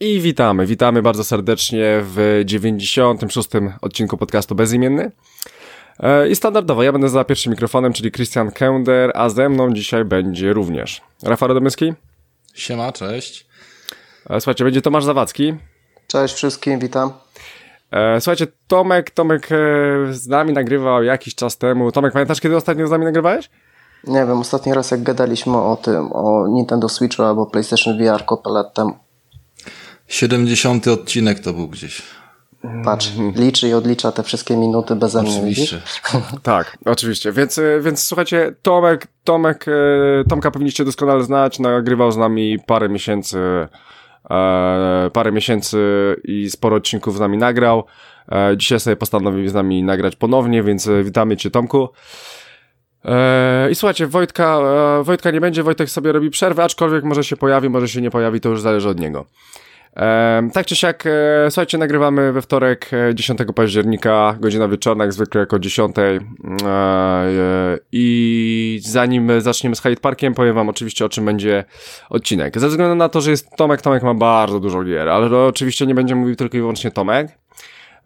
I witamy, witamy bardzo serdecznie w 96. odcinku podcastu Bezimienny. E, I standardowo, ja będę za pierwszym mikrofonem, czyli Christian Kender, a ze mną dzisiaj będzie również Rafał Radomyski. Siema, cześć. E, słuchajcie, będzie Tomasz Zawadzki. Cześć wszystkim, witam. E, słuchajcie, Tomek, Tomek z nami nagrywał jakiś czas temu. Tomek, pamiętasz, kiedy ostatnio z nami nagrywałeś? Nie wiem, ostatni raz jak gadaliśmy o tym, o Nintendo Switchu albo PlayStation VR kopę lat temu. 70 odcinek to był gdzieś. Patrz, liczy i odlicza te wszystkie minuty bez mnie. Oczywiście. tak, oczywiście. Więc, e, więc słuchajcie, Tomek, Tomek, e, Tomka powinniście doskonale znać. Nagrywał z nami parę miesięcy, e, parę miesięcy i sporo odcinków z nami nagrał. E, dzisiaj sobie postanowił z nami nagrać ponownie, więc e, witamy Cię Tomku. I słuchajcie, Wojtka, Wojtka nie będzie, Wojtek sobie robi przerwę, aczkolwiek może się pojawi, może się nie pojawi, to już zależy od niego. Tak czy siak, e, słuchajcie, nagrywamy we wtorek 10 e, października, godzina wieczorna, jak zwykle jako 10. E, e, I zanim zaczniemy z Hyde Parkiem, powiem wam oczywiście o czym będzie odcinek. Ze względu na to, że jest Tomek, Tomek ma bardzo dużo gier, ale oczywiście nie będzie mówił tylko i wyłącznie Tomek.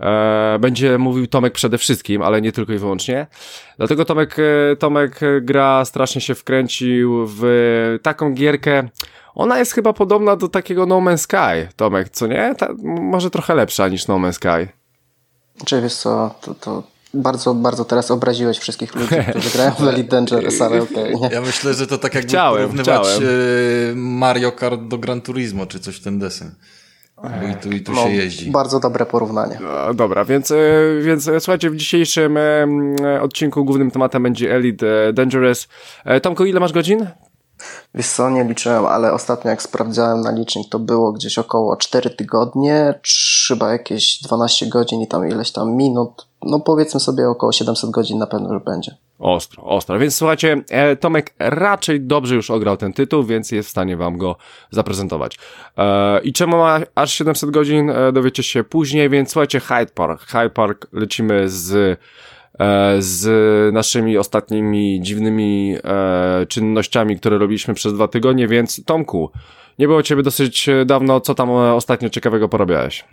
E, będzie mówił Tomek przede wszystkim, ale nie tylko i wyłącznie. Dlatego Tomek, Tomek gra, strasznie się wkręcił w taką gierkę, ona jest chyba podobna do takiego No Man's Sky, Tomek, co nie? Ta, może trochę lepsza niż No Man's Sky. Czy wiesz co, to, to bardzo, bardzo teraz obraziłeś wszystkich ludzi, którzy grają w Elite Dangerous, ale okej. Okay, ja myślę, że to tak jakby chciałem, porównywać chciałem. E, Mario Kart do Gran Turismo, czy coś w ten deseń. Bo i tu, i tu no, się jeździ. Bardzo dobre porównanie. No, dobra, więc, e, więc e, słuchajcie, w dzisiejszym odcinku głównym tematem będzie Elite Dangerous. Tomku, ile masz godzin? Wiesz co, nie liczyłem, ale ostatnio jak sprawdzałem na licznik, to było gdzieś około 4 tygodnie, chyba jakieś 12 godzin i tam ileś tam minut. No powiedzmy sobie około 700 godzin na pewno już będzie. Ostro, ostro. Więc słuchajcie, e, Tomek raczej dobrze już ograł ten tytuł, więc jest w stanie wam go zaprezentować. E, I czemu ma aż 700 godzin, e, dowiecie się później, więc słuchajcie, Hyde Park. Hyde Park lecimy z z naszymi ostatnimi dziwnymi czynnościami, które robiliśmy przez dwa tygodnie, więc Tomku, nie było ciebie dosyć dawno, co tam ostatnio ciekawego porobiałeś?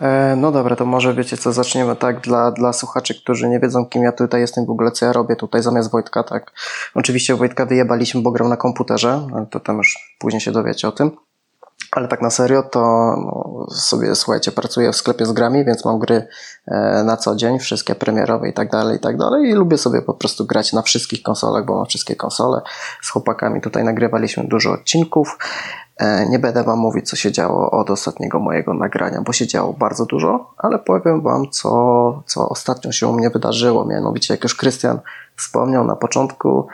E, no dobra, to może wiecie co, zaczniemy tak dla, dla słuchaczy, którzy nie wiedzą kim ja tutaj jestem w ogóle, co ja robię tutaj zamiast Wojtka, tak. Oczywiście Wojtka wyjebaliśmy, bo grał na komputerze, ale to tam już później się dowiecie o tym. Ale tak na serio, to no, sobie, słuchajcie, pracuję w sklepie z grami, więc mam gry e, na co dzień, wszystkie premierowe i tak dalej, i tak dalej. I lubię sobie po prostu grać na wszystkich konsolach, bo mam wszystkie konsole. Z chłopakami tutaj nagrywaliśmy dużo odcinków. E, nie będę wam mówić, co się działo od ostatniego mojego nagrania, bo się działo bardzo dużo, ale powiem wam, co, co ostatnio się u mnie wydarzyło. Mianowicie, jak już Krystian wspomniał na początku,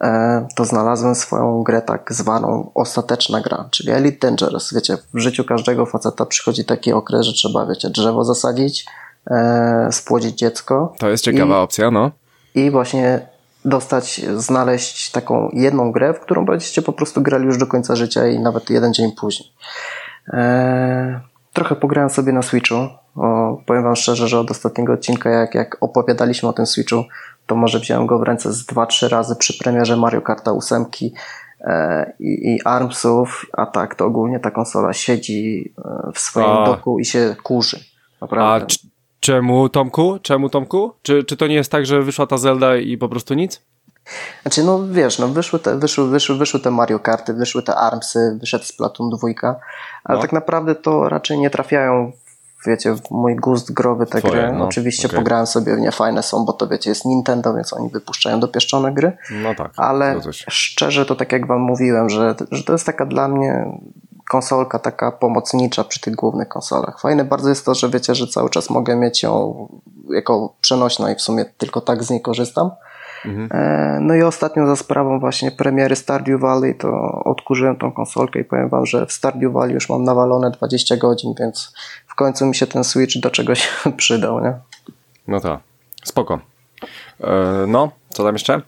E, to znalazłem swoją grę tak zwaną ostateczna gra, czyli Elite Dangerous. Wiecie, w życiu każdego faceta przychodzi taki okres, że trzeba, wiecie, drzewo zasadzić, e, spłodzić dziecko. To jest ciekawa i, opcja, no. I właśnie dostać, znaleźć taką jedną grę, w którą będziecie po prostu grali już do końca życia i nawet jeden dzień później. E, trochę pograłem sobie na Switchu. O, powiem wam szczerze, że od ostatniego odcinka, jak, jak opowiadaliśmy o tym Switchu, to może wziąłem go w ręce z 2-3 razy przy premierze Mario Karta 8 e, i, i Armsów, a tak to ogólnie ta konsola siedzi e, w swoim a. doku i się kurzy. Naprawdę. A czemu Tomku? Czemu Tomku? Czy, czy to nie jest tak, że wyszła ta Zelda i po prostu nic? Znaczy, no wiesz, no wyszły te, wyszły, wyszły, wyszły te Mario Karty, wyszły te Armsy, wyszedł Splatoon 2, ale no. tak naprawdę to raczej nie trafiają wiecie, mój gust growy te Twoje, gry. No, Oczywiście okay. pograłem sobie w nie, fajne są, bo to wiecie, jest Nintendo, więc oni wypuszczają dopieszczone gry. No tak. Ale szczerze to tak jak wam mówiłem, że, że to jest taka dla mnie konsolka taka pomocnicza przy tych głównych konsolach. Fajne bardzo jest to, że wiecie, że cały czas mogę mieć ją jako przenośną i w sumie tylko tak z niej korzystam. Mhm. E, no i ostatnio za sprawą właśnie premiery Stardew Valley to odkurzyłem tą konsolkę i powiem wam, że w Stardew Valley już mam nawalone 20 godzin, więc w końcu mi się ten Switch do czegoś przydał, nie? No tak, spoko. E, no, co tam jeszcze?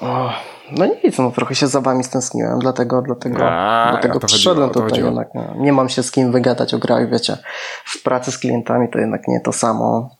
O, no nic, no trochę się za wami stęskniłem, dlatego, dlatego, A, dlatego przyszedłem tutaj jednak. No, nie mam się z kim wygadać o grach, wiecie. W pracy z klientami to jednak nie to samo.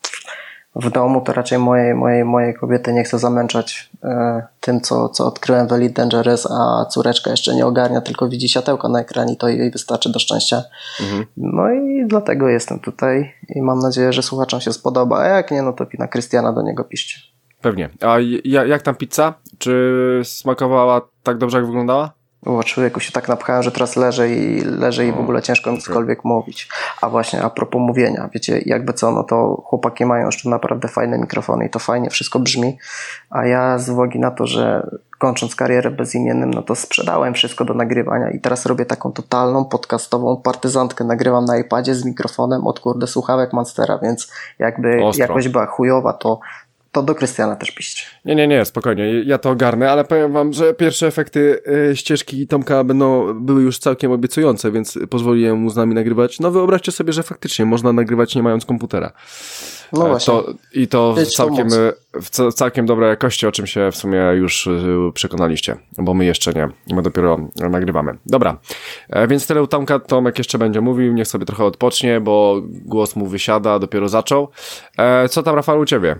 W domu to raczej mojej, mojej, mojej kobiety nie chcę zamęczać e, tym, co, co odkryłem w Elite Dangerous, a córeczka jeszcze nie ogarnia, tylko widzi światełko na ekranie, to jej wystarczy do szczęścia. Mhm. No i dlatego jestem tutaj i mam nadzieję, że słuchaczom się spodoba, a jak nie, no to na Krystiana do niego piszcie. Pewnie. A jak tam pizza? Czy smakowała tak dobrze, jak wyglądała? O, człowieku się tak napchałem, że teraz leżę i leżę i w ogóle ciężko mi cokolwiek mówić. A właśnie a propos mówienia, wiecie, jakby co, no to chłopaki mają jeszcze naprawdę fajne mikrofony i to fajnie wszystko brzmi, a ja z uwagi na to, że kończąc karierę bezimiennym, no to sprzedałem wszystko do nagrywania i teraz robię taką totalną podcastową partyzantkę. Nagrywam na iPadzie z mikrofonem od kurde słuchawek Monstera, więc jakby Ostro. jakoś była chujowa, to to do Krystiana też piszcie. Nie, nie, nie, spokojnie, ja to ogarnę, ale powiem wam, że pierwsze efekty y, ścieżki Tomka będą, były już całkiem obiecujące, więc pozwoliłem mu z nami nagrywać. No wyobraźcie sobie, że faktycznie można nagrywać nie mając komputera. No e, właśnie. To, I to w całkiem, w całkiem dobrej jakości, o czym się w sumie już y, przekonaliście, bo my jeszcze nie, my dopiero nagrywamy. Dobra, e, więc tyle u Tomka, Tomek jeszcze będzie mówił, niech sobie trochę odpocznie, bo głos mu wysiada, dopiero zaczął. E, co tam Rafał u ciebie?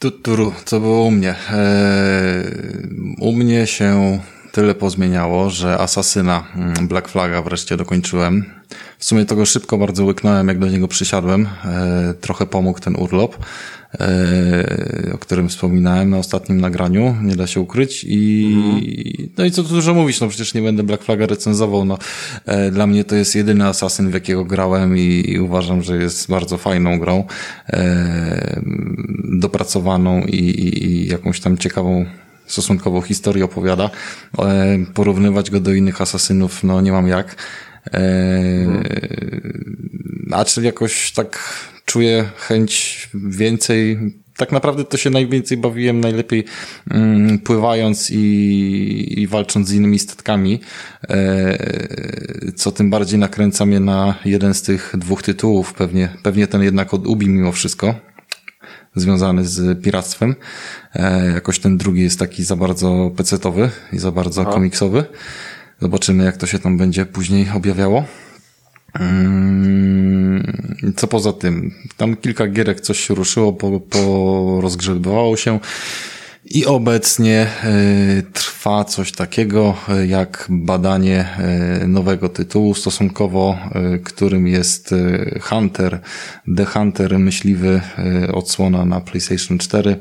Tuturu, co było u mnie? Eee, u mnie się tyle pozmieniało, że Asasyna mm, Black Flaga wreszcie dokończyłem. W sumie tego szybko bardzo łyknąłem, jak do niego przysiadłem. Eee, trochę pomógł ten urlop. E, o którym wspominałem na ostatnim nagraniu, nie da się ukryć i mm. no i co tu dużo mówić, no przecież nie będę Black Flaga recenzował, no e, dla mnie to jest jedyny Assassin, w jakiego grałem i, i uważam, że jest bardzo fajną grą, e, dopracowaną i, i, i jakąś tam ciekawą stosunkowo historię opowiada. E, porównywać go do innych asasynów, no nie mam jak. E, mhm. A czy jakoś tak czuję chęć więcej. Tak naprawdę to się najwięcej bawiłem najlepiej mm, pływając i, i walcząc z innymi statkami, e, co tym bardziej nakręca mnie na jeden z tych dwóch tytułów, pewnie, pewnie ten jednak od Ubi mimo wszystko, związany z piractwem. E, jakoś ten drugi jest taki za bardzo pecetowy i za bardzo Aha. komiksowy. Zobaczymy, jak to się tam będzie później objawiało. Co poza tym? Tam kilka gierek coś się ruszyło, po, porozgrzebywało się. I obecnie y, trwa coś takiego e, jak badanie y, nowego tytułu stosunkowo, którym jest Hunter, The Hunter myśliwy odsłona na PlayStation 4,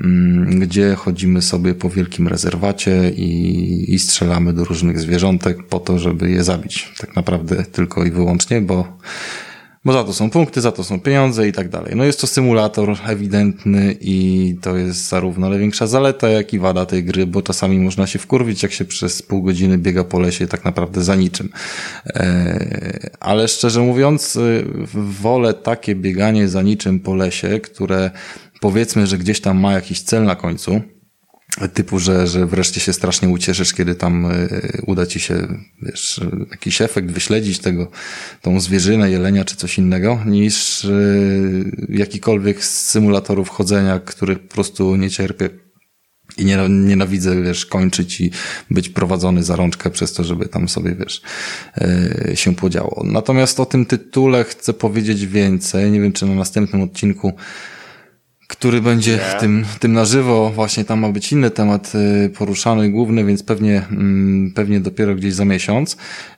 mm, gdzie chodzimy sobie po wielkim rezerwacie i, i strzelamy do różnych zwierzątek po to, żeby je zabić. Tak naprawdę tylko i wyłącznie, bo bo za to są punkty, za to są pieniądze i tak dalej. No jest to symulator ewidentny i to jest zarówno największa zaleta, jak i wada tej gry, bo czasami można się wkurwić, jak się przez pół godziny biega po lesie tak naprawdę za niczym. E, ale szczerze mówiąc, y, wolę takie bieganie za niczym po lesie, które powiedzmy, że gdzieś tam ma jakiś cel na końcu, typu, że, że wreszcie się strasznie ucieszysz, kiedy tam y, uda ci się, wiesz, jakiś efekt wyśledzić tego, tą zwierzynę, jelenia czy coś innego, niż y, jakikolwiek z symulatorów chodzenia, których po prostu nie cierpię i nie, nienawidzę, wiesz, kończyć i być prowadzony za rączkę przez to, żeby tam sobie, wiesz, y, się podziało. Natomiast o tym tytule chcę powiedzieć więcej. Nie wiem, czy na następnym odcinku który będzie w tym, tym na żywo. Właśnie tam ma być inny temat y, poruszany, główny, więc pewnie, mm, pewnie dopiero gdzieś za miesiąc.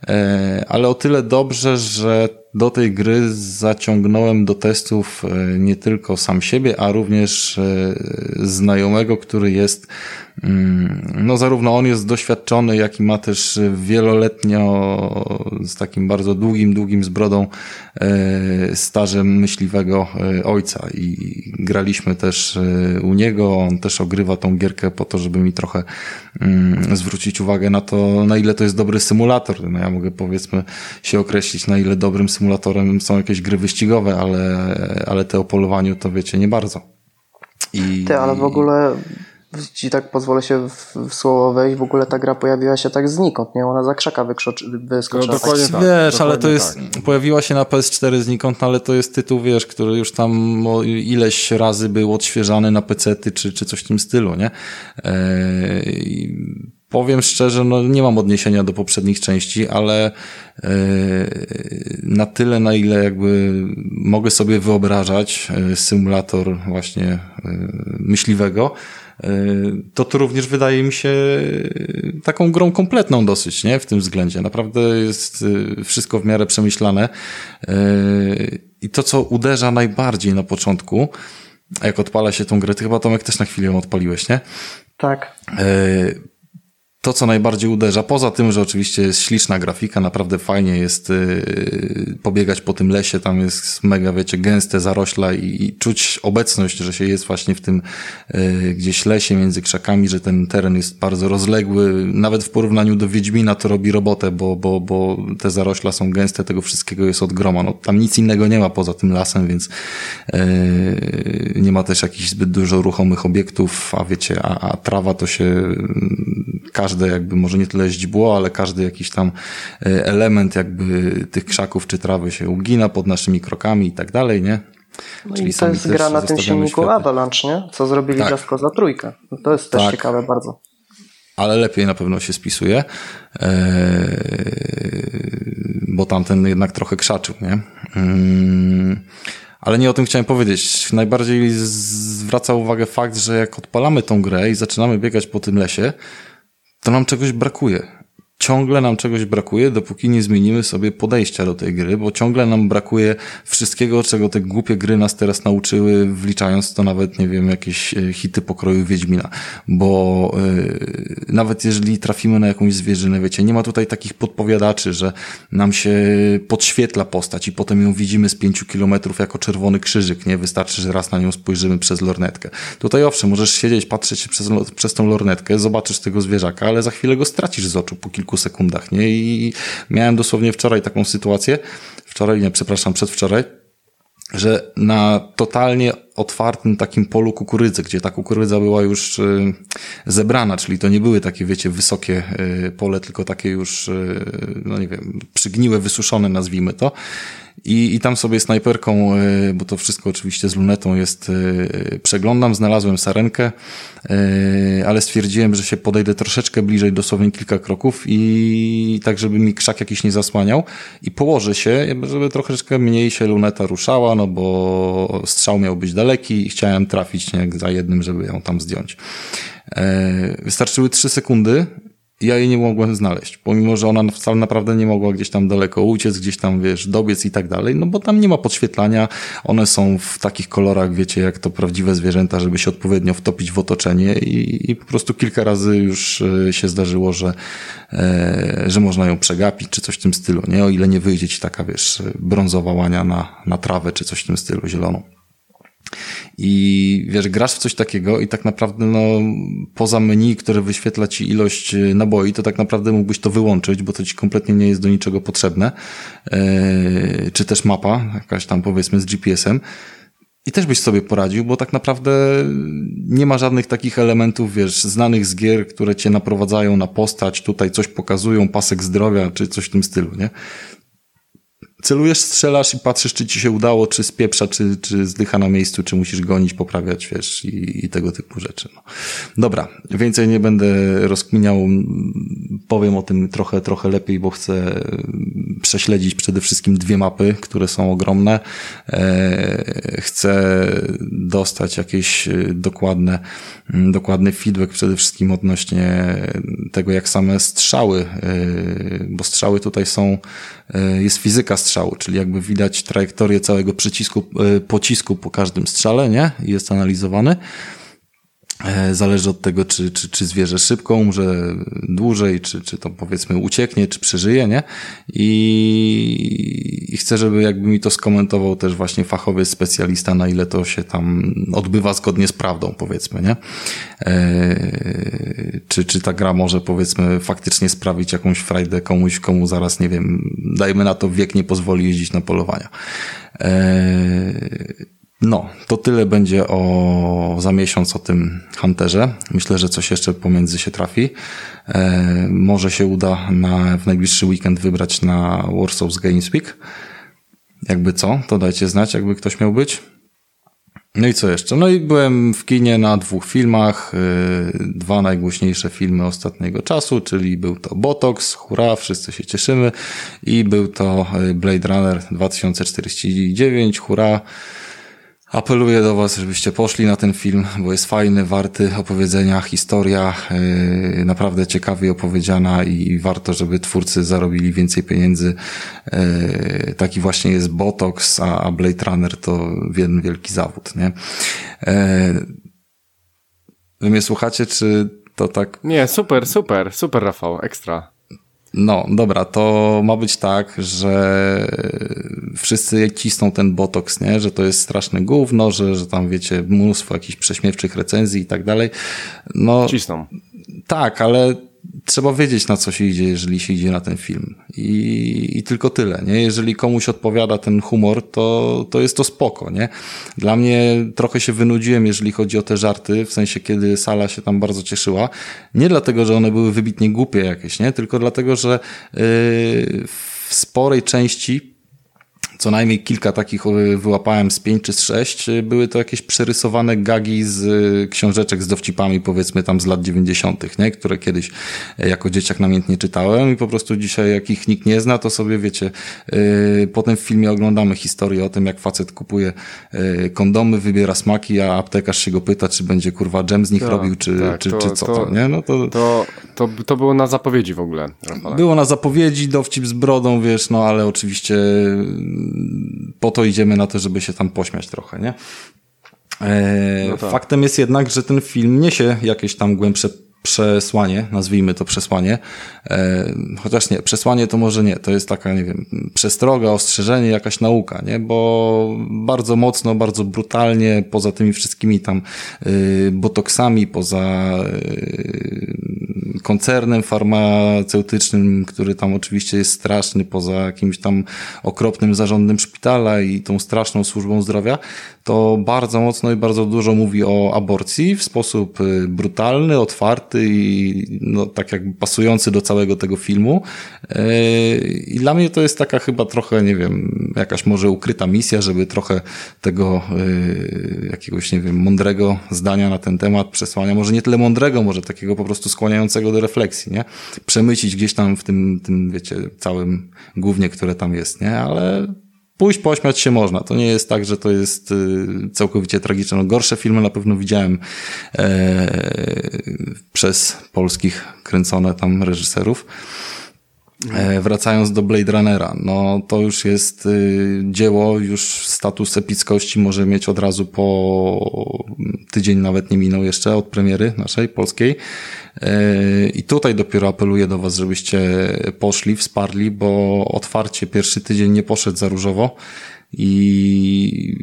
E, ale o tyle dobrze, że do tej gry zaciągnąłem do testów e, nie tylko sam siebie, a również e, znajomego, który jest, no zarówno on jest doświadczony, jak i ma też wieloletnio z takim bardzo długim, długim zbrodą e, stażem myśliwego ojca i graliśmy też u niego, on też ogrywa tą gierkę po to, żeby mi trochę mm, zwrócić uwagę na to, na ile to jest dobry symulator. No ja mogę powiedzmy się określić, na ile dobrym symulatorem są jakieś gry wyścigowe, ale, ale te o polowaniu to wiecie, nie bardzo. I, Ty, ale w ogóle ci tak pozwolę się w, w słowo wejść, w ogóle ta gra pojawiła się tak znikąd, nie? Ona za krzaka wyskoczyła. No, dokładnie tak. Wiesz, dokładnie ale to jest, tak. pojawiła się na PS4 znikąd, no, ale to jest tytuł, wiesz, który już tam ileś razy był odświeżany na PC-ty czy, czy coś w tym stylu, nie? Eee, powiem szczerze, no nie mam odniesienia do poprzednich części, ale e, na tyle, na ile jakby mogę sobie wyobrażać e, symulator właśnie e, myśliwego, to to również wydaje mi się taką grą kompletną dosyć, nie? W tym względzie. Naprawdę jest wszystko w miarę przemyślane. I to, co uderza najbardziej na początku, jak odpala się tą grę, ty chyba Tomek też na chwilę ją odpaliłeś, nie? Tak to, co najbardziej uderza, poza tym, że oczywiście jest śliczna grafika, naprawdę fajnie jest yy, pobiegać po tym lesie, tam jest mega, wiecie, gęste zarośla i, i czuć obecność, że się jest właśnie w tym yy, gdzieś lesie między krzakami, że ten teren jest bardzo rozległy, nawet w porównaniu do Wiedźmina to robi robotę, bo, bo, bo te zarośla są gęste, tego wszystkiego jest od groma. No, tam nic innego nie ma poza tym lasem, więc yy, nie ma też jakichś zbyt dużo ruchomych obiektów, a wiecie, a, a trawa to się każdy każde jakby, może nie tyle źdźbło, ale każdy jakiś tam e, element jakby tych krzaków czy trawy się ugina pod naszymi krokami i tak dalej, nie? No Czyli i to jest gra na tym silniku światy. Avalanche, nie? Co zrobili tak. Just za trójkę. No to jest też tak. ciekawe bardzo. Ale lepiej na pewno się spisuje, e, bo tamten jednak trochę krzaczył, nie? Mm, ale nie o tym chciałem powiedzieć. Najbardziej zwraca uwagę fakt, że jak odpalamy tą grę i zaczynamy biegać po tym lesie, to nam czegoś brakuje ciągle nam czegoś brakuje, dopóki nie zmienimy sobie podejścia do tej gry, bo ciągle nam brakuje wszystkiego, czego te głupie gry nas teraz nauczyły, wliczając to nawet, nie wiem, jakieś e, hity pokroju Wiedźmina. Bo yy, nawet jeżeli trafimy na jakąś zwierzynę, wiecie, nie ma tutaj takich podpowiadaczy, że nam się podświetla postać i potem ją widzimy z pięciu kilometrów jako czerwony krzyżyk, nie? Wystarczy, że raz na nią spojrzymy przez lornetkę. Tutaj owszem, możesz siedzieć, patrzeć przez, przez tą lornetkę, zobaczysz tego zwierzaka, ale za chwilę go stracisz z oczu po kilku kilku sekundach, nie? I miałem dosłownie wczoraj taką sytuację, wczoraj, nie, przepraszam, przedwczoraj, że na totalnie otwartym takim polu kukurydzy, gdzie ta kukurydza była już y, zebrana, czyli to nie były takie, wiecie, wysokie y, pole, tylko takie już, y, no nie wiem, przygniłe, wysuszone, nazwijmy to. I, I tam sobie snajperką, bo to wszystko oczywiście z lunetą jest, przeglądam, znalazłem sarenkę, ale stwierdziłem, że się podejdę troszeczkę bliżej, dosłownie kilka kroków i tak, żeby mi krzak jakiś nie zasłaniał i położę się, żeby troszeczkę mniej się luneta ruszała, no bo strzał miał być daleki i chciałem trafić nie, za jednym, żeby ją tam zdjąć. Wystarczyły trzy sekundy ja jej nie mogłem znaleźć, pomimo, że ona wcale naprawdę nie mogła gdzieś tam daleko uciec, gdzieś tam, wiesz, dobiec i tak dalej, no bo tam nie ma podświetlania, one są w takich kolorach, wiecie, jak to prawdziwe zwierzęta, żeby się odpowiednio wtopić w otoczenie i, i po prostu kilka razy już e, się zdarzyło, że, e, że można ją przegapić, czy coś w tym stylu, nie? O ile nie wyjdzie ci taka, wiesz, brązowa łania na, na trawę, czy coś w tym stylu, zieloną. I wiesz, grasz w coś takiego i tak naprawdę, no, poza menu, które wyświetla ci ilość y, naboi, to tak naprawdę mógłbyś to wyłączyć, bo to ci kompletnie nie jest do niczego potrzebne. Yy, czy też mapa, jakaś tam powiedzmy z GPS-em. I też byś sobie poradził, bo tak naprawdę nie ma żadnych takich elementów, wiesz, znanych z gier, które cię naprowadzają na postać, tutaj coś pokazują, pasek zdrowia, czy coś w tym stylu, nie? Celujesz, strzelasz i patrzysz, czy ci się udało, czy spieprza, czy, czy zdycha na miejscu, czy musisz gonić, poprawiać, wiesz, i, i tego typu rzeczy. No. Dobra, więcej nie będę rozkminiał, powiem o tym trochę, trochę lepiej, bo chcę prześledzić przede wszystkim dwie mapy, które są ogromne. E, chcę dostać jakieś dokładne, dokładny feedback przede wszystkim odnośnie tego, jak same strzały, e, bo strzały tutaj są, e, jest fizyka strzału, czyli jakby widać trajektorię całego przycisku, e, pocisku po każdym strzale, nie? Jest analizowany. E, zależy od tego, czy, czy, czy zwierzę szybko umrze dłużej, czy, czy to powiedzmy ucieknie, czy przeżyje, nie? I, I chcę, żeby jakby mi to skomentował też właśnie fachowy specjalista, na ile to się tam odbywa zgodnie z prawdą, powiedzmy, nie? Eee, czy, czy ta gra może powiedzmy faktycznie sprawić jakąś frajdę komuś, komu zaraz, nie wiem, dajmy na to wiek nie pozwoli jeździć na polowania. Eee, No, to tyle będzie o za miesiąc o tym Hunterze. Myślę, że coś jeszcze pomiędzy się trafi. E, może się uda na, w najbliższy weekend wybrać na Warsaw's Games Week. Jakby co, to dajcie znać, jakby ktoś miał być. No i co jeszcze? No i byłem w kinie na dwóch filmach, yy, dwa najgłośniejsze filmy ostatniego czasu, czyli był to Botox, hurra, wszyscy się cieszymy i był to y, Blade Runner 2049, hurra. Apeluję do Was, żebyście poszli na ten film, bo jest fajny, warty opowiedzenia, historia yy, naprawdę ciekawie opowiedziana i warto, żeby twórcy zarobili więcej pieniędzy. Yy, taki właśnie jest Botox, a, a Blade Runner to jeden wielki zawód, nie? Yy, wy mnie słuchacie, czy to tak? Nie, super, super, super Rafał, ekstra. No, dobra, to ma być tak, że wszyscy cisną ten botoks, nie? Że to jest straszne gówno, że, że tam wiecie, mnóstwo jakichś prześmiewczych recenzji i tak dalej. No, Cisną. Tak, ale trzeba wiedzieć, na co się idzie, jeżeli się idzie na ten film. I, i tylko tyle, nie? Jeżeli komuś odpowiada ten humor, to, to jest to spoko, nie? Dla mnie trochę się wynudziłem, jeżeli chodzi o te żarty, w sensie, kiedy sala się tam bardzo cieszyła. Nie dlatego, że one były wybitnie głupie jakieś, nie? Tylko dlatego, że yy, w sporej części co najmniej kilka takich e, wyłapałem z pięć czy z sześć. E, były to jakieś przerysowane gagi z e, książeczek z dowcipami, powiedzmy tam z lat dziewięćdziesiątych, nie? które kiedyś jako dzieciak namiętnie czytałem i po prostu dzisiaj jak ich nikt nie zna, to sobie wiecie, yy, potem w filmie oglądamy historię o tym, jak facet kupuje kondomy, wybiera smaki, a aptekarz się go pyta, czy będzie kurwa dżem z nich tak, robił, czy, tak, czy, to, czy co to, to, nie? No to... To, to, to było na zapowiedzi w ogóle. Rafale. Było na zapowiedzi, dowcip z brodą, wiesz, no ale oczywiście po to idziemy na to, żeby się tam pośmiać trochę, nie? E, no tak. Faktem jest jednak, że ten film niesie jakieś tam głębsze przesłanie, nazwijmy to przesłanie, e, chociaż nie, przesłanie to może nie, to jest taka, nie wiem, przestroga, ostrzeżenie, jakaś nauka, nie, bo bardzo mocno, bardzo brutalnie, poza tymi wszystkimi tam y, botoksami, poza y, koncernem farmaceutycznym, który tam oczywiście jest straszny, poza jakimś tam okropnym zarządem szpitala i tą straszną służbą zdrowia, to bardzo mocno i bardzo dużo mówi o aborcji w sposób y, brutalny, otwarty i no, tak jakby pasujący do całego tego filmu. Y, I dla mnie to jest taka chyba trochę, nie wiem, jakaś może ukryta misja, żeby trochę tego y, jakiegoś, nie wiem, mądrego zdania na ten temat przesłania. Może nie tyle mądrego, może takiego po prostu skłaniającego do refleksji, nie? Przemycić gdzieś tam w tym, tym wiecie, całym głównie, które tam jest, nie? Ale pójść pośmiać się można. To nie jest tak, że to jest y, całkowicie tragiczne. No, gorsze filmy na pewno widziałem e, przez polskich kręcone tam reżyserów. E, wracając do Blade Runnera, no to już jest y, dzieło, już status epickości może mieć od razu po tydzień nawet nie minął jeszcze od premiery naszej polskiej. E, I tutaj dopiero apeluję do Was, żebyście poszli, wsparli, bo otwarcie pierwszy tydzień nie poszedł za różowo. I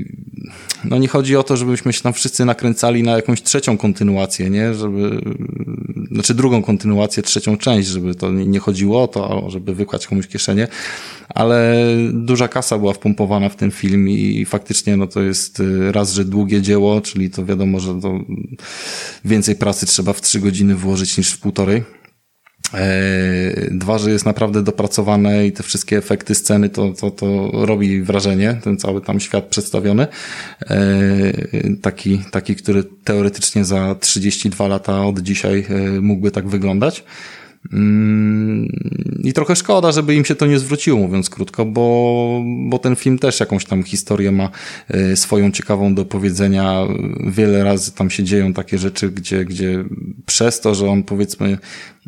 no nie chodzi o to, żebyśmy się tam wszyscy nakręcali na jakąś trzecią kontynuację, nie? Żeby, znaczy drugą kontynuację, trzecią część, żeby to nie chodziło o to, żeby wykłać komuś kieszenie, ale duża kasa była wpompowana w ten film i faktycznie no to jest y, raz, że długie dzieło, czyli to wiadomo, że to więcej pracy trzeba w trzy godziny włożyć niż w półtorej dwa, że jest naprawdę dopracowane i te wszystkie efekty sceny to, to, to robi wrażenie, ten cały tam świat przedstawiony. E, taki, taki, który teoretycznie za 32 lata od dzisiaj e, mógłby tak wyglądać. Mm, I trochę szkoda, żeby im się to nie zwróciło, mówiąc krótko, bo, bo ten film też jakąś tam historię ma e, swoją ciekawą do powiedzenia. Wiele razy tam się dzieją takie rzeczy, gdzie, gdzie przez to, że on powiedzmy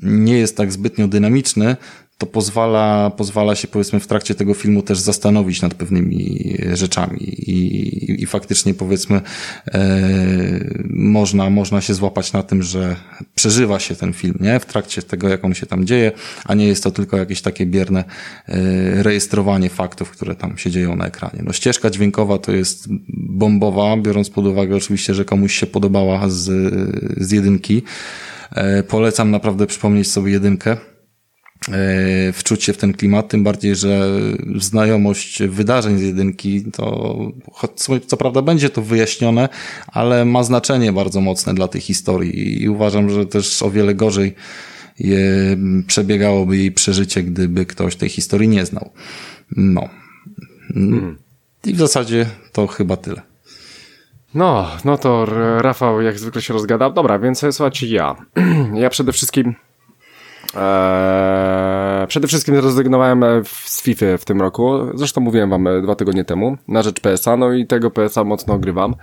nie jest tak zbytnio dynamiczny, to pozwala, pozwala się powiedzmy w trakcie tego filmu też zastanowić nad pewnymi rzeczami i, i faktycznie powiedzmy e, można, można się złapać na tym, że przeżywa się ten film, nie? W trakcie tego, jak on się tam dzieje, a nie jest to tylko jakieś takie bierne e, rejestrowanie faktów, które tam się dzieją na ekranie. No ścieżka dźwiękowa to jest bombowa, biorąc pod uwagę oczywiście, że komuś się podobała z, z jedynki. E, polecam naprawdę przypomnieć sobie jedynkę e, wczuć się w ten klimat, tym bardziej, że znajomość wydarzeń z jedynki to co prawda będzie to wyjaśnione, ale ma znaczenie bardzo mocne dla tej historii i uważam, że też o wiele gorzej je, przebiegałoby jej przeżycie, gdyby ktoś tej historii nie znał. No. Hmm. I w zasadzie to chyba tyle. No, no to Rafał jak zwykle się rozgadał. Dobra, więc słuchajcie, ja. ja przede wszystkim Eee, przede wszystkim zrezygnowałem z FIFA w tym roku. Zresztą mówiłem wam e, dwa tygodnie temu na rzecz PSA, no i tego PSA mocno ogrywam.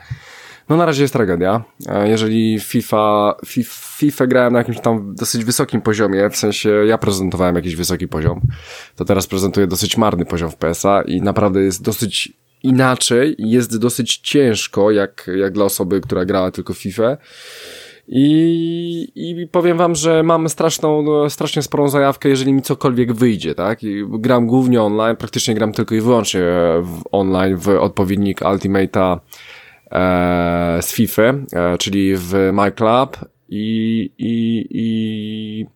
No na razie jest tragedia. E, jeżeli FIFA, FIFA, FIFA grałem na jakimś tam dosyć wysokim poziomie, w sensie ja prezentowałem jakiś wysoki poziom, to teraz prezentuję dosyć marny poziom w PSA i naprawdę jest dosyć inaczej, jest dosyć ciężko, jak, jak dla osoby, która grała tylko FIFA. I, I powiem wam, że mam straszną, strasznie sporą zajawkę, jeżeli mi cokolwiek wyjdzie, tak? I gram głównie online, praktycznie gram tylko i wyłącznie w online w odpowiednik Ultimate'a e, z FIFA, e, czyli w My Club i, i, i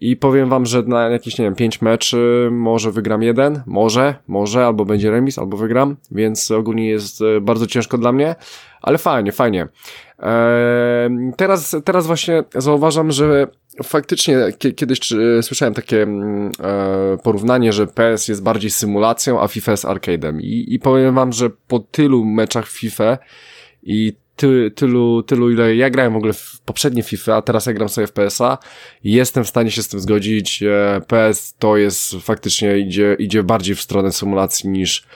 i powiem wam, że na jakieś, nie wiem, pięć meczy może wygram jeden, może, może, albo będzie remis, albo wygram, więc ogólnie jest e, bardzo ciężko dla mnie, ale fajnie, fajnie. Teraz, teraz właśnie zauważam, że faktycznie kiedyś słyszałem takie mm, e, porównanie, że PS jest bardziej symulacją, a FIFA jest arcade'em. I, I powiem wam, że po tylu meczach FIFA i ty, tylu, tylu, ile ja grałem w ogóle w poprzednie FIFA, a teraz ja gram sobie w PSA, jestem w stanie się z tym zgodzić. E, PS to jest faktycznie idzie, idzie bardziej w stronę symulacji niż,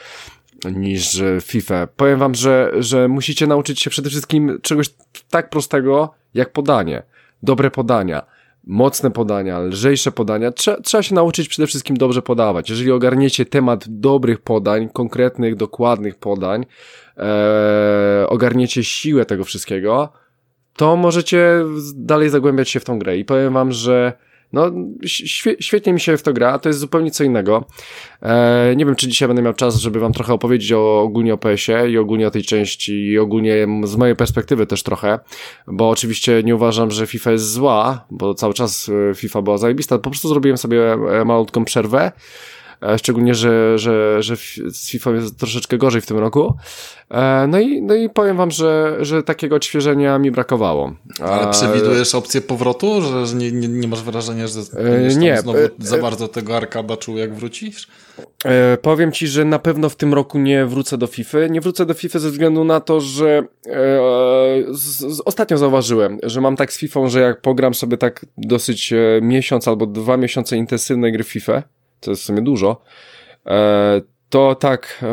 niż FIFA. Powiem wam, że, że musicie nauczyć się przede wszystkim czegoś tak prostego jak podanie. Dobre podania mocne podania, lżejsze podania. Trze trzeba się nauczyć przede wszystkim dobrze podawać. Jeżeli ogarniecie temat dobrych podań, konkretnych, dokładnych podań, e, ogarniecie siłę tego wszystkiego, to możecie dalej zagłębiać się w tą grę. I powiem wam, że no, świe świetnie mi się w to gra, to jest zupełnie co innego. E, nie wiem, czy dzisiaj będę miał czas, żeby wam trochę opowiedzieć o, ogólnie o PS-ie i ogólnie o tej części i ogólnie z mojej perspektywy też trochę, bo oczywiście nie uważam, że FIFA jest zła, bo cały czas e, FIFA była zajebista, po prostu zrobiłem sobie e, malutką przerwę, szczególnie, że, że, że z FIFA jest troszeczkę gorzej w tym roku. E, no i, no i powiem wam, że, że takiego odświeżenia mi brakowało. Ale przewidujesz opcję powrotu, że nie, nie, nie masz wrażenia, że e, nie, znowu za bardzo tego arkada czuł, jak wrócisz? powiem ci, że na pewno w tym roku nie wrócę do FIFA. Nie wrócę do FIFA ze względu na to, że z, z, ostatnio zauważyłem, że mam tak z FIFA, że jak pogram sobie tak dosyć miesiąc albo dwa miesiące intensywnej gry FIFA, to jest w sumie dużo, e, to tak,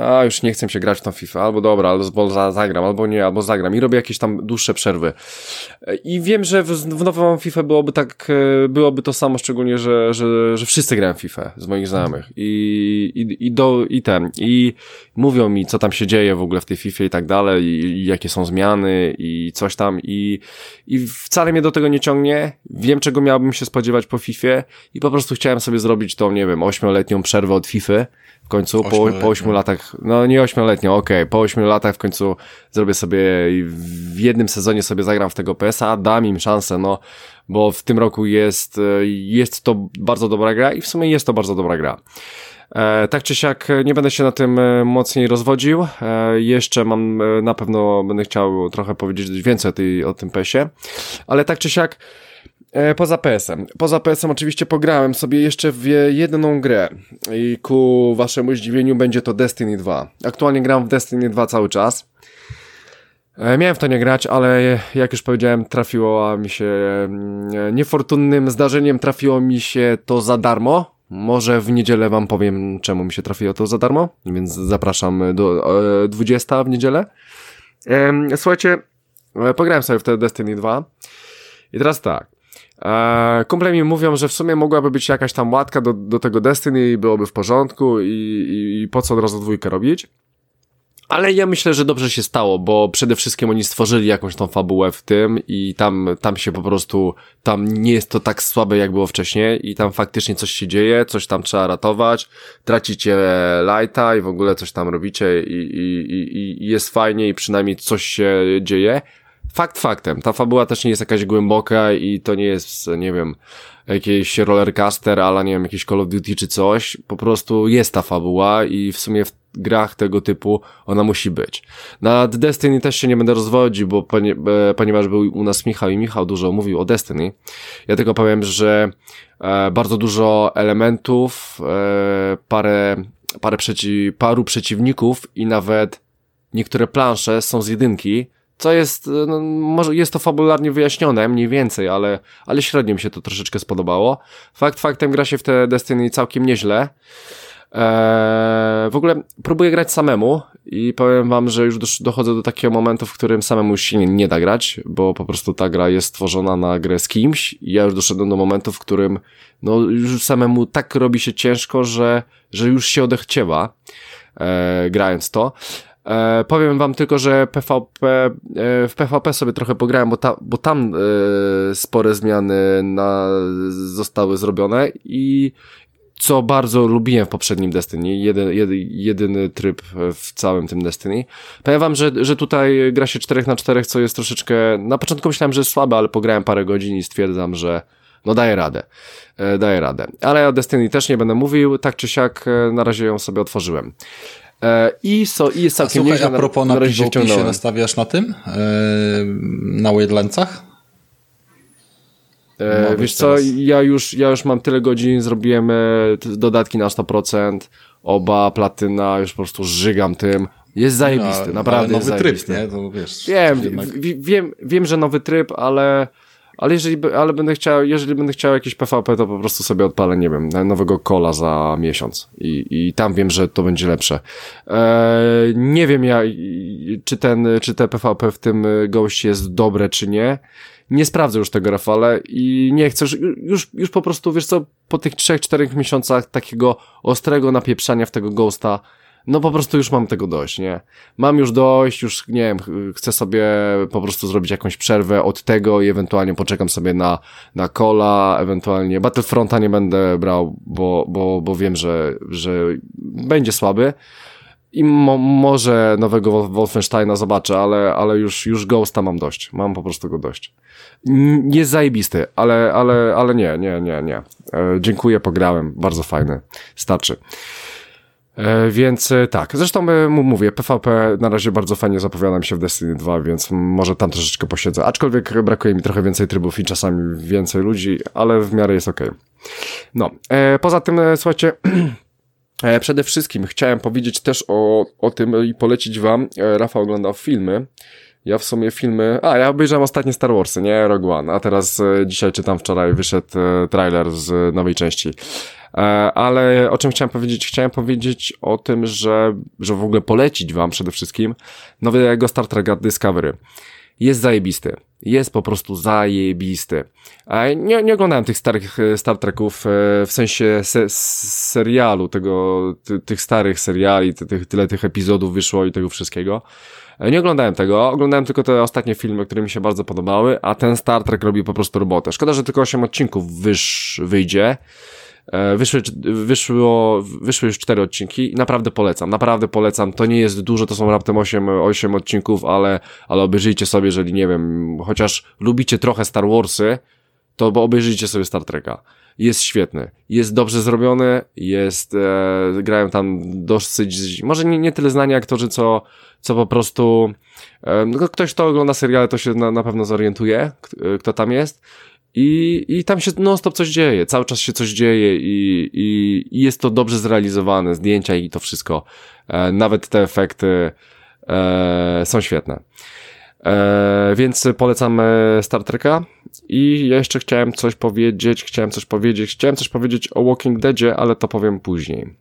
a już nie chcę się grać w tą FIFA, albo dobra, albo zagram, albo nie, albo zagram i robię jakieś tam dłuższe przerwy. I wiem, że w, w nową FIFA byłoby tak, e, byłoby to samo, szczególnie, że, że, że wszyscy grają w FIFA z moich znajomych i, i, i, do, i ten, i mówią mi, co tam się dzieje w ogóle w tej FIFA i tak dalej, i, i jakie są zmiany i coś tam i, i wcale mnie do tego nie ciągnie, wiem, czego miałbym się spodziewać po FIFA i po prostu chciałem sobie zrobić tą, nie wiem, ośmioletnią przerwę od FIFA, w końcu po, po 8 latach, no nie ośmioletnio, okej, okay, po 8 latach w końcu zrobię sobie w jednym sezonie sobie zagram w tego PSA, dam im szansę, no, bo w tym roku jest, jest to bardzo dobra gra i w sumie jest to bardzo dobra gra. E, tak czy siak nie będę się na tym e, mocniej rozwodził. E, jeszcze mam, na pewno będę chciał trochę powiedzieć więcej o, tej, o tym PSie, ale tak czy siak poza PS-em. Poza PS-em oczywiście pograłem sobie jeszcze w jedną grę i ku waszemu zdziwieniu będzie to Destiny 2. Aktualnie gram w Destiny 2 cały czas. Miałem w to nie grać, ale jak już powiedziałem, trafiło mi się mm, niefortunnym zdarzeniem, trafiło mi się to za darmo. Może w niedzielę wam powiem, czemu mi się trafiło to za darmo, więc zapraszam do 20 w niedzielę. Słuchajcie, e, pograłem sobie w te Destiny 2 i teraz tak. Eee, kumple mi mówią, że w sumie mogłaby być jakaś tam łatka do, do tego Destiny i byłoby w porządku i, i, i po co od razu dwójkę robić. Ale ja myślę, że dobrze się stało, bo przede wszystkim oni stworzyli jakąś tą fabułę w tym i tam, tam się po prostu, tam nie jest to tak słabe jak było wcześniej i tam faktycznie coś się dzieje, coś tam trzeba ratować, tracicie lighta i w ogóle coś tam robicie i, i, i, i jest fajnie i przynajmniej coś się dzieje. Fakt faktem, ta fabuła też nie jest jakaś głęboka i to nie jest, nie wiem, jakiś rollercaster, ale nie wiem, jakiś Call of Duty czy coś. Po prostu jest ta fabuła i w sumie w grach tego typu ona musi być. Nad Destiny też się nie będę rozwodził, bo ponie, e, ponieważ był u nas Michał i Michał dużo mówił o Destiny. Ja tylko powiem, że e, bardzo dużo elementów, e, parę, parę przeci, paru przeciwników i nawet niektóre plansze są z jedynki, co jest, no, może jest to fabularnie wyjaśnione, mniej więcej, ale, ale średnio mi się to troszeczkę spodobało. Fakt faktem gra się w te Destiny całkiem nieźle. Eee, w ogóle próbuję grać samemu i powiem wam, że już dochodzę do takiego momentu, w którym samemu się nie, nie da grać, bo po prostu ta gra jest stworzona na grę z kimś i ja już doszedłem do momentu, w którym no już samemu tak robi się ciężko, że, że już się odechciewa e, grając to. E, powiem wam tylko, że PvP, e, w PvP sobie trochę pograłem, bo, ta, bo tam e, spore zmiany na, zostały zrobione i co bardzo lubiłem w poprzednim Destiny, jeden, jedy, jedyny tryb w całym tym Destiny. Powiem wam, że, że tutaj gra się 4 na 4 co jest troszeczkę, na początku myślałem, że jest słabe, ale pograłem parę godzin i stwierdzam, że no daje radę, e, daje radę. Ale o Destiny też nie będę mówił, tak czy siak e, na razie ją sobie otworzyłem. E, I, so, i jest całkiem a słuchaj, a propos na, na się nastawiasz na tym? na Wildlandsach? E, wiesz co, ja już, ja już mam tyle godzin, zrobiłem dodatki na 100%, oba platyna, już po prostu żygam tym. Jest zajebisty, no, naprawdę nowy jest tryb, nie? To wiesz, wiem, wiem, wiem, że nowy tryb, ale ale jeżeli, ale będę chciał, jeżeli będę chciał jakieś PvP, to po prostu sobie odpalę, nie wiem, nowego kola za miesiąc i, i tam wiem, że to będzie lepsze. Eee, nie wiem ja, czy ten, czy te PvP w tym goście jest dobre, czy nie. Nie sprawdzę już tego, Rafale, i nie chcę, już, już po prostu, wiesz co, po tych 3-4 miesiącach takiego ostrego napieprzania w tego Ghosta, no po prostu już mam tego dość, nie? Mam już dość, już nie wiem, chcę sobie po prostu zrobić jakąś przerwę od tego i ewentualnie poczekam sobie na, na kola, ewentualnie Battlefronta nie będę brał, bo, bo, bo wiem, że, że będzie słaby i mo może nowego Wolfensteina zobaczę, ale, ale już, już Ghosta mam dość. Mam po prostu go dość. Jest zajebisty, ale, ale, ale nie, nie, nie, nie. E, dziękuję, pograłem. Bardzo fajny. Starczy. E, więc e, tak, zresztą e, mówię, PvP na razie bardzo fajnie zapowiadam się w Destiny 2, więc może tam troszeczkę posiedzę. Aczkolwiek brakuje mi trochę więcej trybów i czasami więcej ludzi, ale w miarę jest ok. No, poza tym, słuchajcie, przede wszystkim chciałem powiedzieć też o, o tym i polecić wam, Rafał oglądał filmy, ja w sumie filmy... A, ja obejrzałem ostatnie Star Warsy, nie? Rogue One. A teraz dzisiaj czytam wczoraj, wyszedł trailer z nowej części. E, ale o czym chciałem powiedzieć? Chciałem powiedzieć o tym, że, że w ogóle polecić wam przede wszystkim nowego Star Treka Discovery. Jest zajebisty. Jest po prostu zajebisty. Nie, nie oglądałem tych starych Star Treków w sensie se, serialu, tego, ty, tych starych seriali, ty, tyle tych epizodów wyszło i tego wszystkiego. E, nie oglądałem tego, oglądałem tylko te ostatnie filmy, które mi się bardzo podobały, a ten Star Trek robi po prostu robotę. Szkoda, że tylko 8 odcinków wysz, wyjdzie. E, wyszły, wyszło, wyszły już cztery odcinki i naprawdę polecam, naprawdę polecam. To nie jest dużo, to są raptem 8, 8 odcinków, ale, ale obejrzyjcie sobie, jeżeli nie wiem, chociaż lubicie trochę Star Warsy, to obejrzyjcie sobie Star Treka jest świetny. Jest dobrze zrobiony, jest, e, grają tam dosyć, może nie, nie tyle znani aktorzy, co, co po prostu, e, no, ktoś, kto ogląda seriale, to się na, na pewno zorientuje, kto tam jest. I, I tam się non-stop coś dzieje, cały czas się coś dzieje i, i, i jest to dobrze zrealizowane, zdjęcia i to wszystko. E, nawet te efekty e, są świetne. E, więc polecam Star Treka. I jeszcze chciałem coś powiedzieć, chciałem coś powiedzieć, chciałem coś powiedzieć o Walking Deadzie, ale to powiem później.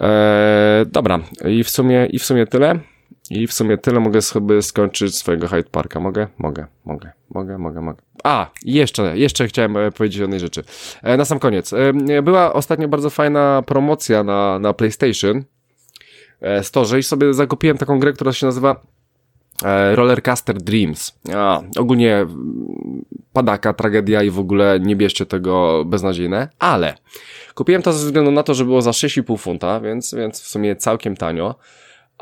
E, dobra, i w sumie, i w sumie tyle. I w sumie tyle mogę sobie skończyć swojego Hyde Parka. Mogę? Mogę, mogę, mogę, mogę, mogę. A, jeszcze, jeszcze chciałem e, powiedzieć o jednej rzeczy. E, na sam koniec. E, była ostatnio bardzo fajna promocja na, na PlayStation Store i sobie zakupiłem taką grę, która się nazywa Rollercaster Dreams. A, ogólnie padaka, tragedia i w ogóle nie bierzcie tego beznadziejne, ale kupiłem to ze względu na to, że było za 6,5 funta, więc, więc w sumie całkiem tanio.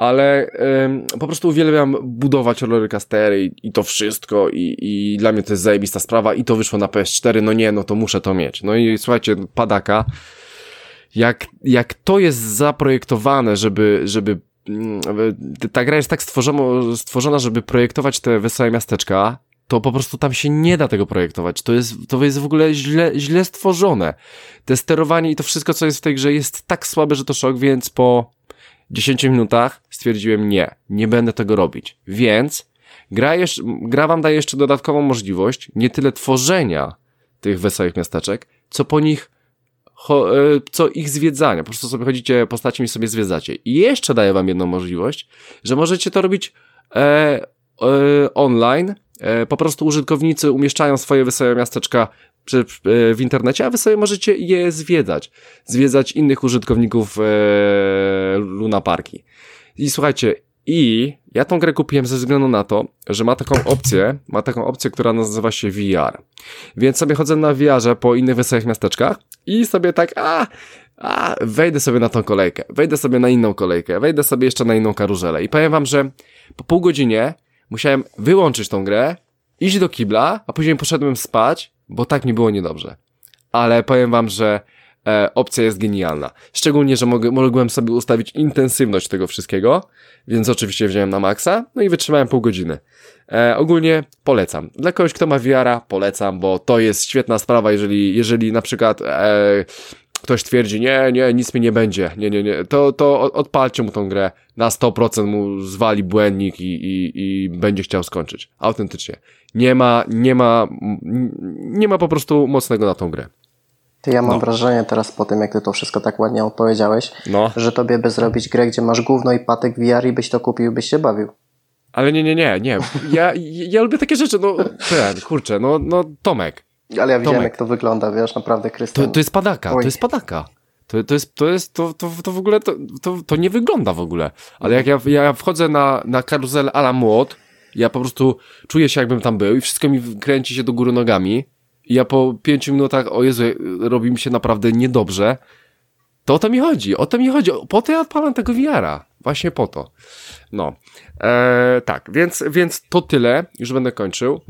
Ale ym, po prostu uwielbiam budować rollercoastery i, i to wszystko i, i dla mnie to jest zajebista sprawa i to wyszło na PS4, no nie, no to muszę to mieć. No i słuchajcie, padaka, jak, jak to jest zaprojektowane, żeby, żeby mm, ta gra jest tak stworzona, stworzona, żeby projektować te wesołe miasteczka, to po prostu tam się nie da tego projektować. To jest, to jest w ogóle źle, źle stworzone. Te sterowanie i to wszystko, co jest w tej grze jest tak słabe, że to szok, więc po 10 minutach stwierdziłem nie, nie będę tego robić. Więc gra, jeszcze, gra wam daje jeszcze dodatkową możliwość nie tyle tworzenia tych wesołych miasteczek, co po nich e, co ich zwiedzania. Po prostu sobie chodzicie postaciami i sobie zwiedzacie. I jeszcze daję wam jedną możliwość, że możecie to robić e, online. E, po prostu użytkownicy umieszczają swoje wesołe miasteczka e, w internecie, a wy sobie możecie je zwiedzać. Zwiedzać innych użytkowników e, Luna Parki. I słuchajcie, i ja tą grę kupiłem ze względu na to, że ma taką opcję, ma taką opcję, która nazywa się VR. Więc sobie chodzę na VR-ze po innych wesołych miasteczkach i sobie tak, a, a, wejdę sobie na tą kolejkę, wejdę sobie na inną kolejkę, wejdę sobie jeszcze na inną karuzelę. I powiem wam, że po pół godzinie musiałem wyłączyć tą grę, iść do kibla, a później poszedłem spać, bo tak mi było niedobrze. Ale powiem wam, że e, opcja jest genialna. Szczególnie, że mogę, mogłem sobie ustawić intensywność tego wszystkiego, więc oczywiście wziąłem na maksa, no i wytrzymałem pół godziny. E, ogólnie polecam. Dla kogoś, kto ma VR, polecam, bo to jest świetna sprawa, jeżeli, jeżeli na przykład e, ktoś twierdzi, nie, nie, nic mi nie będzie, nie, nie, nie, to, to odpalcie mu tą grę, na 100% mu zwali błędnik i, i, i będzie chciał skończyć. Autentycznie. Nie ma, nie ma, nie ma po prostu mocnego na tą grę. Ty, ja mam no. wrażenie teraz po tym, jak ty to wszystko tak ładnie odpowiedziałeś, no. że tobie by zrobić grę, gdzie masz gówno i patek VR i byś to kupił, byś się bawił. Ale nie, nie, nie, nie. Ja, ja lubię takie rzeczy, no, ten, kurczę, no, no, Tomek. Ale ja widziałem, Tomek. jak to wygląda, wiesz, naprawdę, Krystian. To, to jest padaka, Oj. to jest padaka. To, to jest, to jest, to, to, to w ogóle, to, to, to nie wygląda w ogóle. Ale jak ja, ja wchodzę na, na karuzel ala młot, ja po prostu czuję się jakbym tam był i wszystko mi kręci się do góry nogami i ja po pięciu minutach, o Jezu, robi mi się naprawdę niedobrze, to o to mi chodzi, o to mi chodzi. Po to ja odpalam tego VR-a. Właśnie po to. No. Eee, tak, więc, więc to tyle. Już będę kończył.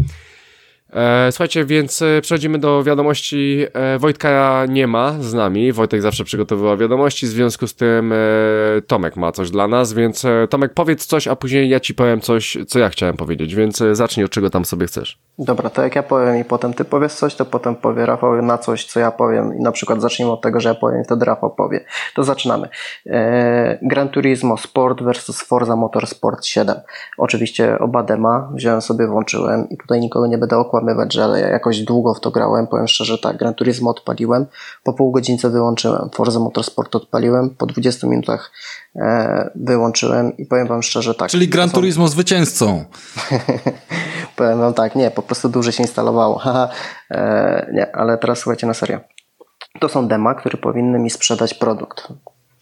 E, słuchajcie, więc e, przechodzimy do wiadomości. E, Wojtka nie ma z nami. Wojtek zawsze przygotowywał wiadomości, w związku z tym Tomek ma coś dla nas, więc Tomek powiedz coś, a później ja ci powiem coś, co ja chciałem powiedzieć, więc zacznij od czego tam sobie chcesz. Dobra, to jak ja powiem i potem ty powiesz coś, to potem powie Rafał na coś, co ja powiem i na przykład zacznijmy od tego, że ja powiem i wtedy Rafał powie. To zaczynamy. Gran Turismo Sport versus Forza Motorsport 7. Oczywiście oba dema wziąłem sobie, włączyłem i tutaj nikogo nie będę okładał okłamywać, że ja jakoś długo w to grałem. Powiem szczerze, tak, Gran Turismo odpaliłem, po pół godzince wyłączyłem, Forza Motorsport odpaliłem, po 20 minutach e, wyłączyłem i powiem wam szczerze, tak. Czyli Gran Turismo są... zwycięzcą. powiem wam tak, nie, po prostu dużo się instalowało. e, nie, ale teraz słuchajcie na serio. To są dema, które powinny mi sprzedać produkt.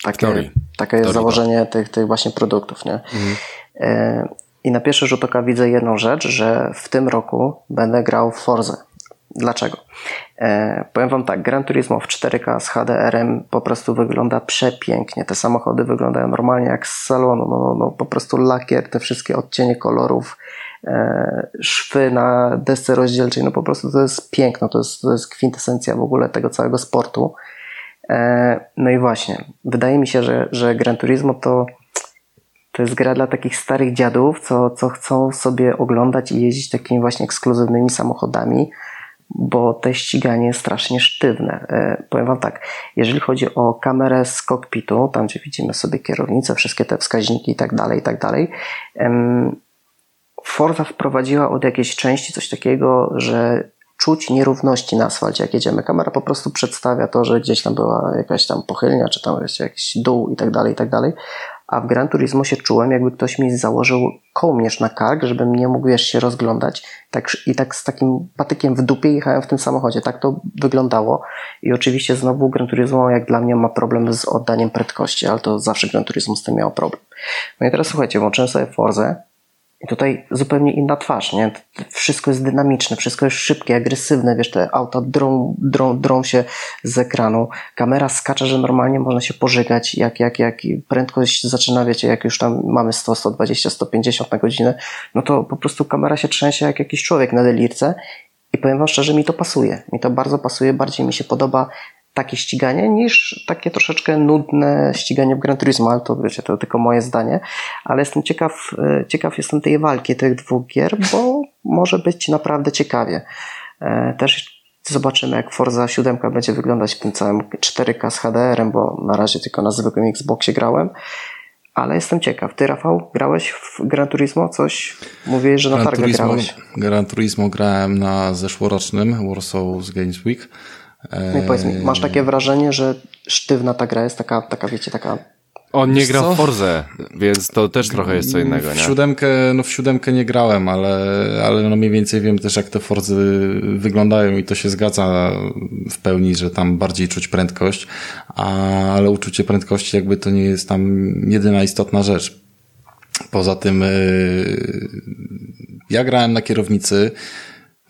Takie, takie jest założenie tych, tych właśnie produktów, nie? Mhm. E, i na pierwszy rzut oka widzę jedną rzecz, że w tym roku będę grał w Forze. Dlaczego? E, powiem Wam tak, Gran Turismo w 4K z HDR-em po prostu wygląda przepięknie. Te samochody wyglądają normalnie jak z salonu. No, no, no po prostu lakier, te wszystkie odcienie kolorów, e, szwy na desce rozdzielczej, no po prostu to jest piękno, to jest, to jest kwintesencja w ogóle tego całego sportu. E, no i właśnie, wydaje mi się, że, że Gran Turismo to to jest gra dla takich starych dziadów, co, co chcą sobie oglądać i jeździć takimi właśnie ekskluzywnymi samochodami, bo te ściganie jest strasznie sztywne. E, powiem Wam tak, jeżeli chodzi o kamerę z kokpitu, tam gdzie widzimy sobie kierownicę, wszystkie te wskaźniki i tak dalej, i tak dalej, Forza wprowadziła od jakiejś części coś takiego, że czuć nierówności na asfalcie, jak jedziemy. Kamera po prostu przedstawia to, że gdzieś tam była jakaś tam pochylnia, czy tam jest jakiś dół i tak dalej, i tak dalej, a w Gran Turismo się czułem, jakby ktoś mi założył kołmierz na kark, żebym nie mógł jeszcze się rozglądać. Tak, I tak z takim patykiem w dupie jechałem w tym samochodzie. Tak to wyglądało. I oczywiście znowu Gran Turismo, jak dla mnie, ma problem z oddaniem prędkości, ale to zawsze Gran Turismo z tym miał problem. No i teraz słuchajcie, włączyłem sobie Forzę I tutaj zupełnie inna twarz, nie? Wszystko jest dynamiczne, wszystko jest szybkie, agresywne, wiesz, te auta drą, drą, drą się z ekranu, kamera skacze, że normalnie można się pożygać, jak, jak, jak prędkość zaczyna, wiecie, jak już tam mamy 100, 120, 150 na godzinę, no to po prostu kamera się trzęsie jak jakiś człowiek na delirce i powiem wam szczerze, mi to pasuje. Mi to bardzo pasuje, bardziej mi się podoba takie ściganie niż takie troszeczkę nudne ściganie w Gran Turismo, ale to wiecie, to tylko moje zdanie, ale jestem ciekaw, e, ciekaw jestem tej walki tych dwóch gier, bo może być naprawdę ciekawie. E, też zobaczymy, jak Forza 7 będzie wyglądać w tym całym 4K z HDR-em, bo na razie tylko na zwykłym Xboxie grałem. Ale jestem ciekaw. Ty, Rafał, grałeś w Gran Turismo? Coś mówiłeś, że na Gran Turismo, grałeś. Gran Turismo grałem na zeszłorocznym Warsaw Games Week. No powiedz mi, masz takie wrażenie, że sztywna ta gra jest taka, taka wiecie, taka on nie gra w Forze, więc to też trochę jest co innego, nie? W siódemkę, no w siódemkę nie grałem, ale, ale no mniej więcej wiem też, jak te Forzy wyglądają i to się zgadza w pełni, że tam bardziej czuć prędkość, a, ale uczucie prędkości jakby to nie jest tam jedyna istotna rzecz. Poza tym, yy, ja grałem na kierownicy,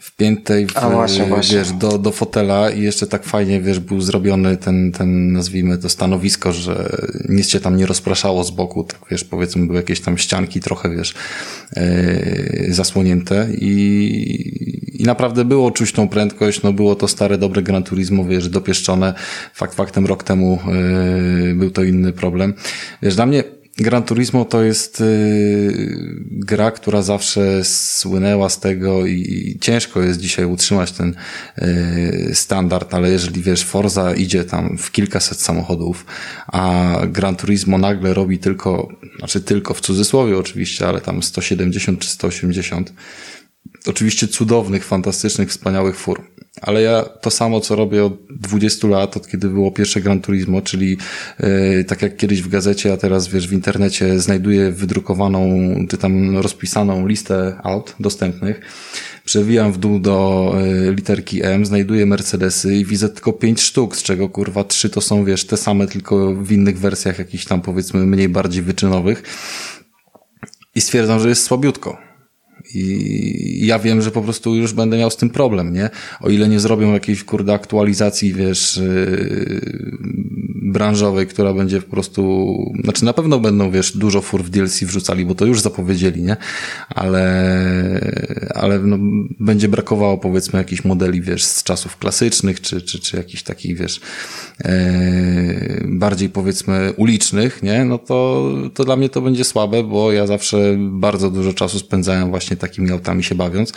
wpiętej w, A, właśnie, właśnie. wiesz, do, do fotela i jeszcze tak fajnie, wiesz, był zrobiony ten, ten, nazwijmy to stanowisko, że nic cię tam nie rozpraszało z boku, tak wiesz, powiedzmy były jakieś tam ścianki trochę, wiesz, yy, zasłonięte i, i naprawdę było czuć tą prędkość, no było to stare, dobre Gran Turismo, wiesz, dopieszczone, fakt faktem rok temu yy, był to inny problem. Wiesz, dla mnie Gran Turismo to jest y, gra, która zawsze słynęła z tego i ciężko jest dzisiaj utrzymać ten y, standard, ale jeżeli wiesz, Forza idzie tam w kilkaset samochodów, a Gran Turismo nagle robi tylko, znaczy tylko w cudzysłowie oczywiście, ale tam 170 czy 180, oczywiście cudownych, fantastycznych, wspaniałych fur. Ale ja to samo, co robię od 20 lat, od kiedy było pierwsze Gran Turismo, czyli yy, tak jak kiedyś w gazecie, a teraz wiesz w internecie znajduję wydrukowaną, czy tam rozpisaną listę aut dostępnych, przewijam w dół do yy, literki M, znajduję Mercedesy i widzę tylko pięć sztuk, z czego kurwa trzy to są wiesz te same, tylko w innych wersjach jakichś tam powiedzmy mniej bardziej wyczynowych. I stwierdzam, że jest słabiutko i ja wiem, że po prostu już będę miał z tym problem, nie? O ile nie zrobią jakiejś, kurde, aktualizacji, wiesz, yy, branżowej, która będzie po prostu, znaczy na pewno będą, wiesz, dużo fur w DLC wrzucali, bo to już zapowiedzieli, nie? Ale, ale no, będzie brakowało, powiedzmy, jakichś modeli, wiesz, z czasów klasycznych, czy, czy, czy jakichś takich, wiesz, yy, bardziej, powiedzmy, ulicznych, nie? No to, to dla mnie to będzie słabe, bo ja zawsze bardzo dużo czasu spędzałem właśnie takimi autami się bawiąc.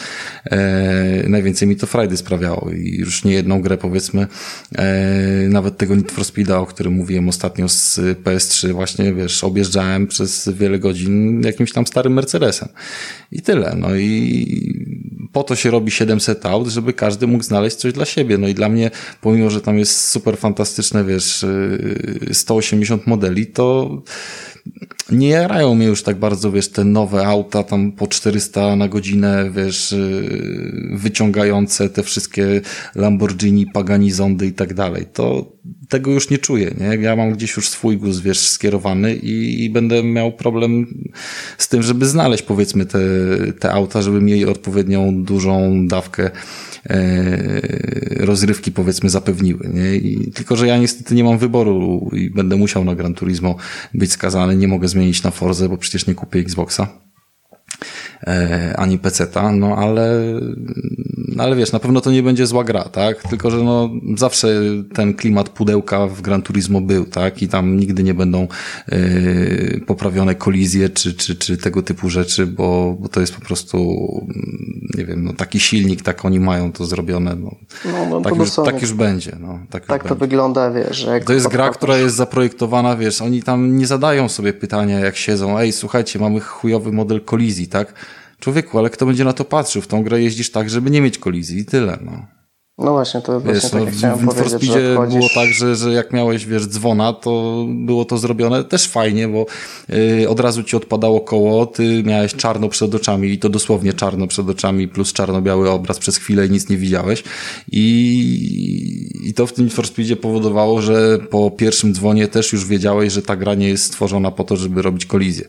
E, najwięcej mi to frajdy sprawiało i już nie jedną grę powiedzmy, e, nawet tego Need for Speeda, o którym mówiłem ostatnio z PS3 właśnie, wiesz, objeżdżałem przez wiele godzin jakimś tam starym Mercedesem. I tyle. No i po to się robi 700 aut, żeby każdy mógł znaleźć coś dla siebie. No i dla mnie, pomimo, że tam jest super fantastyczne, wiesz, 180 y, modeli, to nie jarają mnie już tak bardzo, wiesz, te nowe auta tam po 400 na godzinę, wiesz, y, wyciągające te wszystkie Lamborghini, Pagani, Zondy i tak dalej. To tego już nie czuję, nie? Ja mam gdzieś już swój guz, wiesz, skierowany i, i będę miał problem z tym, żeby znaleźć, powiedzmy, te, te auta, żeby mieli odpowiednią dużą dawkę rozrywki powiedzmy zapewniły. Nie? I, tylko, że ja niestety nie mam wyboru i będę musiał na Gran Turismo być skazany, nie mogę zmienić na Forze, bo przecież nie kupię Xboxa. E, ani peceta, no ale, no ale wiesz, na pewno to nie będzie zła gra, tak? Tylko, że no zawsze ten klimat pudełka w Gran Turismo był, tak? I tam nigdy nie będą e, poprawione kolizje czy, czy, czy tego typu rzeczy, bo, bo to jest po prostu, nie wiem, no taki silnik, tak oni mają to zrobione, no. no, no tak, już, tak już będzie, no. Tak, tak to będzie. wygląda, wiesz. Jak to jest gra, która jest zaprojektowana, wiesz, oni tam nie zadają sobie pytania, jak siedzą, ej, słuchajcie, mamy chujowy model kolizji, tak? Człowieku, ale kto będzie na to patrzył? W tą grę jeździsz tak, żeby nie mieć kolizji i tyle, no. No właśnie, to wiesz, właśnie no, tak w powiedzieć, że wchodzisz... było tak, że, że jak miałeś, wiesz, dzwona, to było to zrobione też fajnie, bo yy, od razu ci odpadało koło, ty miałeś czarno przed oczami i to dosłownie czarno przed oczami plus czarno-biały obraz przez chwilę i nic nie widziałeś i, i to w tym For Speedzie powodowało, że po pierwszym dzwonie też już wiedziałeś, że ta gra nie jest stworzona po to, żeby robić kolizję.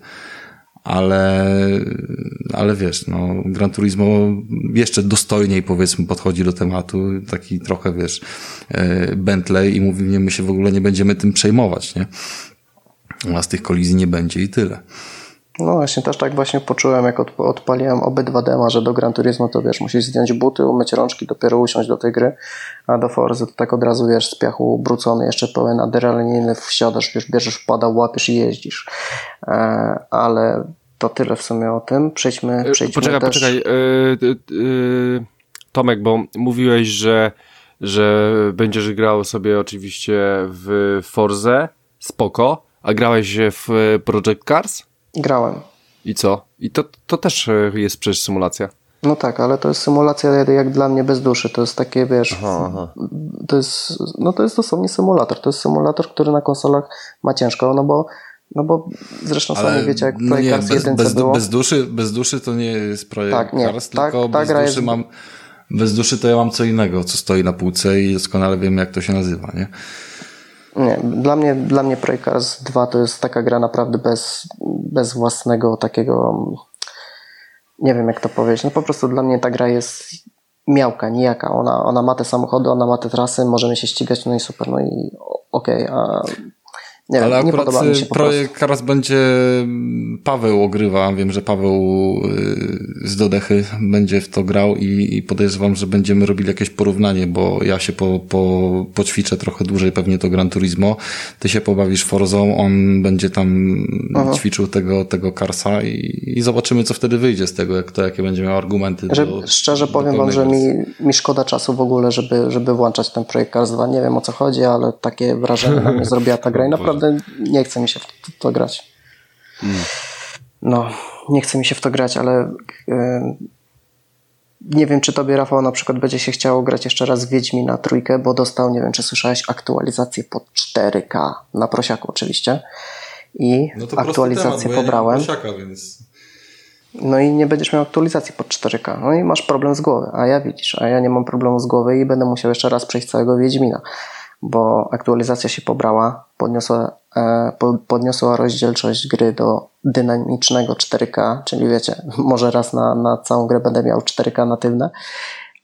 Ale, ale wiesz, no, Gran Turismo jeszcze dostojniej powiedzmy podchodzi do tematu, taki trochę wiesz, e, Bentley i mówi, nie, my się w ogóle nie będziemy tym przejmować, nie? A z tych kolizji nie będzie i tyle. No właśnie, też tak właśnie poczułem, jak od, odpaliłem obydwa dema, że do Gran Turismo to wiesz, musisz zdjąć buty, umyć rączki, dopiero usiąść do tej gry, a do Forza to tak od razu wiesz, z piachu brucony, jeszcze pełen adrenaliny, wsiadasz, wiesz, bierzesz pada, łapiesz i jeździsz. E, ale to tyle w sumie o tym. Przejdźmy, e, przejdźmy Poczekaj, też... poczekaj. Yy, Tomek, bo mówiłeś, że, że będziesz grał sobie oczywiście w Forze, spoko, a grałeś w Project Cars? Grałem. I co? I to, to też e, jest przecież symulacja. No tak, ale to jest symulacja jak dla mnie bez duszy. To jest takie, wiesz, aha, aha. to jest, no to jest dosłownie symulator. To jest symulator, który na konsolach ma ciężko, no bo no bo zresztą ale sami wiecie, jak no nie, bez, bez, było. Bez duszy, bez duszy to nie jest projekt tak, nie, Cars, tak, tylko bez duszy jest... mam bez duszy to ja mam co innego, co stoi na półce i doskonale wiem, jak to się nazywa, nie? Nie, dla mnie, dla mnie Cars 2 to jest taka gra naprawdę bez, bez własnego takiego, nie wiem jak to powiedzieć, no po prostu dla mnie ta gra jest miałka, nijaka. Ona, ona ma te samochody, ona ma te trasy, możemy się ścigać, no i super, no i okej, okay, a nie Ale wiem, akurat nie mi się projekt teraz będzie Paweł ogrywa. Wiem, że Paweł y, z Dodechy będzie w to grał i, i podejrzewam, że będziemy robili jakieś porównanie, bo ja się po, po, poćwiczę trochę dłużej pewnie to Gran Turismo. Ty się pobawisz Forzą, on będzie tam Aha. ćwiczył tego, tego Karsa i, i zobaczymy, co wtedy wyjdzie z tego, jak to, jakie będzie miał argumenty. Że, do, szczerze do powiem wam, że mi, mi szkoda czasu w ogóle, żeby, żeby włączać ten projekt Cars 2. Nie wiem o co chodzi, ale takie wrażenie na mnie zrobiła ta gra i naprawdę naprawdę nie chce mi się w to, to grać. Mm. No, nie chce mi się w to grać, ale yy, nie wiem, czy tobie, Rafał, na przykład będzie się chciało grać jeszcze raz Wiedźmi na trójkę, bo dostał, nie wiem, czy słyszałeś, aktualizację pod 4K, na prosiaku oczywiście. I no aktualizację temat, pobrałem. Ja prosiaka, więc... No i nie będziesz miał aktualizacji pod 4K. No i masz problem z głowy, a ja widzisz, a ja nie mam problemu z głowy i będę musiał jeszcze raz przejść całego Wiedźmina bo aktualizacja się pobrała, podniosła, e, podniosła rozdzielczość gry do dynamicznego 4K, czyli wiecie, może raz na, na całą grę będę miał 4K natywne,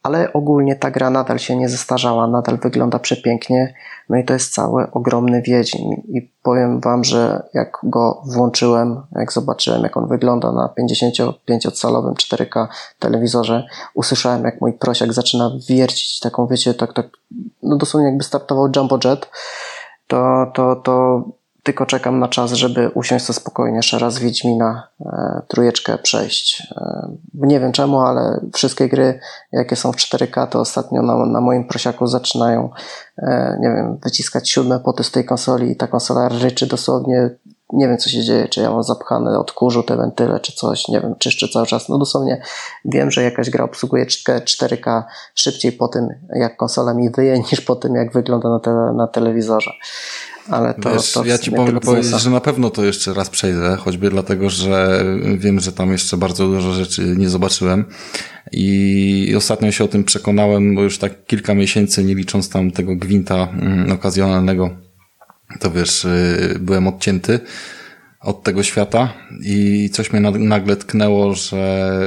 ale ogólnie ta gra nadal się nie zestarzała, nadal wygląda przepięknie, no i to jest cały ogromny Wiedźmin. I powiem wam, że jak go włączyłem, jak zobaczyłem jak on wygląda na 55-calowym 4K telewizorze, usłyszałem jak mój prosiak zaczyna wiercić taką, wiecie, tak, tak, no dosłownie jakby startował Jumbo Jet, to, to, to tylko czekam na czas, żeby usiąść sobie spokojnie jeszcze raz Wiedźmina e, trójeczkę przejść. E, nie wiem czemu, ale wszystkie gry, jakie są w 4K, to ostatnio na, na moim prosiaku zaczynają, e, nie wiem, wyciskać siódme poty z tej konsoli i ta konsola ryczy dosłownie nie wiem co się dzieje, czy ja mam zapchane od kurzu te wentyle, czy coś, nie wiem, czyszczę cały czas. No dosłownie wiem, że jakaś gra obsługuje 4K szybciej po tym, jak konsola mi wyje, niż po tym, jak wygląda na, tele, na telewizorze. Ale to, Wiesz, to ja ci mogę powiedzieć, że na pewno to jeszcze raz przejdę, choćby dlatego, że wiem, że tam jeszcze bardzo dużo rzeczy nie zobaczyłem. I ostatnio się o tym przekonałem, bo już tak kilka miesięcy, nie licząc tam tego gwinta mm, okazjonalnego, to wiesz, y, byłem odcięty od tego świata i coś mnie nagle tknęło, że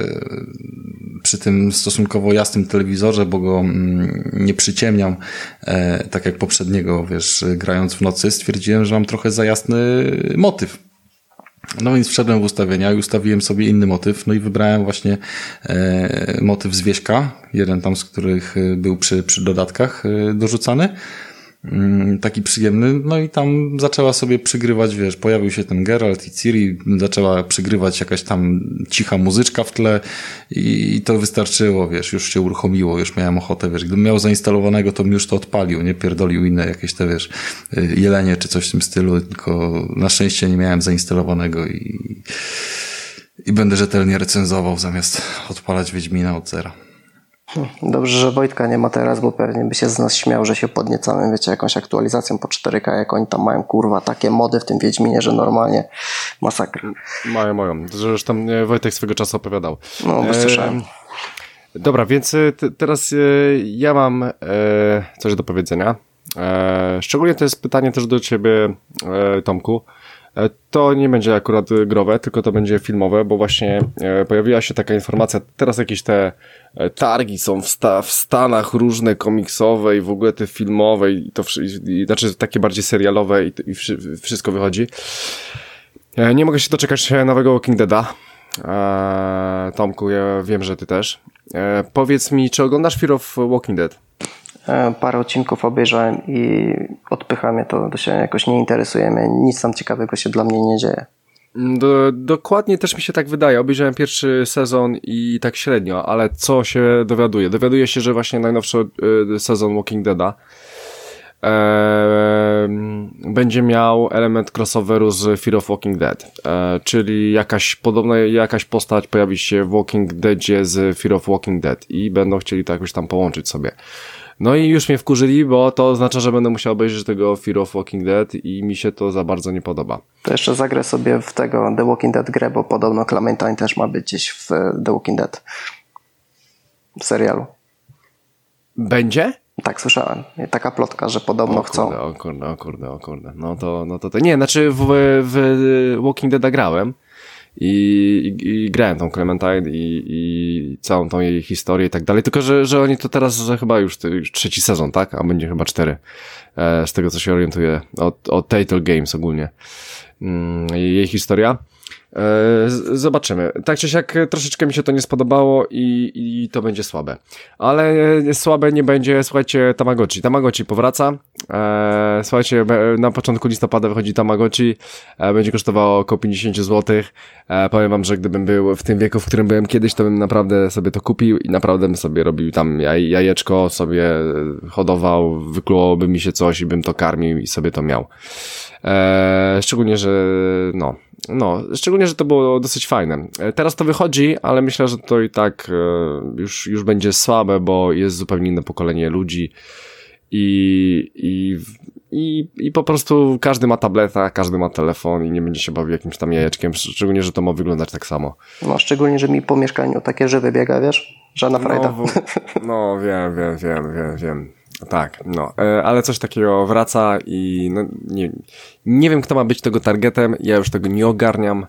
przy tym stosunkowo jasnym telewizorze, bo go mm, nie przyciemniam, e, tak jak poprzedniego, wiesz, grając w nocy, stwierdziłem, że mam trochę za jasny motyw. No więc wszedłem w ustawienia i ustawiłem sobie inny motyw, no i wybrałem właśnie e, motyw z wieśka, jeden tam z których był przy, przy dodatkach e, dorzucany. Mm, taki przyjemny, no i tam zaczęła sobie przygrywać, wiesz, pojawił się ten Geralt i Ciri, zaczęła przygrywać jakaś tam cicha muzyczka w tle i to wystarczyło, wiesz, już się uruchomiło, już miałem ochotę, wiesz, gdybym miał zainstalowanego, to mi już to odpalił, nie pierdolił inne jakieś te, wiesz, jelenie czy coś w tym stylu, tylko na szczęście nie miałem zainstalowanego i, i będę rzetelnie recenzował zamiast odpalać Wiedźmina od zera. Dobrze, że Wojtka nie ma teraz, bo pewnie by się z nas śmiał, że się podniecamy, wiecie, jakąś aktualizacją po 4K, jak oni tam mają, kurwa, takie mody w tym Wiedźminie, że normalnie masakra. Mają, mają. Zresztą e, Wojtek swego czasu opowiadał. No, bo słyszałem. Dobra, więc e, teraz e, ja mam e, coś do powiedzenia. E, szczególnie to jest pytanie też do ciebie, e, Tomku. E, to nie będzie akurat growe, tylko to będzie filmowe, bo właśnie e, pojawiła się taka informacja, teraz jakieś te e, targi są w, sta w Stanach różne komiksowe i w ogóle te filmowe i to, i, znaczy takie bardziej serialowe i, i wszystko wychodzi. Nie mogę się doczekać nowego Walking Dead'a. Eee, Tomku, ja wiem, że ty też. Eee, powiedz mi, czy oglądasz Fear of Walking Dead? E, parę odcinków obejrzałem i odpycha mnie to, to się jakoś nie interesuje mnie, nic tam ciekawego się dla mnie nie dzieje. Mm, do, dokładnie też mi się tak wydaje. Obejrzałem pierwszy sezon i tak średnio, ale co się dowiaduje? Dowiaduje się, że właśnie najnowszy y, sezon Walking Deada e, będzie miał element crossoveru z Fear of Walking Dead, e, czyli jakaś podobna, jakaś postać pojawi się w Walking Deadzie z Fear of Walking Dead i będą chcieli to jakoś tam połączyć sobie. No i już mnie wkurzyli, bo to oznacza, że będę musiał obejrzeć tego Fear of Walking Dead i mi się to za bardzo nie podoba. To jeszcze zagrę sobie w tego The Walking Dead grę, bo podobno Clementine też ma być gdzieś w The Walking Dead. W serialu. Będzie? Tak, słyszałem. Taka plotka, że podobno o chcą. Kurde, o kurde, o kurde, o kurde. No to, no to, to nie, znaczy w, w Walking Dead grałem i, i, i grałem tą Clementine i, i całą tą jej historię i tak dalej, tylko że, że oni to teraz chyba już, już trzeci sezon, tak? A będzie chyba cztery, e, z tego co się orientuję, od, od Tatel Games ogólnie. Mm, jej historia. E, zobaczymy. Tak czy siak troszeczkę mi się to nie spodobało i, i to będzie słabe. Ale słabe nie będzie, słuchajcie, Tamagotchi. Tamagotchi powraca. E, słuchajcie, na początku listopada wychodzi Tamagotchi. E, będzie kosztowało około 50 zł. Powiem wam, że gdybym był w tym wieku, w którym byłem kiedyś, to bym naprawdę sobie to kupił i naprawdę bym sobie robił tam jaj, jajeczko, sobie hodował, wyklułoby mi się coś i bym to karmił i sobie to miał. Szczególnie, że no, no, szczególnie, że to było dosyć fajne. E, teraz to wychodzi, ale myślę, że to i tak e, już, już będzie słabe, bo jest zupełnie inne pokolenie ludzi i, i, i, i po prostu każdy ma tableta, każdy ma telefon i nie będzie się bawił jakimś tam jajeczkiem, szczególnie, że to ma wyglądać tak samo. No, szczególnie, że mi po mieszkaniu takie żywy biega, wiesz? Żadna frajda. No, no wiem, wiem, wiem, wiem, wiem. Tak, no, e, ale coś takiego wraca i no, nie, nie wiem, kto ma być tego targetem, ja już tego nie ogarniam.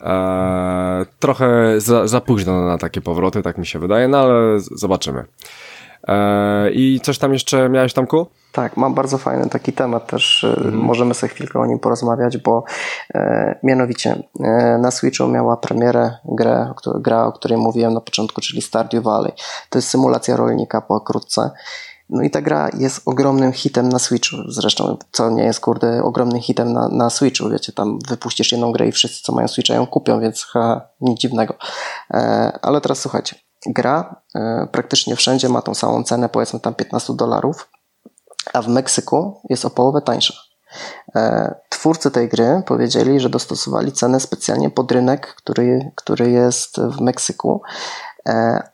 Eee, trochę za, za późno na takie powroty, tak mi się wydaje, no ale zobaczymy. Eee, I coś tam jeszcze miałeś, Tamku? Tak, mam bardzo fajny taki temat też, mhm. możemy sobie chwilkę o nim porozmawiać, bo e, mianowicie e, na Switchu miała premierę grę, gra, o której mówiłem na początku, czyli Stardew Valley. To jest symulacja rolnika pokrótce no i ta gra jest ogromnym hitem na Switchu. Zresztą, co nie jest, kurde, ogromnym hitem na, na Switchu. Wiecie, tam wypuścisz jedną grę i wszyscy, co mają Switcha, ją kupią, więc ha, nic dziwnego. E, ale teraz słuchajcie. Gra e, praktycznie wszędzie ma tą samą cenę, powiedzmy tam 15 dolarów, a w Meksyku jest o połowę tańsza. E, twórcy tej gry powiedzieli, że dostosowali cenę specjalnie pod rynek, który, który jest w Meksyku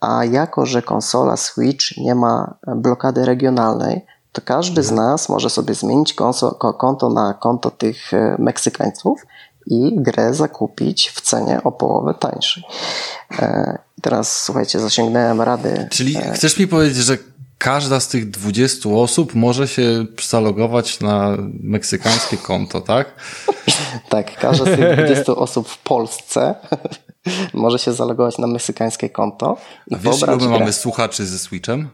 a jako, że konsola Switch nie ma blokady regionalnej, to każdy z nas może sobie zmienić konto na konto tych e, Meksykańców i grę zakupić w cenie o połowę tańszej. E, teraz słuchajcie, zasięgnąłem rady. Czyli chcesz mi powiedzieć, że każda z tych 20 osób może się zalogować na meksykańskie konto, tak? tak, każda z tych 20 osób w Polsce może się zalogować na meksykańskie konto. I A wiesz, ile my mamy słuchaczy ze Switchem?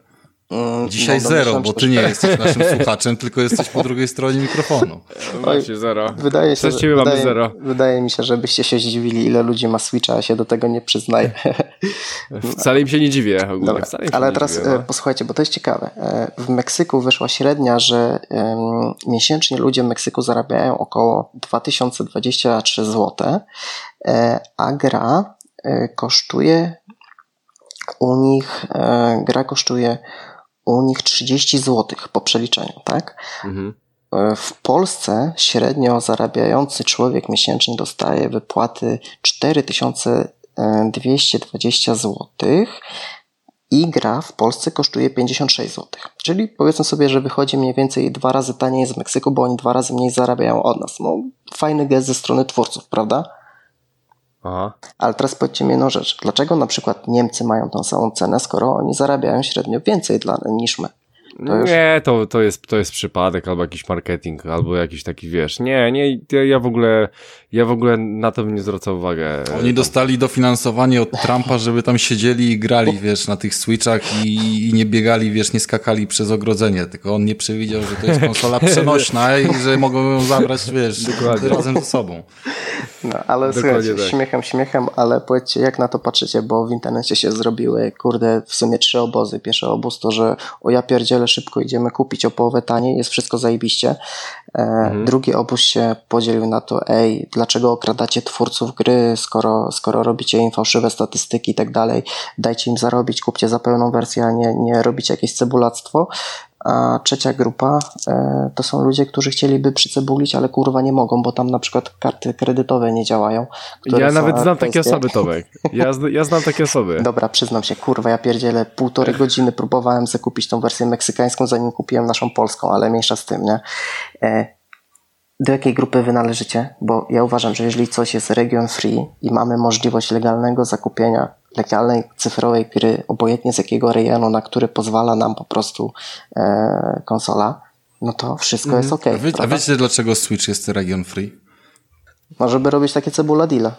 Mm, Dzisiaj no, zero, bo ty nie jesteś naszym słuchaczem, tylko jesteś po drugiej stronie mikrofonu. Właśnie zero. Wydaje się, że, wydaje, zero. wydaje mi się, że byście się zdziwili, ile ludzi ma Switcha, a się do tego nie przyznaje. Wcale im się nie dziwię ogólnie. Dobra, ale teraz dziwię, no. posłuchajcie, bo to jest ciekawe. E, w Meksyku wyszła średnia, że um, miesięcznie ludzie w Meksyku zarabiają około 2023 zł, e, a gra e, kosztuje u nich, gra kosztuje u nich 30 zł po przeliczeniu, tak? Mhm. E, w Polsce średnio zarabiający człowiek miesięcznie dostaje wypłaty 4220 zł i gra w Polsce kosztuje 56 zł. Czyli powiedzmy sobie, że wychodzi mniej więcej dwa razy taniej z Meksyku, bo oni dwa razy mniej zarabiają od nas. No, fajny gest ze strony twórców, prawda? Aha. Ale teraz powiedzcie mi jedną rzecz. Dlaczego na przykład Niemcy mają tą samą cenę, skoro oni zarabiają średnio więcej dla, niż my? To już... Nie, to, to, jest, to jest przypadek, albo jakiś marketing, albo jakiś taki, wiesz, nie, nie, ja w ogóle, ja w ogóle na to bym nie zwracał uwagę. Oni dostali dofinansowanie od Trumpa, żeby tam siedzieli i grali, wiesz, na tych Switchach i, i nie biegali, wiesz, nie skakali przez ogrodzenie, tylko on nie przewidział, że to jest konsola przenośna i że mogą ją zabrać, wiesz, Dokładnie. razem ze sobą. No, ale Dokładnie słuchajcie, tak. śmiechem, śmiechem, ale powiedzcie, jak na to patrzycie, bo w internecie się zrobiły, kurde, w sumie trzy obozy. Pierwszy obóz to, że o ja pierdzielę, szybko idziemy kupić o połowę taniej, jest wszystko zajebiście. E, mhm. Drugi obóz się podzielił na to, ej, dlaczego okradacie twórców gry, skoro, skoro robicie im fałszywe statystyki i tak dalej, dajcie im zarobić, kupcie za pełną wersję, a nie, nie robicie jakieś cebulactwo. A trzecia grupa e, to są ludzie, którzy chcieliby przycebulić, ale kurwa nie mogą, bo tam na przykład karty kredytowe nie działają. Ja nawet znam takie osoby, Tomek. Ja, ja znam takie osoby. Dobra, przyznam się, kurwa, ja pierdzielę półtorej godziny próbowałem zakupić tą wersję meksykańską, zanim kupiłem naszą polską, ale mniejsza z tym, nie? E, do jakiej grupy wy należycie? Bo ja uważam, że jeżeli coś jest region free i mamy możliwość legalnego zakupienia legalnej cyfrowej gry, obojętnie z jakiego rejonu, na który pozwala nam po prostu e, konsola, no to wszystko mm. jest ok. A, wie, a wiecie dlaczego Switch jest region free? Może by robić takie cebula deal.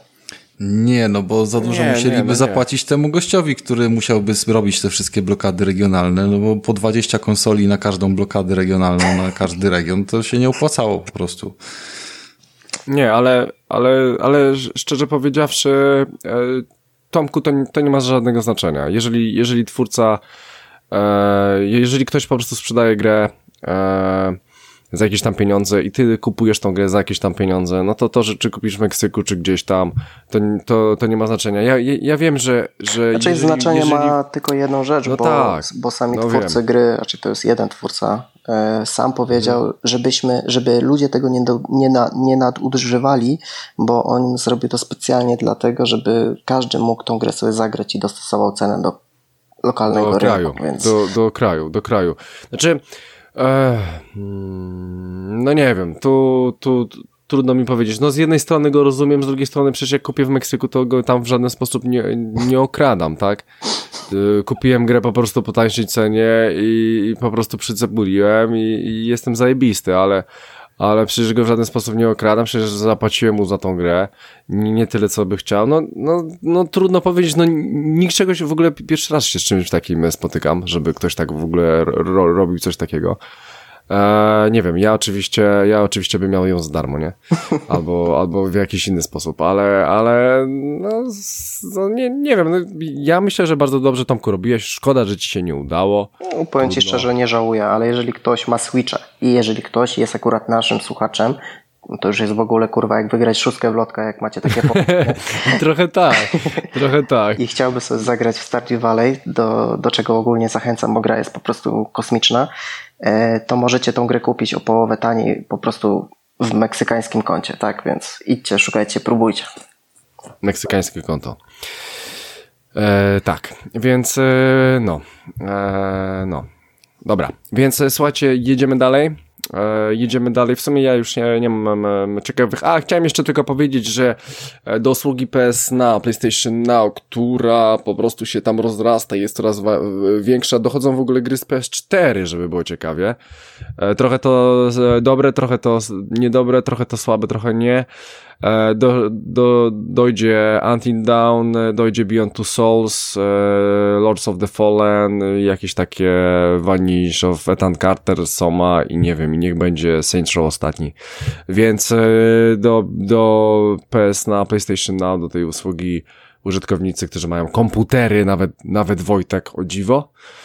Nie, no bo za dużo nie, musieliby nie, no zapłacić temu gościowi, który musiałby zrobić te wszystkie blokady regionalne, no bo po 20 konsoli na każdą blokadę regionalną, na każdy region, to się nie opłacało po prostu. Nie, ale, ale, ale szczerze powiedziawszy, e, Tomku, to, to nie ma żadnego znaczenia. Jeżeli, jeżeli twórca, e, jeżeli ktoś po prostu sprzedaje grę e, za jakieś tam pieniądze i ty kupujesz tą grę za jakieś tam pieniądze, no to to, że czy kupisz w Meksyku, czy gdzieś tam, to, to, to nie ma znaczenia. Ja, ja, wiem, że... że znaczy jeżeli, znaczenie jeżeli... ma tylko jedną rzecz, no bo, tak, bo sami no twórcy wiem. gry, znaczy to jest jeden twórca, e, sam powiedział, mhm. żebyśmy, żeby ludzie tego nie, do, nie, na, nie nadużywali, bo on zrobił to specjalnie dlatego, żeby każdy mógł tą grę sobie zagrać i dostosował cenę do lokalnego do kraju, rynku. Więc... Do, do kraju, do kraju. Znaczy, no nie wiem, tu, tu trudno mi powiedzieć. No z jednej strony go rozumiem, z drugiej strony przecież jak kupię w Meksyku, to go tam w żaden sposób nie, nie okradam, tak? Y, kupiłem grę po prostu po tańszej cenie i, i po prostu przycebuliłem i, i jestem zajebisty, ale ale przecież go w żaden sposób nie okradam, przecież zapłaciłem mu za tą grę, nie, tyle co by chciał, no, no, no trudno powiedzieć, no nikt czegoś w ogóle pierwszy raz się z czymś takim spotykam, żeby ktoś tak w ogóle ro, robił coś takiego. E, nie wiem, ja oczywiście, ja oczywiście bym miał ją za darmo, nie? Albo, albo w jakiś inny sposób, ale, ale no, no nie, nie wiem, no, ja myślę, że bardzo dobrze Tomku robiłeś, szkoda, że ci się nie udało. No, powiem ci szczerze, nie żałuję, ale jeżeli ktoś ma Switcha i jeżeli ktoś jest akurat naszym słuchaczem, to już jest w ogóle kurwa jak wygrać szóstkę w lotka, jak macie takie Trochę tak, trochę tak. I chciałby sobie zagrać w Stardew Valley, do, do czego ogólnie zachęcam, bo gra jest po prostu kosmiczna, to możecie tą grę kupić o połowę taniej po prostu w meksykańskim koncie, tak? Więc idźcie, szukajcie, próbujcie. Meksykańskie konto. E, tak, więc e, no, e, no. Dobra, więc e, słuchajcie, jedziemy dalej. E, jedziemy dalej. W sumie ja już nie, nie mam ciekawych. A, chciałem jeszcze tylko powiedzieć, że e, do usługi PS na PlayStation Now, która po prostu się tam rozrasta, jest coraz większa, dochodzą w ogóle gry z PS4, żeby było ciekawie. E, trochę to dobre, trochę to niedobre, trochę to słabe, trochę nie. E, do, do, dojdzie Until Down, dojdzie Beyond Two Souls, e, Lords of the Fallen, jakieś takie Vanish of Ethan Carter, Soma i nie wiem, i niech będzie Saints Row ostatni. Więc e, do, do PS na PlayStation Now, do tej usługi użytkownicy, którzy mają komputery, nawet, nawet Wojtek, o dziwo, E,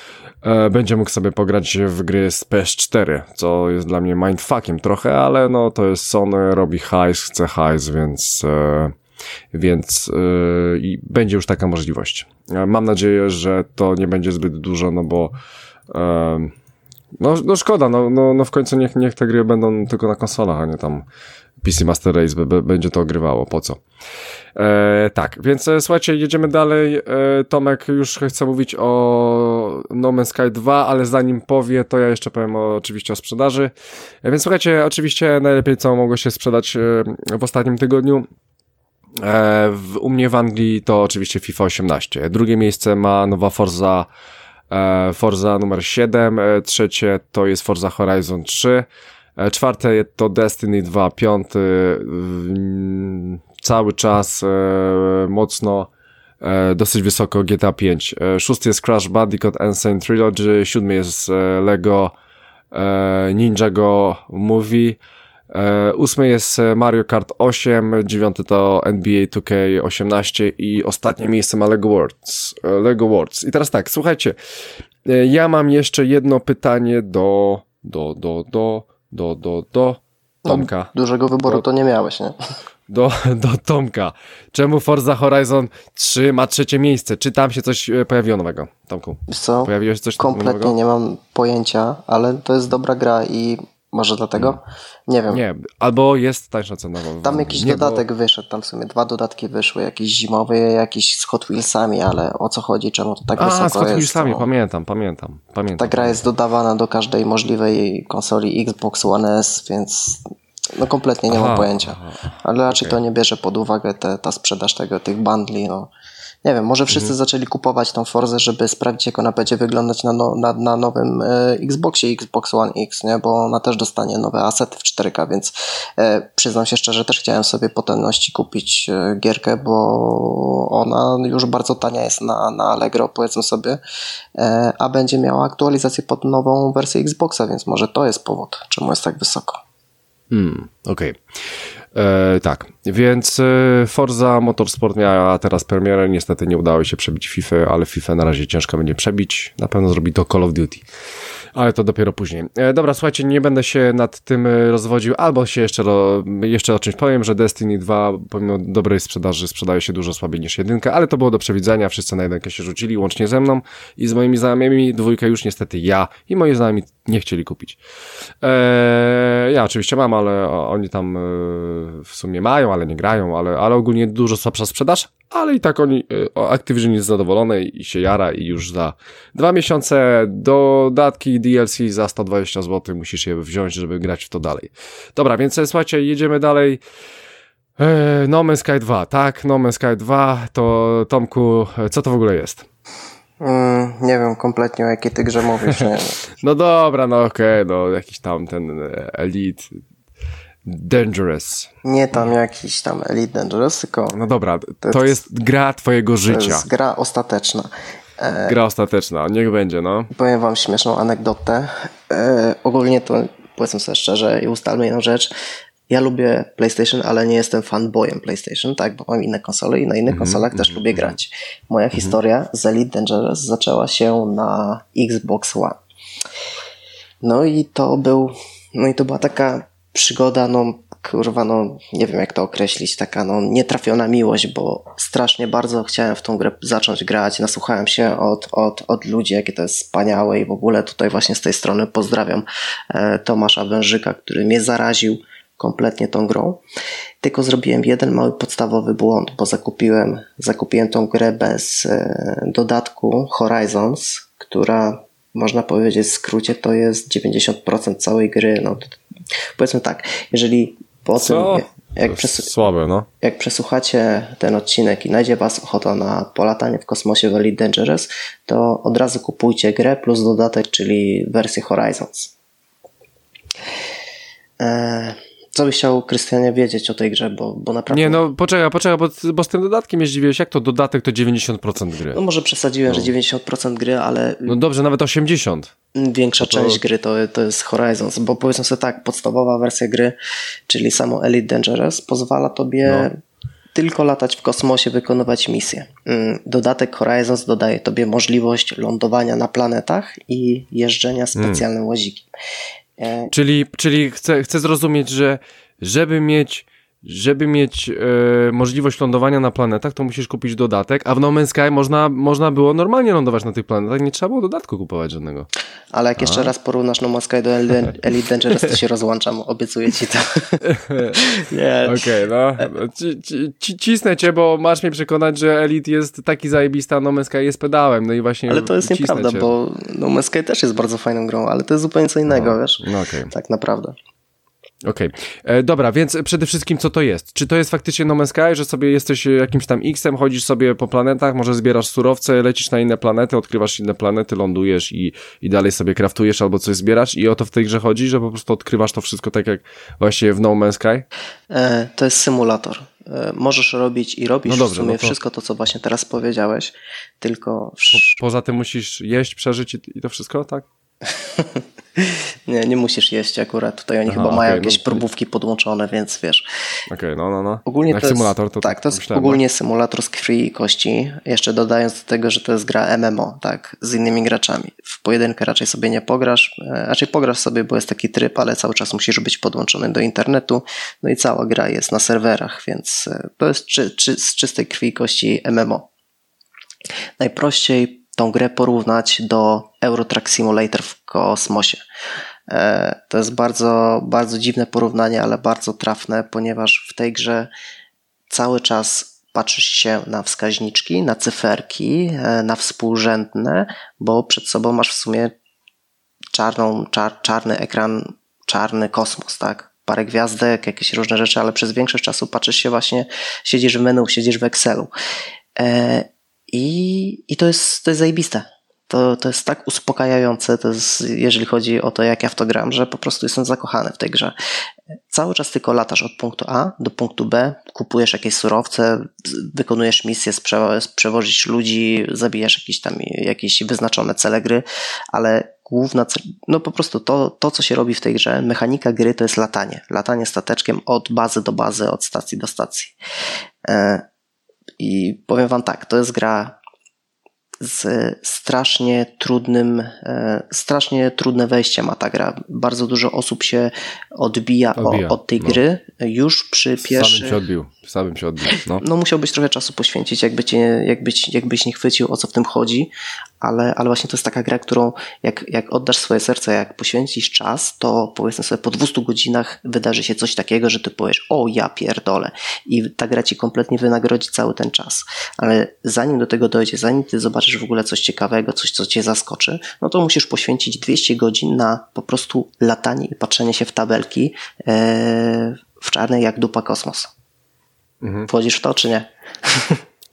będzie mógł sobie pograć w gry z PS4, co jest dla mnie mindfuckiem trochę, ale no to jest Sony, robi hajs, chce hajs, więc e, więc e, i będzie już taka możliwość. Mam nadzieję, że to nie będzie zbyt dużo, no bo no, no szkoda, no, no, no w końcu niech, niech te gry będą tylko na konsolach, a nie tam PC Master Race będzie to ogrywało, po co? E, tak, więc e, słuchajcie, jedziemy dalej. E, Tomek już chce mówić o No Man's Sky 2, ale zanim powie, to ja jeszcze powiem o, oczywiście o sprzedaży. E, więc słuchajcie, oczywiście najlepiej co mogło się sprzedać e, w ostatnim tygodniu. E, w, u mnie w Anglii to oczywiście FIFA 18. Drugie miejsce ma nowa Forza Forza numer 7, e, trzecie to jest Forza Horizon 3, e, czwarte to Destiny 2, piąty cały czas mocno e, dosyć wysoko GTA 5, e, szósty jest Crash Bandicoot Insane Trilogy, siódmy jest e, Lego e, Ninjago Movie, E, ósmy jest Mario Kart 8, dziewiąty to NBA 2K18 i ostatnie miejsce ma Lego Worlds. Lego Worlds. I teraz tak, słuchajcie, ja mam jeszcze jedno pytanie do, do, do, do, do, do, do Tomka. No, dużego wyboru Do- to nie miałeś, nie? Do, do Tomka. Czemu Forza Horizon 3 ma trzecie miejsce? Czy tam się coś e, pojawiło nowego, Tomku? Wiesz co? Pojawiło się coś Kompletnie nowego? nie mam pojęcia, ale to jest dobra gra i może dlatego? Nie wiem. Nie, albo jest tańsza cena. Tam jakiś nie, bo- dodatek wyszedł, tam w sumie dwa dodatki wyszły, jakiś zimowy, jakiś z Hot Wheelsami, ale o co chodzi, czemu to tak A, wysoko z Hot jest? Wheelsami, to- pamiętam, pamiętam, pamiętam. Ta gra jest dodawana do każdej możliwej konsoli Xbox One S, więc no kompletnie nie Aha, mam pojęcia. Ale raczej okej. to nie bierze pod uwagę te, ta sprzedaż tego, tych bundli, no. Nie wiem, może wszyscy Mhm. zaczęli kupować tą Forzę, żeby sprawdzić, jak ona będzie wyglądać na, no, na, na nowym e, Xboxie, Xbox One X, nie? Bo ona też dostanie nowe asety w 4K, więc e, przyznam się szczerze, też chciałem sobie po tanności kupić e, gierkę, bo ona już bardzo tania jest na, na Allegro, powiedzmy sobie, e, a będzie miała aktualizację pod nową wersję Xboxa, więc może to jest powód, czemu jest tak wysoko. Hmm, okej. E, Tak, więc e, Forza Motorsport miała teraz premierę, niestety nie udało się przebić FIFA, ale FIFA na razie ciężko będzie przebić, na pewno zrobi to Call of Duty. Ale to dopiero później. E, dobra, słuchajcie, nie będę się nad tym e, rozwodził, albo się jeszcze, ro, jeszcze o czymś powiem, że Destiny 2 pomimo dobrej sprzedaży sprzedaje się dużo słabiej niż jedynka, ale to było do przewidzenia, wszyscy na jedynkę się rzucili, łącznie ze mną i z moimi znajomymi, dwójkę już niestety ja i moi znajomi nie chcieli kupić. Eee, ja oczywiście mam, ale oni tam e, w sumie mają, ale nie grają, ale, ale ogólnie dużo słabsza sprzedaż, ale i tak oni, e, Activision jest zadowolony i się jara i już za dwa miesiące dodatki DLC za 120 zł musisz je wziąć, żeby grać w to dalej. Dobra, więc słuchajcie, jedziemy dalej. Eee, no Man's Sky 2, tak, No Man's Sky 2, to Tomku, co to w ogóle jest? Mm, nie wiem kompletnie o jakiej ty grze mówisz. Nie? No dobra, no okej, no jakiś tam ten e, Elite Dangerous. nie tam jakiś tam Elite Dangerous, tylko No dobra, To to jest- gra twojego to życia. jest gra ostateczna. Gra ostateczna, niech będzie, no. Powiem wam śmieszną anegdotę. E, ogólnie to powiedzmy sobie szczerze i ustalmy jedną rzecz. Ja lubię PlayStation, ale nie jestem fanboyem PlayStation, tak, bo mam inne konsole i na innych konsolach też lubię grać. Moja historia z Elite Dangerous zaczęła się na Xbox One. No i to był, no i to była taka przygoda, no kurwa, no nie wiem jak to określić, taka no nietrafiona miłość, bo strasznie bardzo chciałem w tą grę zacząć grać, nasłuchałem się od, od, od ludzi, jakie to jest wspaniałe i w ogóle tutaj właśnie z tej strony pozdrawiam e, Tomasza Wężyka, który mnie zaraził kompletnie tą grą. Tylko zrobiłem jeden mały podstawowy błąd, bo zakupiłem, zakupiłem tą grę bez e, dodatku Horizons, która można powiedzieć w skrócie to jest 90% całej gry. No, to- powiedzmy tak, jeżeli po Co? tym, jak, To przes- jest Słabe, no. jak przesłuchacie ten odcinek i najdzie Was ochota na polatanie w kosmosie w Elite Dangerous, to od razu kupujcie grę plus dodatek, czyli wersję Horizons. Eee, co byś chciał, Krystianie, wiedzieć o tej grze, bo, bo naprawdę... Nie, no poczekaj, poczekaj, bo, bo z tym dodatkiem mnie zdziwiłeś. Jak to dodatek to 90% gry? No może przesadziłem, że 90% gry, ale No dobrze, nawet 80. większa No to- część gry to, to jest Horizons, bo powiedzmy sobie tak, podstawowa wersja gry, czyli samo Elite Dangerous, pozwala tobie No. tylko latać w kosmosie, wykonywać misje. Mm, Dodatek Horizons dodaje tobie możliwość lądowania na planetach i jeżdżenia Mm. specjalnym łazikiem. E, Czyli, czyli chcę, chcę zrozumieć, że żeby mieć, żeby mieć e, możliwość lądowania na planetach, to musisz kupić dodatek, a w No Man's Sky można, można było normalnie lądować na tych planetach, nie trzeba było dodatku kupować żadnego. Ale jak jeszcze raz porównasz No Man's Sky do Elite Elite Dangerous, to się rozłączam, obiecuję ci to. Nie, Okej, no. Ci, ci, ci, cisnę cię, bo masz mnie przekonać, że Elite jest taki zajebista, a No Man's Sky jest pedałem, no i właśnie ale to jest nieprawda, cię. bo No Man's Sky też jest bardzo fajną grą, ale to jest zupełnie co innego, wiesz? No okej. Tak naprawdę. Okej, okay. dobra, więc przede wszystkim co to jest? Czy to jest faktycznie No Man's Sky, że sobie jesteś jakimś tam X-em, chodzisz sobie po planetach, może zbierasz surowce, lecisz na inne planety, odkrywasz inne planety, lądujesz i, i dalej sobie kraftujesz albo coś zbierasz i o to w tej grze chodzi, że po prostu odkrywasz to wszystko tak jak właśnie w No Man's Sky? E, to jest symulator. E, możesz robić i robisz no dobrze, w sumie no to... wszystko to, co właśnie teraz powiedziałeś, tylko... Po, poza tym musisz jeść, przeżyć i, i to wszystko, tak? nie, nie musisz jeść akurat. Tutaj oni Aha, chyba mają jakieś no, próbówki podłączone, więc wiesz. Okej, okay, no, no, no. Ogólnie Jak to symulator jest, to Tak, to jest myślałem, ogólnie no. symulator z krwi i kości. Jeszcze dodając do tego, że to jest gra MMO, tak, z innymi graczami. W pojedynkę raczej sobie nie pograsz. E, raczej pograsz sobie, bo jest taki tryb, ale cały czas musisz być podłączony do internetu. No i cała gra jest na serwerach, więc e, to jest czy, czy, z czystej krwi i kości MMO. Najprościej tą grę porównać do Euro Truck Simulator w kosmosie. E, to jest bardzo, bardzo dziwne porównanie, ale bardzo trafne, ponieważ w tej grze cały czas patrzysz się na wskaźniczki, na cyferki, e, na współrzędne, bo przed sobą masz w sumie czarną, czar, czarny ekran, czarny kosmos, tak? Parę gwiazdek, jakieś różne rzeczy, ale przez większość czasu patrzysz się właśnie, siedzisz w menu, siedzisz w Excelu. E, i, i to, jest, to jest zajebiste. To, to jest tak uspokajające, to jest, jeżeli chodzi o to, jak ja w to gram, że po prostu jestem zakochany w tej grze. Cały czas tylko latasz od punktu A do punktu B, kupujesz jakieś surowce, wykonujesz misje, przewozić ludzi, zabijasz jakieś tam jakieś wyznaczone cele gry, ale główna, no po prostu to, to, co się robi w tej grze, mechanika gry to jest latanie. Latanie stateczkiem od bazy do bazy, od stacji do stacji. E, i powiem Wam tak, to jest gra z strasznie trudnym, e, strasznie trudne wejście ma ta gra. Bardzo dużo osób się odbija, odbija. od tej no. gry już przy pierwszym. Samym się odbił. Samym się odbił. No. no musiałbyś trochę czasu poświęcić, jakby cię, jakbyś, jakbyś nie chwycił o co w tym chodzi, ale, ale właśnie to jest taka gra, którą jak, jak oddasz swoje serce, jak poświęcisz czas, to powiedzmy sobie po 200 godzinach wydarzy się coś takiego, że ty powiesz, o ja pierdolę i ta gra ci kompletnie wynagrodzi cały ten czas. Ale zanim do tego dojdzie, zanim ty zobaczysz w ogóle coś ciekawego, coś co cię zaskoczy, no to musisz poświęcić 200 godzin na po prostu latanie i patrzenie się w tabelki e, w czarnej jak dupa kosmos. Mhm. Wchodzisz w to, czy nie?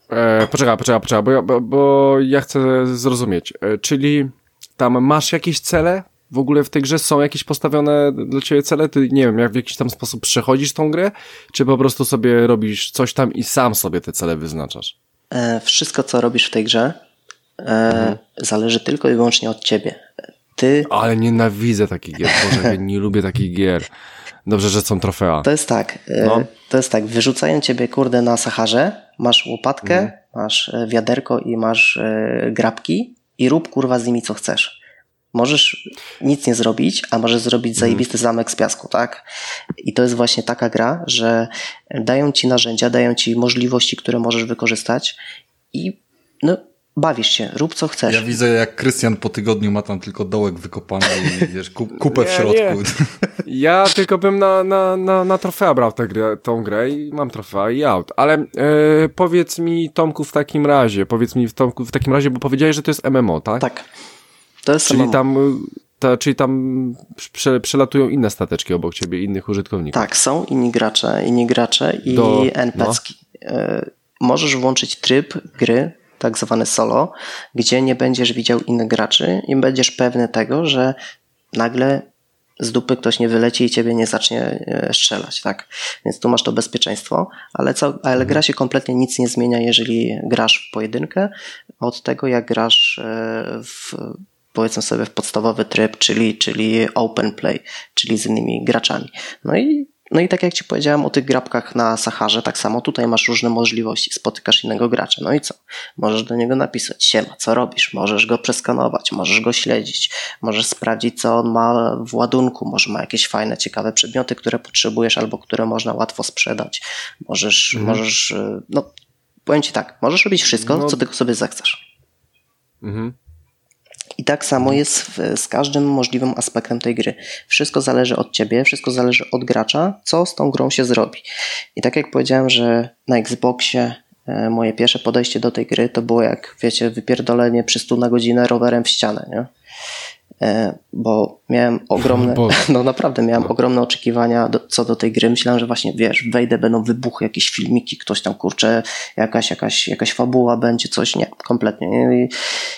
E, poczekaj, poczekaj, poczekaj, bo, bo, bo ja chcę zrozumieć. E, czyli tam masz jakieś cele? W ogóle w tej grze są jakieś postawione dla ciebie cele? Ty, nie wiem, jak w jakiś tam sposób przechodzisz tą grę? Czy po prostu sobie robisz coś tam i sam sobie te cele wyznaczasz? E, wszystko, co robisz w tej grze, mhm. zależy tylko i wyłącznie od ciebie. Ty... Ale nienawidzę takich gier, Boże, nie lubię takich gier. Dobrze, że są trofea. To jest tak, e, no. to jest tak, wyrzucają ciebie kurde na Saharze, masz łopatkę, mhm. masz e, wiaderko i masz grabki i rób kurwa z nimi co chcesz. Możesz nic nie zrobić, a możesz zrobić mhm. zajebisty zamek z piasku, tak? I to jest właśnie taka gra, że dają ci narzędzia, dają ci możliwości, które możesz wykorzystać i no, bawisz się, rób co chcesz. Ja widzę, jak Krystian po tygodniu ma tam tylko dołek wykopany i wiesz, kupę nie, w środku. Nie. Ja tylko bym na, na, na, na trofea brał tę grę, tą grę i mam trofea i out. Ale e, powiedz mi, Tomku, w takim razie, powiedz mi, Tomku, w takim razie, bo powiedziałeś, że to jest MMO, tak? Tak. To jest Czyli MMO. tam ta, czyli tam prze, przelatują inne stateczki obok ciebie, innych użytkowników. Tak, są inni gracze, inni gracze i Do, NPC-ki. No. E, możesz włączyć tryb gry, tak zwane solo, gdzie nie będziesz widział innych graczy i będziesz pewny tego, że nagle z dupy ktoś nie wyleci i ciebie nie zacznie e, strzelać, tak? Więc tu masz to bezpieczeństwo, ale, co, ale gra się kompletnie nic nie zmienia, jeżeli grasz w pojedynkę od tego, jak grasz e, w powiedzmy sobie w podstawowy tryb, czyli, czyli open play, czyli z innymi graczami. No i no i tak jak Ci powiedziałem o tych grabkach na Saharze, tak samo tutaj masz różne możliwości. Spotykasz innego gracza. No i co? Możesz do niego napisać, siema, co robisz? Możesz go przeskanować, możesz go śledzić, możesz sprawdzić, co on ma w ładunku, może ma jakieś fajne, ciekawe przedmioty, które potrzebujesz albo które można łatwo sprzedać. Możesz, mhm. możesz, y, no powiem Ci tak, możesz robić wszystko, no. co tylko sobie zechcesz. Mhm. I tak samo jest w, z każdym możliwym aspektem tej gry. Wszystko zależy od ciebie, wszystko zależy od gracza, co z tą grą się zrobi. I tak jak powiedziałem, że na Xboxie e, moje pierwsze podejście do tej gry to było jak, wiecie, wypierdolenie przy 100 na godzinę rowerem w ścianę, nie? E, bo miałem ogromne, no naprawdę miałem ogromne oczekiwania do, co do tej gry. Myślałem, że właśnie, wiesz, wejdę, będą wybuchy, jakieś filmiki, ktoś tam kurczę, jakaś, jakaś, jakaś fabuła będzie, coś. Nie, kompletnie. Nie?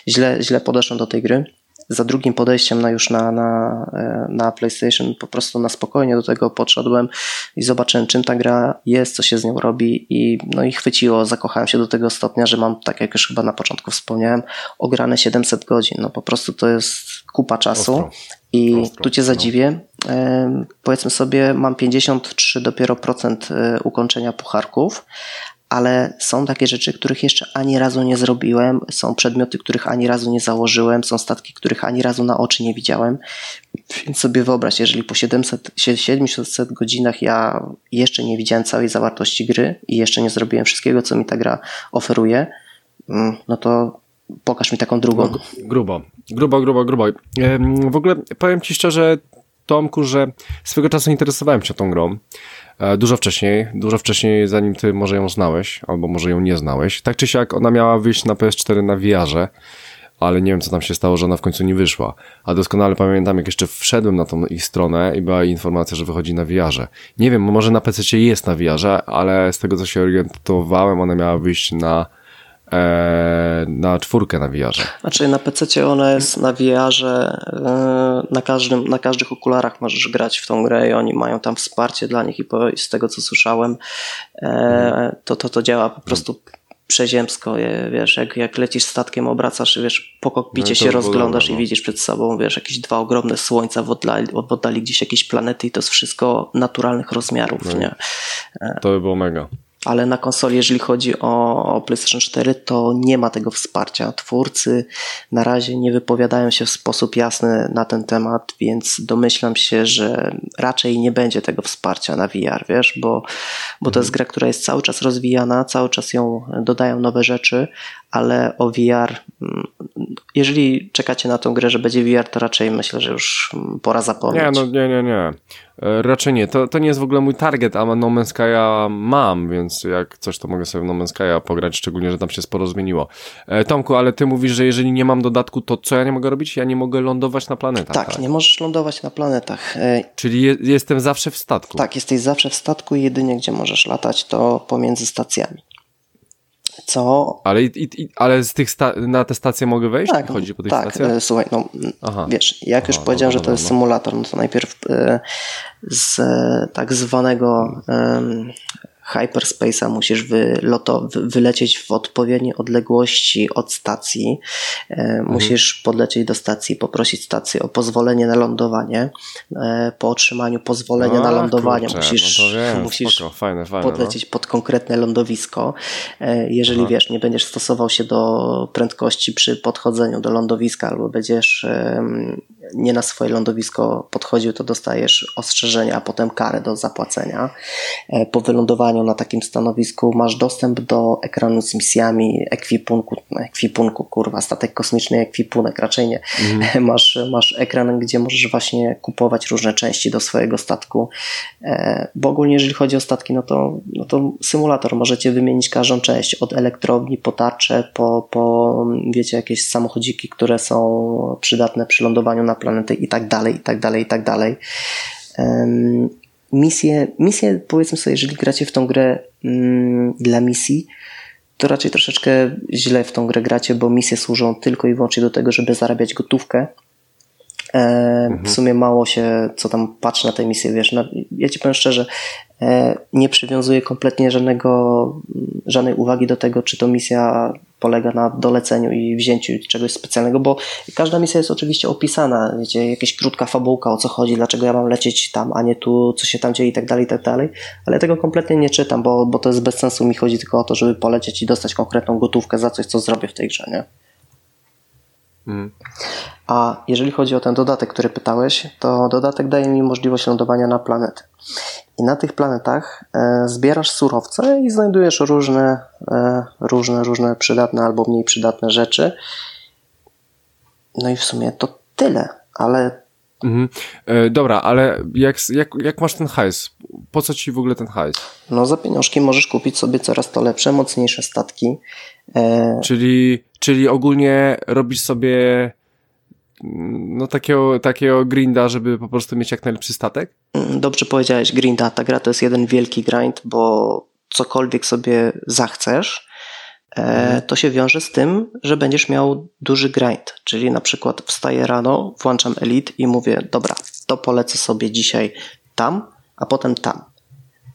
Źle, źle podeszłem do tej gry za drugim podejściem na już na, na, e, na PlayStation po prostu na spokojnie do tego podszedłem i zobaczyłem czym ta gra jest, co się z nią robi i no i chwyciło, zakochałem się do tego stopnia, że mam, tak jak już chyba na początku wspomniałem, ograne 700 godzin. No po prostu to jest kupa czasu Ostro. i Ostro. tu cię no. zadziwię. Powiedzmy sobie, mam 53 dopiero procent e, ukończenia pucharków, ale są takie rzeczy, których jeszcze ani razu nie zrobiłem, są przedmioty, których ani razu nie założyłem, są statki, których ani razu na oczy nie widziałem. Więc sobie wyobraź, jeżeli po 700, 700 godzinach ja jeszcze nie widziałem całej zawartości gry i jeszcze nie zrobiłem wszystkiego, co mi ta gra oferuje, mm, no to pokaż mi taką drugą. No, grubo, grubo, grubo, grubo. W ogóle powiem Ci szczerze, Tomku, że swego czasu interesowałem się tą grą. E, dużo wcześniej, dużo wcześniej, zanim ty może ją znałeś, albo może ją nie znałeś. Tak czy siak, ona miała wyjść na PS4 na VR-ze, ale nie wiem, co tam się stało, że ona w końcu nie wyszła. A doskonale pamiętam, jak jeszcze wszedłem na tą ich stronę i była informacja, że wychodzi na VR-ze. Nie wiem, może na PC jest na VR-ze, ale z tego, co się orientowałem, ona miała wyjść na na czwórkę na VR. Znaczy na PC ona jest na VR, e, na, każdym, na każdych okularach możesz grać w tą grę i oni mają tam wsparcie dla nich i z tego co słyszałem e, to, to, to działa po prostu przeziemsko, wiesz, jak, jak lecisz statkiem, obracasz, wiesz, po kokpicie no się rozglądasz no. i widzisz przed sobą, wiesz, jakieś dwa ogromne słońca w oddali, w oddali gdzieś jakieś planety i to jest wszystko naturalnych rozmiarów, no. nie? To by było mega ale na konsoli, jeżeli chodzi o, o, PlayStation 4, to nie ma tego wsparcia. Twórcy na razie nie wypowiadają się w sposób jasny na ten temat, więc domyślam się, że raczej nie będzie tego wsparcia na VR, wiesz, bo, bo to jest mhm. gra, która jest cały czas rozwijana, cały czas ją dodają nowe rzeczy, ale o VR, mm, jeżeli czekacie na tą grę, że będzie VR, to raczej myślę, że już pora zapomnieć. Nie, no nie, nie, nie. E, raczej nie. To, to nie jest w ogóle mój target, a No Man's Sky'a mam, więc jak coś, to mogę sobie w No Man's Sky'a pograć, szczególnie, że tam się sporo zmieniło. E, Tomku, ale ty mówisz, że jeżeli nie mam dodatku, to co ja nie mogę robić? Ja nie mogę lądować na planetach. Tak, tak? nie możesz lądować na planetach. E, Czyli je, jestem zawsze w statku. Tak, jesteś zawsze w statku i jedynie gdzie możesz latać to pomiędzy stacjami. Co? Ale, i, i, ale z tych na te stacje mogę wejść? Tak, Chodzi po tych tak. Stacjach? E, słuchaj, no Aha. wiesz, jak Aha, już powiedziałem, no, że to jest no. symulator, no to najpierw e, z tak zwanego hyperspace'a musisz wyloto, wylecieć w odpowiedniej odległości od stacji. E, mhm. Musisz podlecieć do stacji, poprosić stację o pozwolenie na lądowanie. E, po otrzymaniu pozwolenia na lądowanie kurczę, musisz, no wiem, musisz spoko, fajne, fajne, no. podlecieć no. pod konkretne lądowisko. E, jeżeli Aha. wiesz, nie będziesz stosował się do prędkości przy podchodzeniu do lądowiska albo będziesz nie na swoje lądowisko podchodził, to dostajesz ostrzeżenia, a potem karę do zapłacenia. Po wylądowaniu na takim stanowisku masz dostęp do ekranu z misjami, ekwipunku, ekwipunku, kurwa, statek kosmiczny, ekwipunek, raczej nie. Mm. Masz, masz ekran, gdzie możesz właśnie kupować różne części do swojego statku, e, bo ogólnie jeżeli chodzi o statki, no to, no to symulator, możecie wymienić każdą część, od elektrowni po tarcze, po, po wiecie, jakieś samochodziki, które są przydatne przy lądowaniu na planety i tak dalej, i tak dalej, i tak dalej misje, misje powiedzmy sobie, jeżeli gracie w tą grę mm, dla misji, to raczej troszeczkę źle w tą grę gracie, bo misje służą tylko i wyłącznie do tego, żeby zarabiać gotówkę. E, mhm. W sumie mało się, co tam patrzy na te misje, wiesz. No, ja ci powiem szczerze, nie przywiązuję kompletnie żadnego, żadnej uwagi do tego, czy to misja polega na doleceniu i wzięciu czegoś specjalnego, bo każda misja jest oczywiście opisana, wiecie, jakaś krótka fabułka, o co chodzi, dlaczego ja mam lecieć tam, a nie tu, co się tam dzieje i tak dalej, i tak dalej, ale tego kompletnie nie czytam, bo, bo to jest bez sensu, mi chodzi tylko o to, żeby polecieć i dostać konkretną gotówkę za coś, co zrobię w tej grze, nie? Mm. A jeżeli chodzi o ten dodatek, który pytałeś, to dodatek daje mi możliwość lądowania na planety. I na tych planetach e, zbierasz surowce i znajdujesz różne, e, różne, różne przydatne albo mniej przydatne rzeczy. No i w sumie to tyle, ale. Mhm. E, dobra, ale jak, jak, jak masz ten hajs? Po co ci w ogóle ten hajs? No, za pieniążki możesz kupić sobie coraz to lepsze, mocniejsze statki. E... Czyli, czyli ogólnie robisz sobie no takiego, takiego grinda, żeby po prostu mieć jak najlepszy statek? Mm, dobrze powiedziałeś, grinda. Ta gra to jest jeden wielki grind, bo cokolwiek sobie zachcesz, e, mhm. to się wiąże z tym, że będziesz miał duży grind. Czyli na przykład wstaję rano, włączam Elite i mówię, dobra, to polecę sobie dzisiaj tam, a potem tam.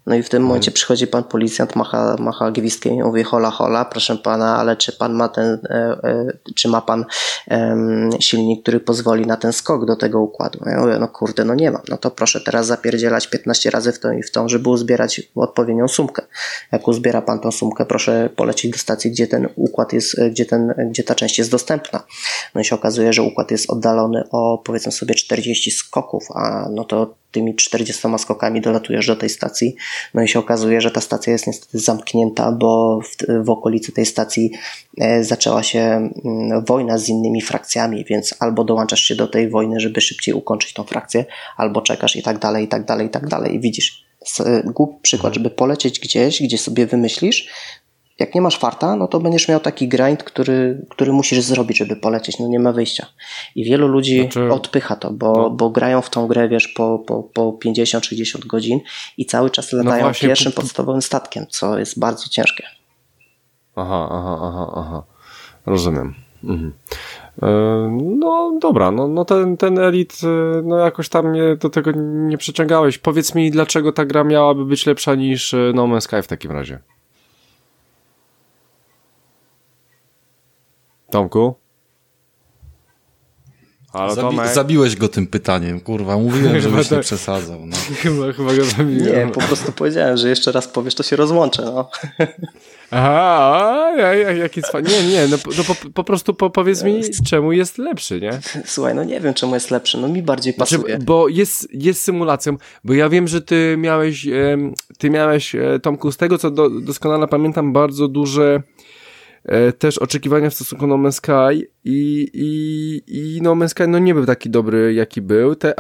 No i w tym mhm. momencie przychodzi pan policjant, macha, macha gwizdkiem i mówi hola hola, proszę pana, ale czy pan ma ten, e, e, czy ma pan e, silnik, który pozwoli na ten skok do tego układu? No ja mówię, no kurde, no nie mam. No to proszę teraz zapierdzielać 15 razy w tą i w tą, żeby uzbierać odpowiednią sumkę. Jak uzbiera pan tą sumkę, proszę polecieć do stacji, gdzie ten układ jest, gdzie, ten, gdzie ta część jest dostępna. No i się okazuje, że układ jest oddalony o powiedzmy sobie 40 skoków, a no to tymi 40 skokami dolatujesz do tej stacji, no i się okazuje, że ta stacja jest niestety zamknięta, bo w, w okolicy tej stacji e, zaczęła się mm, wojna z innymi frakcjami, więc albo dołączasz się do tej wojny, żeby szybciej ukończyć tą frakcję, albo czekasz i tak dalej, i tak dalej, i tak dalej. I widzisz, głupi przykład, żeby polecieć gdzieś, gdzie sobie wymyślisz, jak nie masz farta, no to będziesz miał taki grind, który, który musisz zrobić, żeby polecieć. No nie ma wyjścia. I wielu ludzi znaczy, odpycha to, bo, no. bo grają w tą grę, wiesz, po, po, po 50-60 godzin i cały czas no latają no właśnie, pierwszym po... podstawowym statkiem, co jest bardzo ciężkie. Aha, aha, aha, aha. Rozumiem. Mhm. E, no dobra, no, no ten, ten elit, e, no jakoś tam mnie do tego nie przyciągałeś. Powiedz mi, dlaczego ta gra miałaby być lepsza niż e, No Man's Sky w takim razie? Tomku? Halo, Zabi zabiłeś go tym pytaniem, kurwa. Mówiłem, żebyś nie przesadzał. No. Chyba, chyba go zabiłem. Nie, po prostu powiedziałem, że jeszcze raz powiesz, to się rozłączę. No. Aha, jaki jest Nie, nie, no, no po, po, prostu po, powiedz mi, czemu jest lepszy, nie? Słuchaj, no nie wiem, czemu jest lepszy, no mi bardziej znaczy, pasuje. Znaczy, bo jest, jest symulacją, bo ja wiem, że ty miałeś, ty miałeś, e, Tomku, z tego co do, doskonale pamiętam, bardzo duże też oczekiwania w stosunku No Man's Sky i, i, i No Man's Sky no nie był taki dobry, jaki był. Te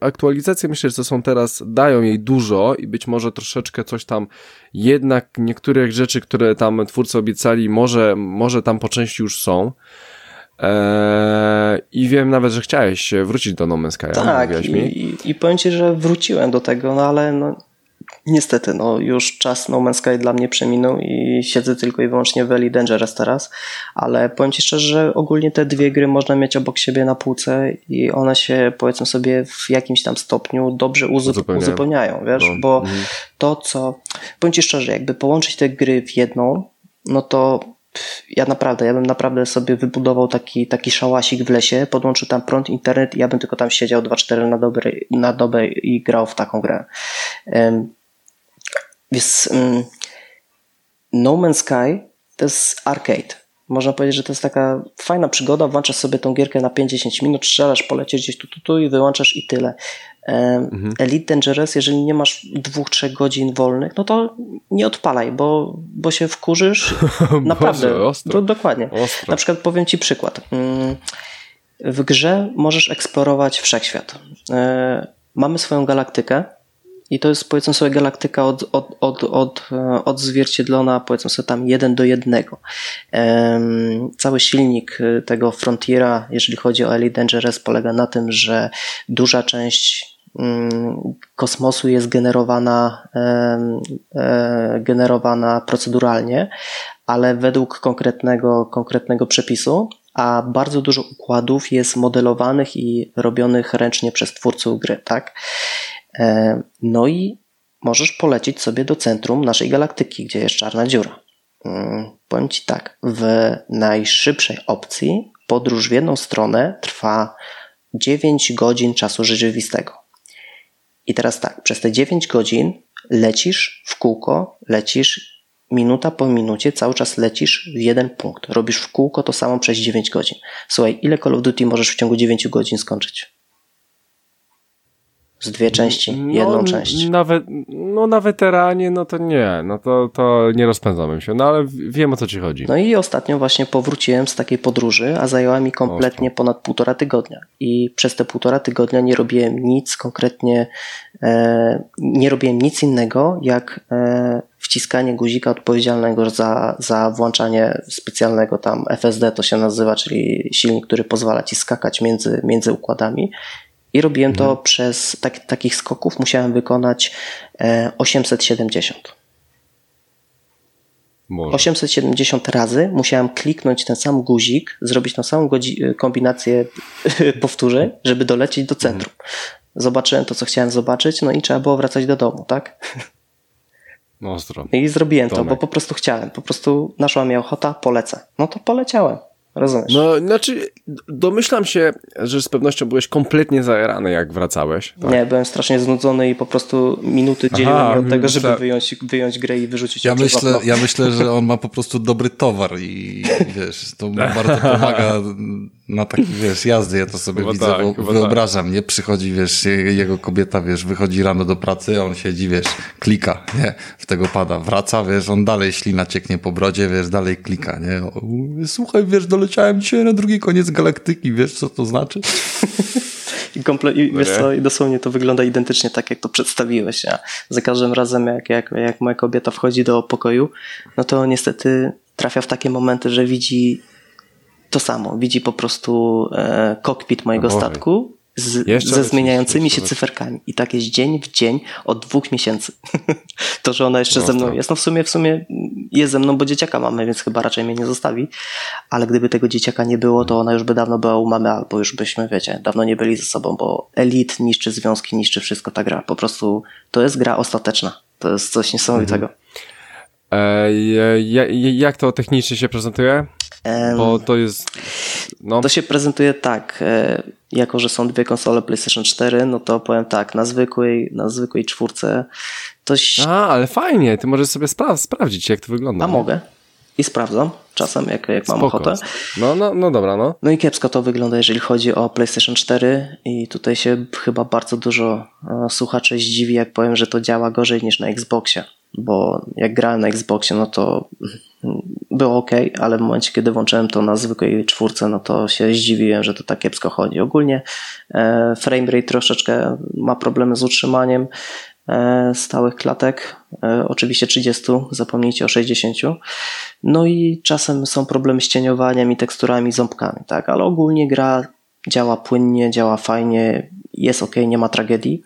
aktualizacje myślę, że są teraz, dają jej dużo i być może troszeczkę coś tam, jednak niektórych rzeczy, które tam twórcy obiecali, może, może tam po części już są. Eee, I wiem nawet, że chciałeś wrócić do No Man's Sky. Tak, i, i, i powiem Ci, że wróciłem do tego, no ale no, Niestety, no już czas No Man's Sky dla mnie przeminął i siedzę tylko i wyłącznie w Elite Dangerous teraz, ale powiem Ci szczerze, że ogólnie te dwie gry można mieć obok siebie na półce i one się powiedzmy sobie w jakimś tam stopniu dobrze uzupełniają, uzupełniają wiesz, no. bo mhm. to co, powiem Ci szczerze, jakby połączyć te gry w jedną, no to ja naprawdę, ja bym naprawdę sobie wybudował taki, taki szałasik w lesie, podłączył tam prąd, internet i ja bym tylko tam siedział 2-4 na, dobry, na dobę i grał w taką grę. Więc um, No Man's Sky to jest arcade. Można powiedzieć, że to jest taka fajna przygoda, włączasz sobie tą gierkę na 5-10 minut, strzelasz, polecisz gdzieś tu, tu, tu i wyłączasz i tyle. Mhm. Elite Dangerous, jeżeli nie masz 2-3 godzin wolnych, no to nie odpalaj, bo, bo się wkurzysz. Naprawdę. Boże, ostro. dokładnie. Ostro. Na przykład powiem Ci przykład. Mm, w grze możesz eksplorować wszechświat. E, mamy swoją galaktykę, i to jest powiedzmy sobie galaktyka od, od, od, od, e, odzwierciedlona powiedzmy sobie tam jeden do jednego. Cały silnik e, tego Frontiera, jeżeli chodzi o Elite Dangerous, polega na tym, że duża część mm, kosmosu jest generowana, e, generowana proceduralnie, ale według konkretnego, konkretnego przepisu, a bardzo dużo układów jest modelowanych i robionych ręcznie przez twórców gry, tak? E, no i możesz polecieć sobie do centrum naszej galaktyki, gdzie jest czarna dziura. Mm, powiem Ci tak, w najszybszej opcji podróż w jedną stronę trwa 9 godzin czasu rzeczywistego. I teraz tak, przez te 9 godzin lecisz w kółko, lecisz minuta po minucie, cały czas lecisz w jeden punkt. Robisz w kółko to samo przez 9 godzin. Słuchaj, ile Call of Duty możesz w ciągu 9 godzin skończyć? Z dwie części, no, jedną część. Nawet, no na weteranie, no to nie, no to, to nie rozpędzamy się, no ale wiem o co ci chodzi. No i ostatnio właśnie powróciłem z takiej podróży, a zajęła mi kompletnie ponad półtora tygodnia. I przez te półtora tygodnia nie robiłem nic konkretnie, e, nie robiłem nic innego, jak e, wciskanie guzika odpowiedzialnego za, za włączanie specjalnego tam FSD to się nazywa, czyli silnik, który pozwala ci skakać między, między układami. I robiłem to mhm. przez tak, takich skoków, musiałem wykonać 870. E, Może. 870 razy musiałem kliknąć ten sam guzik, zrobić tą samą kombinację powtórzeń, żeby dolecieć do centrum. Mhm. Zobaczyłem to, co chciałem zobaczyć, no i trzeba było wracać do domu, tak? Ostro. I zrobiłem Tomek. to, bo po prostu chciałem. Po prostu naszła mi ochota, polecę. No to poleciałem. Rozumiesz? No, znaczy, domyślam się, że z pewnością byłeś kompletnie zajarany, jak wracałeś. Tak? Nie, byłem strasznie znudzony i po prostu minuty dzieliły Aha, mnie od tego, żeby wyjąć, wyjąć grę i wyrzucić ja myślę, Ja myślę, że on ma po prostu dobry towar i wiesz, to bardzo pomaga na taki, wiesz, jazdy, ja to sobie chyba widzę, tak, wyobrażam, tak. nie? Przychodzi, wiesz, jego kobieta, wiesz, wychodzi rano do pracy, on siedzi, wiesz, klika, nie? W tego pada, wraca, wiesz, on dalej ślina cieknie po brodzie, wiesz, dalej klika, nie? Słuchaj, wiesz, doleciałem dzisiaj na drugi koniec galaktyki, wiesz, co to znaczy? I, komple- i, wiesz co, I dosłownie to wygląda identycznie tak, jak to przedstawiłeś. Ja za każdym razem, jak, jak, jak moja kobieta wchodzi do pokoju, no to niestety trafia w takie momenty, że widzi to samo. Widzi po prostu e, kokpit mojego statku z, ze zmieniającymi się cyferkami. I tak jest dzień w dzień od dwóch miesięcy. to, że ona jeszcze no, ze mną jest, no w sumie, w sumie jest ze mną, bo dzieciaka mamy, więc chyba raczej mnie nie zostawi. Ale gdyby tego dzieciaka nie było, to ona już by dawno była u mamy, albo już byśmy, wiecie, dawno nie byli ze sobą, bo elit niszczy związki, niszczy wszystko ta gra. Po prostu to jest gra ostateczna. To jest coś niesamowitego. Mhm. E, jak to technicznie się prezentuje? Bo to jest. No. To się prezentuje tak. E, jako, że są dwie konsole PlayStation 4, no to powiem tak, na zwykłej, na zwykłej czwórce to. A, ale fajnie, ty możesz sobie spra sprawdzić, jak to wygląda. A mogę. I sprawdzam czasem, jak, jak mam ochotę. No, no, no dobra, no. No i kiepsko to wygląda, jeżeli chodzi o PlayStation 4 i tutaj się chyba bardzo dużo e, słuchaczy zdziwi, jak powiem, że to działa gorzej niż na Xboxie bo jak grałem na Xboxie, no to było ok, ale w momencie, kiedy włączyłem to na zwykłej czwórce, no to się zdziwiłem, że to tak kiepsko chodzi. Ogólnie e, framerate troszeczkę ma problemy z utrzymaniem e, stałych klatek, e, oczywiście 30, zapomnijcie o 60. No i czasem są problemy z cieniowaniem i teksturami, ząbkami, tak, ale ogólnie gra działa płynnie, działa fajnie, jest ok, nie ma tragedii.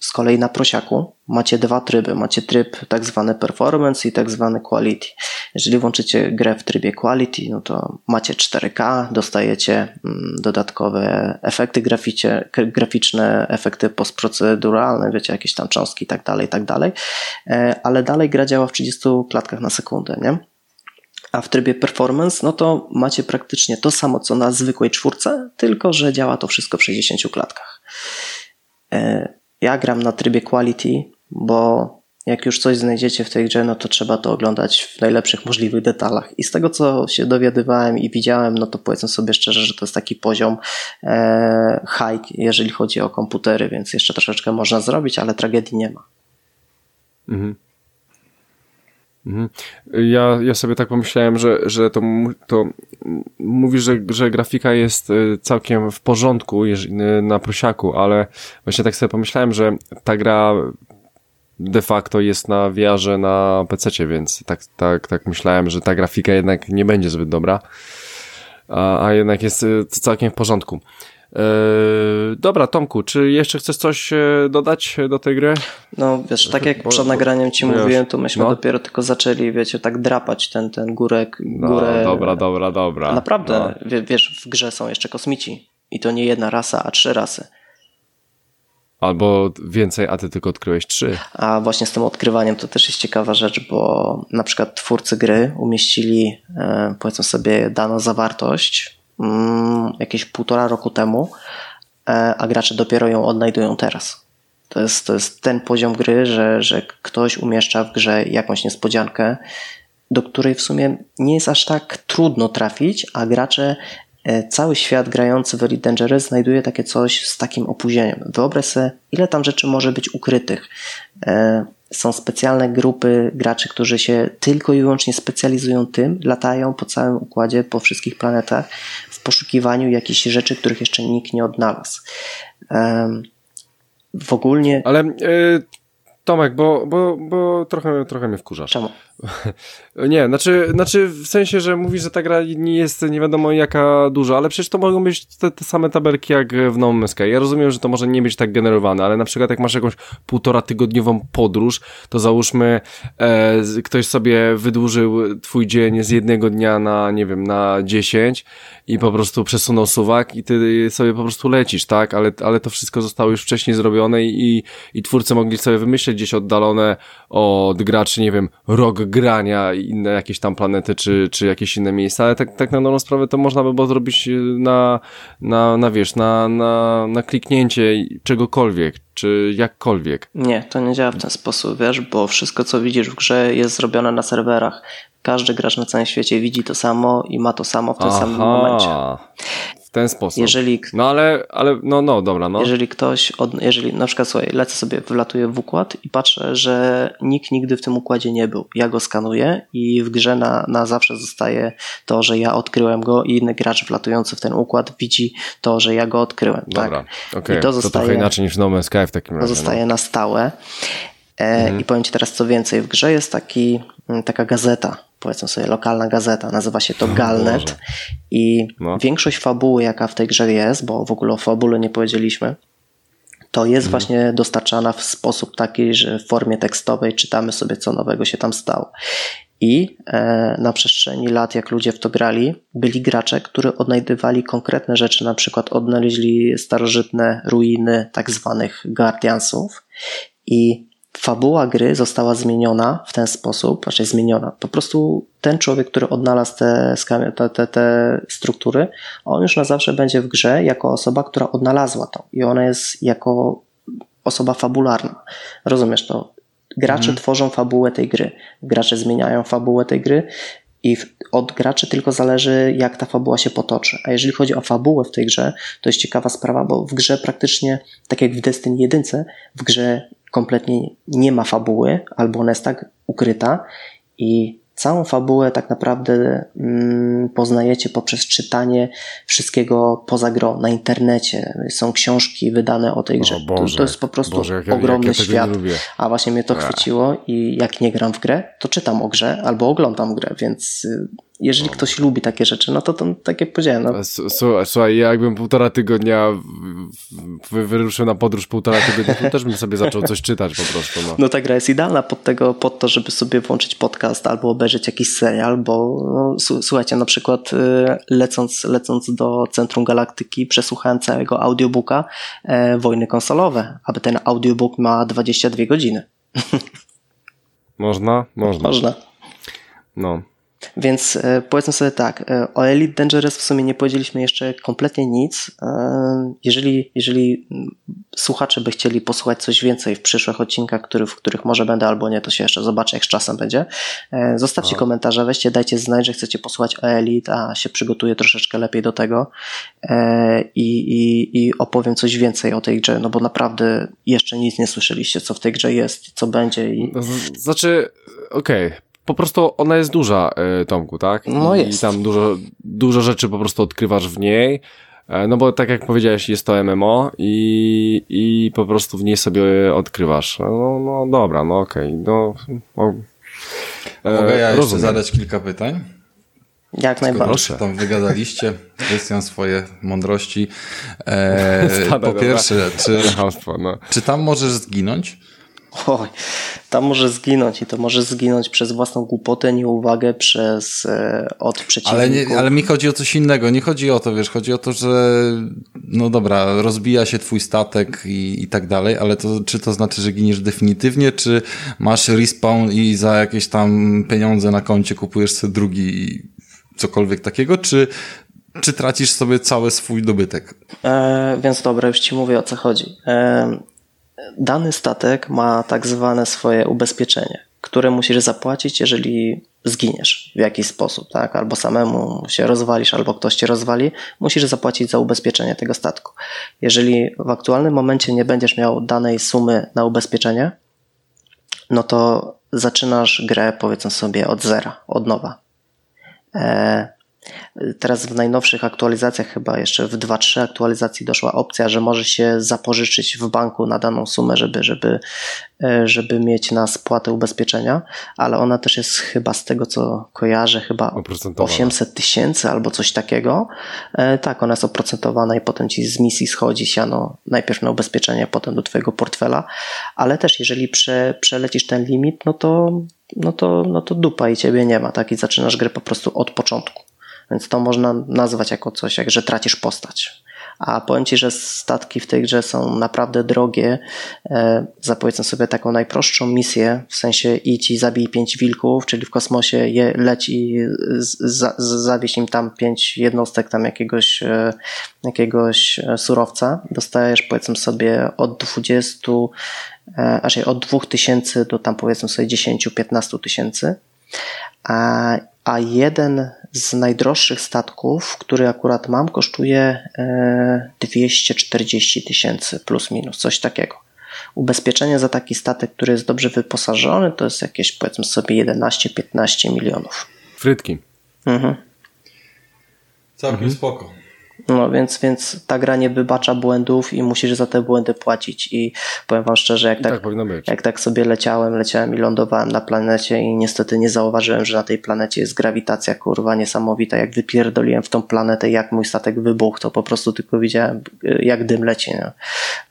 Z kolei na prosiaku macie dwa tryby. Macie tryb tak zwany performance i tak zwany quality. Jeżeli włączycie grę w trybie quality, no to macie 4K, dostajecie mm, dodatkowe efekty graficie, graficzne, efekty postproceduralne, wiecie, jakieś tam cząstki i tak dalej, i tak dalej, e, ale dalej gra działa w 30 klatkach na sekundę, nie? A w trybie performance, no to macie praktycznie to samo co na zwykłej czwórce, tylko że działa to wszystko w 60 klatkach. E, ja gram na trybie quality, bo jak już coś znajdziecie w tej grze, no to trzeba to oglądać w najlepszych możliwych detalach. I z tego, co się dowiadywałem i widziałem, no to powiedzmy sobie szczerze, że to jest taki poziom e, high, jeżeli chodzi o komputery, więc jeszcze troszeczkę można zrobić, ale tragedii nie ma. Mhm. Mhm. Ja, ja sobie tak pomyślałem, że, że to, to mówisz, że, że grafika jest y, całkiem w porządku y, na prosiaku, ale właśnie tak sobie pomyślałem, że ta gra de facto jest na wiarze na PC, więc tak, tak, tak myślałem, że ta grafika jednak nie będzie zbyt dobra, a, a jednak jest y, całkiem w porządku. Yy, dobra, Tomku, czy jeszcze chcesz coś e, dodać do tej gry? No wiesz, tak jak przed nagraniem ci mówiłem, to myśmy no. dopiero tylko zaczęli, wiecie, tak drapać ten, ten górek, no, górę. No, dobra, dobra, dobra. Naprawdę, no. wiesz, w grze są jeszcze kosmici. I to nie jedna rasa, a trzy rasy. Albo więcej, a ty tylko odkryłeś trzy. A właśnie z tym odkrywaniem to też jest ciekawa rzecz, bo na przykład twórcy gry umieścili, e, powiedzmy sobie, daną zawartość jakieś półtora roku temu, e, a gracze dopiero ją odnajdują teraz. To jest, to jest ten poziom gry, że, że ktoś umieszcza w grze jakąś niespodziankę, do której w sumie nie jest aż tak trudno trafić, a gracze, e, cały świat grający w Elite Dangerous znajduje takie coś z takim opóźnieniem. Wyobraź sobie, ile tam rzeczy może być ukrytych. E, są specjalne grupy graczy, którzy się tylko i wyłącznie specjalizują tym, latają po całym układzie, po wszystkich planetach poszukiwaniu jakichś rzeczy, których jeszcze nikt nie odnalazł. W ogóle. Ale y, Tomek, bo, bo, bo trochę, trochę mnie wkurzasz. Czemu? Nie, znaczy, znaczy w sensie, że mówisz, że ta gra nie jest nie wiadomo jaka duża, ale przecież to mogą być te, te same tabelki jak w No Man's Sky. Ja rozumiem, że to może nie być tak generowane, ale na przykład jak masz jakąś półtora tygodniową podróż, to załóżmy e, ktoś sobie wydłużył twój dzień z jednego dnia na, nie wiem, na dziesięć i po prostu przesunął suwak i ty sobie po prostu lecisz, tak? Ale, ale to wszystko zostało już wcześniej zrobione i, i twórcy mogli sobie wymyśleć gdzieś oddalone od graczy, nie wiem, rok grania i inne jakieś tam planety czy, czy jakieś inne miejsca, ale tak, tak na dobrą sprawę to można by było zrobić na, na, na wiesz, na, na, na kliknięcie czegokolwiek, czy jakkolwiek. Nie, to nie działa w ten sposób, wiesz, bo wszystko co widzisz w grze jest zrobione na serwerach. Każdy gracz na całym świecie widzi to samo i ma to samo w tym Aha. samym momencie. W ten sposób. Jeżeli, No ale, ale, no, no, dobra, no. jeżeli ktoś, od, jeżeli na przykład słuchaj, lecę sobie, wlatuję w układ i patrzę, że nikt nigdy w tym układzie nie był. Ja go skanuję i w grze na, na zawsze zostaje to, że ja odkryłem go i inny gracz wlatujący w ten układ widzi to, że ja go odkryłem. Dobra, tak? okej. I To, to trochę zostaje- inaczej niż No Man's Sky w takim To razie. zostaje na stałe. E, I powiem Ci teraz co więcej. W grze jest taki, taka gazeta, powiedzmy sobie lokalna gazeta, nazywa się to Galnet. Boże. I No. większość fabuły, jaka w tej grze jest, bo w ogóle o fabule nie powiedzieliśmy, to jest właśnie dostarczana w sposób taki, że w formie tekstowej czytamy sobie, co nowego się tam stało. I e, na przestrzeni lat, jak ludzie w to grali, byli gracze, którzy odnajdywali konkretne rzeczy, na przykład odnaleźli starożytne ruiny tak zwanych Guardiansów i fabuła gry została zmieniona w ten sposób, raczej zmieniona. Po prostu ten człowiek, który odnalazł te, te, te, struktury, on już na zawsze będzie w grze jako osoba, która odnalazła to. I ona jest jako osoba fabularna. Rozumiesz to? Gracze tworzą fabułę tej gry. Gracze zmieniają fabułę tej gry i od graczy tylko zależy, jak ta fabuła się potoczy. A jeżeli chodzi o fabułę w tej grze, to jest ciekawa sprawa, bo w grze praktycznie, tak jak w Destiny 1, w grze kompletnie nie ma fabuły, albo ona jest tak ukryta i całą fabułę tak naprawdę mm, poznajecie poprzez czytanie wszystkiego poza grą na internecie. Są książki wydane o tej grze. O Boże, to, to jest po prostu Boże, jak ja- jak ogromny ja świat. A właśnie mnie to Ech. chwyciło i jak nie gram w grę, to czytam o grze albo oglądam grę, więc y, jeżeli ktoś lubi takie rzeczy, no to, to tak jak powiedziałem, no, Słuchaj, ja jakbym półtora tygodnia wyruszył na podróż półtora tygodnia, to też bym sobie zaczął coś czytać po prostu. No. no ta gra jest idealna pod, tego, pod to, żeby sobie włączyć podcast albo obejrzeć jakiś serial, bo no, słuchajcie, na przykład y, lecąc, lecąc do Centrum Galaktyki przesłuchałem całego audiobooka e, Wojny Konsolowe, aby ten audiobook ma 22 godziny. Można? Można. Można. No. Więc e, powiedzmy sobie tak, e, o Elite Dangerous w sumie nie powiedzieliśmy jeszcze kompletnie nic. E, jeżeli, jeżeli mm, słuchacze by chcieli posłuchać coś więcej w przyszłych odcinkach, który, w których może będę albo nie, to się jeszcze zobaczę, jak z czasem będzie. Zostawcie komentarze, weźcie, dajcie znać, że chcecie posłuchać o Elite, a się przygotuję troszeczkę lepiej do tego i, i, i opowiem coś więcej o tej grze, no bo naprawdę jeszcze nic nie słyszeliście, co w tej grze jest, co będzie i No, Znaczy, okej. Po prostu ona jest duża, e, Tomku, tak? No I jest. tam dużo, dużo rzeczy po prostu odkrywasz w niej. E, No bo tak jak powiedziałeś, jest to MMO i, i po prostu w niej sobie odkrywasz. No, no dobra, no okej. No, no, e, Mogę ja jeszcze rozumiem. zadać kilka pytań? jak najbardziej. Proszę. Tam wygadaliście, Krystian, swoje mądrości. E, po dobra. pierwsze, czy, no. czy tam możesz zginąć? Oj, tam może zginąć i to może zginąć przez własną głupotę, nieuwagę, przez e, od przeciwników. Ale, nie, ale mi chodzi o coś innego. Nie chodzi o to, wiesz, chodzi o to, że no dobra, rozbija się twój statek i, i tak dalej, ale to, czy to znaczy, że giniesz definitywnie, czy masz respawn i za jakieś tam pieniądze na koncie kupujesz sobie drugi cokolwiek takiego, czy, czy tracisz sobie cały swój dobytek? E, więc dobra, już ci mówię o co chodzi. E, dany statek ma tak zwane swoje ubezpieczenie, które musisz zapłacić, jeżeli zginiesz w jakiś sposób, tak? Albo samemu się rozwalisz, albo ktoś cię rozwali, musisz zapłacić za ubezpieczenie tego statku. Jeżeli w aktualnym momencie nie będziesz miał danej sumy na ubezpieczenie, no to zaczynasz grę, powiedzmy sobie, od zera, od nowa. E, Teraz w najnowszych aktualizacjach, chyba jeszcze w 2-3 aktualizacji doszła opcja, że może się zapożyczyć w banku na daną sumę, żeby, żeby, e, żeby mieć na spłatę ubezpieczenia, ale ona też jest chyba z tego co kojarzę, chyba 800 tysięcy albo coś takiego. E, tak, ona jest oprocentowana i potem ci z misji schodzi siano najpierw na ubezpieczenie, potem do twojego portfela, ale też jeżeli prze, przelecisz ten limit, no to, no to, no to dupa i ciebie nie ma, tak? I zaczynasz grę po prostu od początku. Więc to można nazwać jako coś, jak że tracisz postać. A powiem Ci, że statki w tej grze są naprawdę drogie. E, za powiedzmy sobie taką najprostszą misję, w sensie idź i zabij pięć wilków, czyli w kosmosie je, leć i zawieź im tam pięć jednostek tam jakiegoś, e, jakiegoś e, surowca. Dostajesz powiedzmy sobie od 20, raczej od 2000 do tam powiedzmy sobie 10-15 tysięcy. A, a jeden z najdroższych statków, który akurat mam, kosztuje 240 e, tysięcy plus minus, coś takiego. Ubezpieczenie za taki statek, który jest dobrze wyposażony, to jest jakieś powiedzmy sobie 11-15 milionów. Frytki. Mhm. Całkiem mhm. spoko. No więc, więc ta gra nie wybacza błędów i musisz za te błędy płacić. I powiem wam szczerze, jak tak, tak jak tak sobie leciałem, leciałem i lądowałem na planecie i niestety nie zauważyłem, że na tej planecie jest grawitacja kurwa niesamowita. Jak wypierdoliłem w tą planetę, jak mój statek wybuchł, to po prostu tylko widziałem, jak dym leci. Nie? E,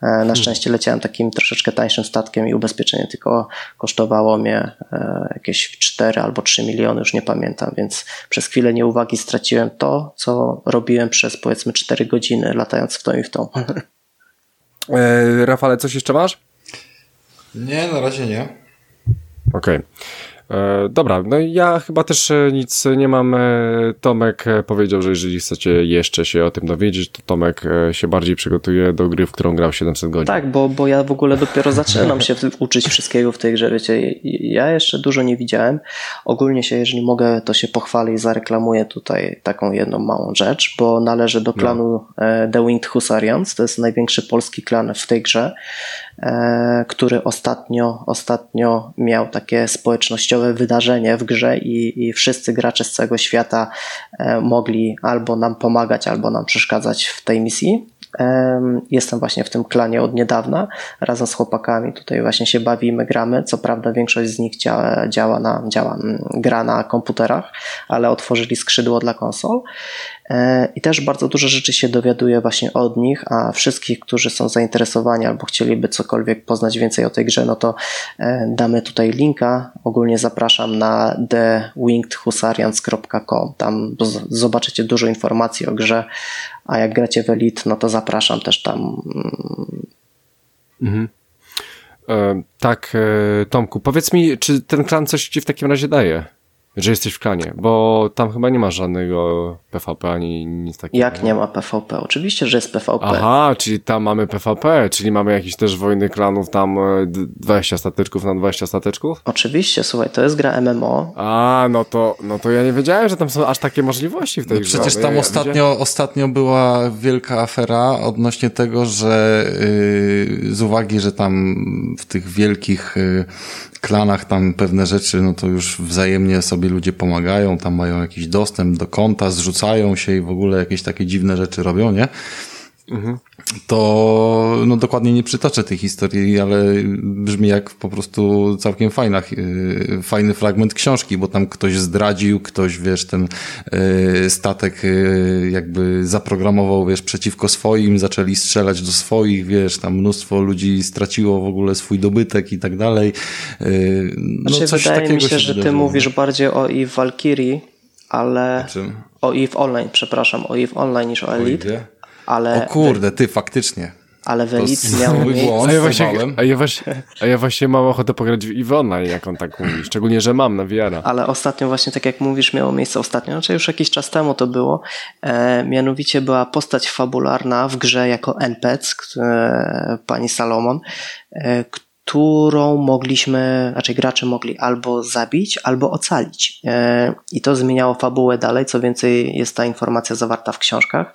na hmm. szczęście leciałem takim troszeczkę tańszym statkiem i ubezpieczenie tylko kosztowało mnie e, jakieś 4 albo 3 miliony, już nie pamiętam, więc przez chwilę nieuwagi straciłem to, co robiłem przez powiedzmy powiedzmy 4 godziny latając w tą i w tą. E, Rafale, coś jeszcze masz? Nie, na razie nie. Okej. Okay. E, dobra, no ja chyba też e, nic nie mam. E, Tomek powiedział, że jeżeli chcecie jeszcze się o tym dowiedzieć, to Tomek się bardziej przygotuje do gry, w którą grał 700 godzin. Tak, bo, bo ja w ogóle dopiero zaczynam się uczyć wszystkiego w tej grze, wiecie, ja jeszcze dużo nie widziałem. Ogólnie się, jeżeli mogę, to się pochwalę i zareklamuję tutaj taką jedną małą rzecz, bo należy do no. klanu no. The Winged Husarians, to jest największy polski klan w tej grze. E, który ostatnio, ostatnio miał takie społecznościowe wydarzenie w grze i, i wszyscy gracze z całego świata e, mogli albo nam pomagać, albo nam przeszkadzać w tej misji. Jestem właśnie w tym klanie od niedawna, razem z chłopakami tutaj właśnie się bawimy, gramy. Co prawda większość z nich działa, działa na, działa, gra na komputerach, ale otworzyli skrzydło dla konsol. E, I też bardzo dużo rzeczy się dowiaduję właśnie od nich, a wszystkich, którzy są zainteresowani albo chcieliby cokolwiek poznać więcej o tej grze, no to e, damy tutaj linka. Ogólnie zapraszam na thewingedhusarians.com. Tam zobaczycie dużo informacji o grze, a jak gracie w Elite, no to zapraszam też tam. Mhm. E, tak, e, Tomku, powiedz mi, czy ten klan coś ci w takim razie daje? Że jesteś w klanie, bo tam chyba nie ma żadnego PvP ani nic takiego. Jak nie ma PvP? Oczywiście, że jest PvP. Aha, czyli tam mamy PvP, czyli mamy jakieś też wojny klanów, tam 20 e, stateczków na 20 stateczków? Oczywiście, słuchaj, to jest gra MMO. A, no to, no to ja nie wiedziałem, że tam są aż takie możliwości w tej no grze. Przecież tam ja, ostatnio, ja ostatnio była wielka afera odnośnie tego, że yy, z uwagi, że tam w tych wielkich yy, klanach tam pewne rzeczy, no to już wzajemnie sobie ludzie pomagają, tam mają jakiś dostęp do konta, zrzucają się i w ogóle jakieś takie dziwne rzeczy robią, nie? Mhm. To no dokładnie nie przytoczę tej historii, ale brzmi jak po prostu całkiem fajna, y, fajny fragment książki, bo tam ktoś zdradził, ktoś, wiesz, ten y, statek y, jakby zaprogramował, wiesz, przeciwko swoim, zaczęli strzelać do swoich, wiesz, tam mnóstwo ludzi straciło w ogóle swój dobytek i tak dalej. No, znaczy, coś wydaje mi się, się że ty mówisz bardziej o Eve Valkyrie, ale... O Eve Online, przepraszam, o Eve Online niż o Elite ale... O kurde, ty faktycznie. Ale w Elite miał a, ja właśnie, a, ja właśnie, a ja właśnie mam ochotę pograć w Iwona, jak on tak mówi. Szczególnie, że mam na VR. Ale ostatnio właśnie, tak jak mówisz, miało miejsce ostatnio, znaczy już jakiś czas temu to było. E, mianowicie była postać fabularna w grze jako NPC, e, pani Salomon, e, którą mogliśmy, raczej gracze mogli albo zabić, albo ocalić. E, I to zmieniało fabułę dalej. Co więcej, jest ta informacja zawarta w książkach.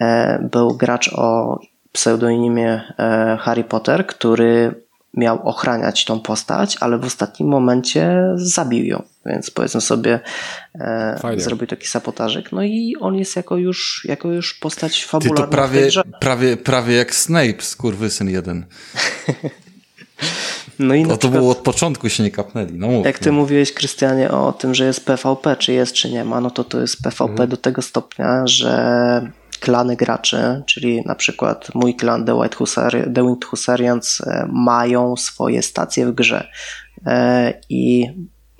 E, był gracz o pseudonimie e, Harry Potter, który miał ochraniać tą postać, ale w ostatnim momencie zabił ją. Więc powiedzmy sobie, e, zrobił taki sabotażyk. No i on jest jako już, jako już postać fabularna. Ty to prawie, prawie, prawie jak Snape, skurwysyn jeden. No i to, to było od początku się nie kapnęli. No mów, jak ty no. mówiłeś, Krystianie, o tym, że jest PvP, czy jest, czy nie ma, no to to jest PvP mhm. do tego stopnia, że klany graczy, czyli na przykład mój klan The, White Husari, The Winged Husarians e, mają swoje stacje w grze e, i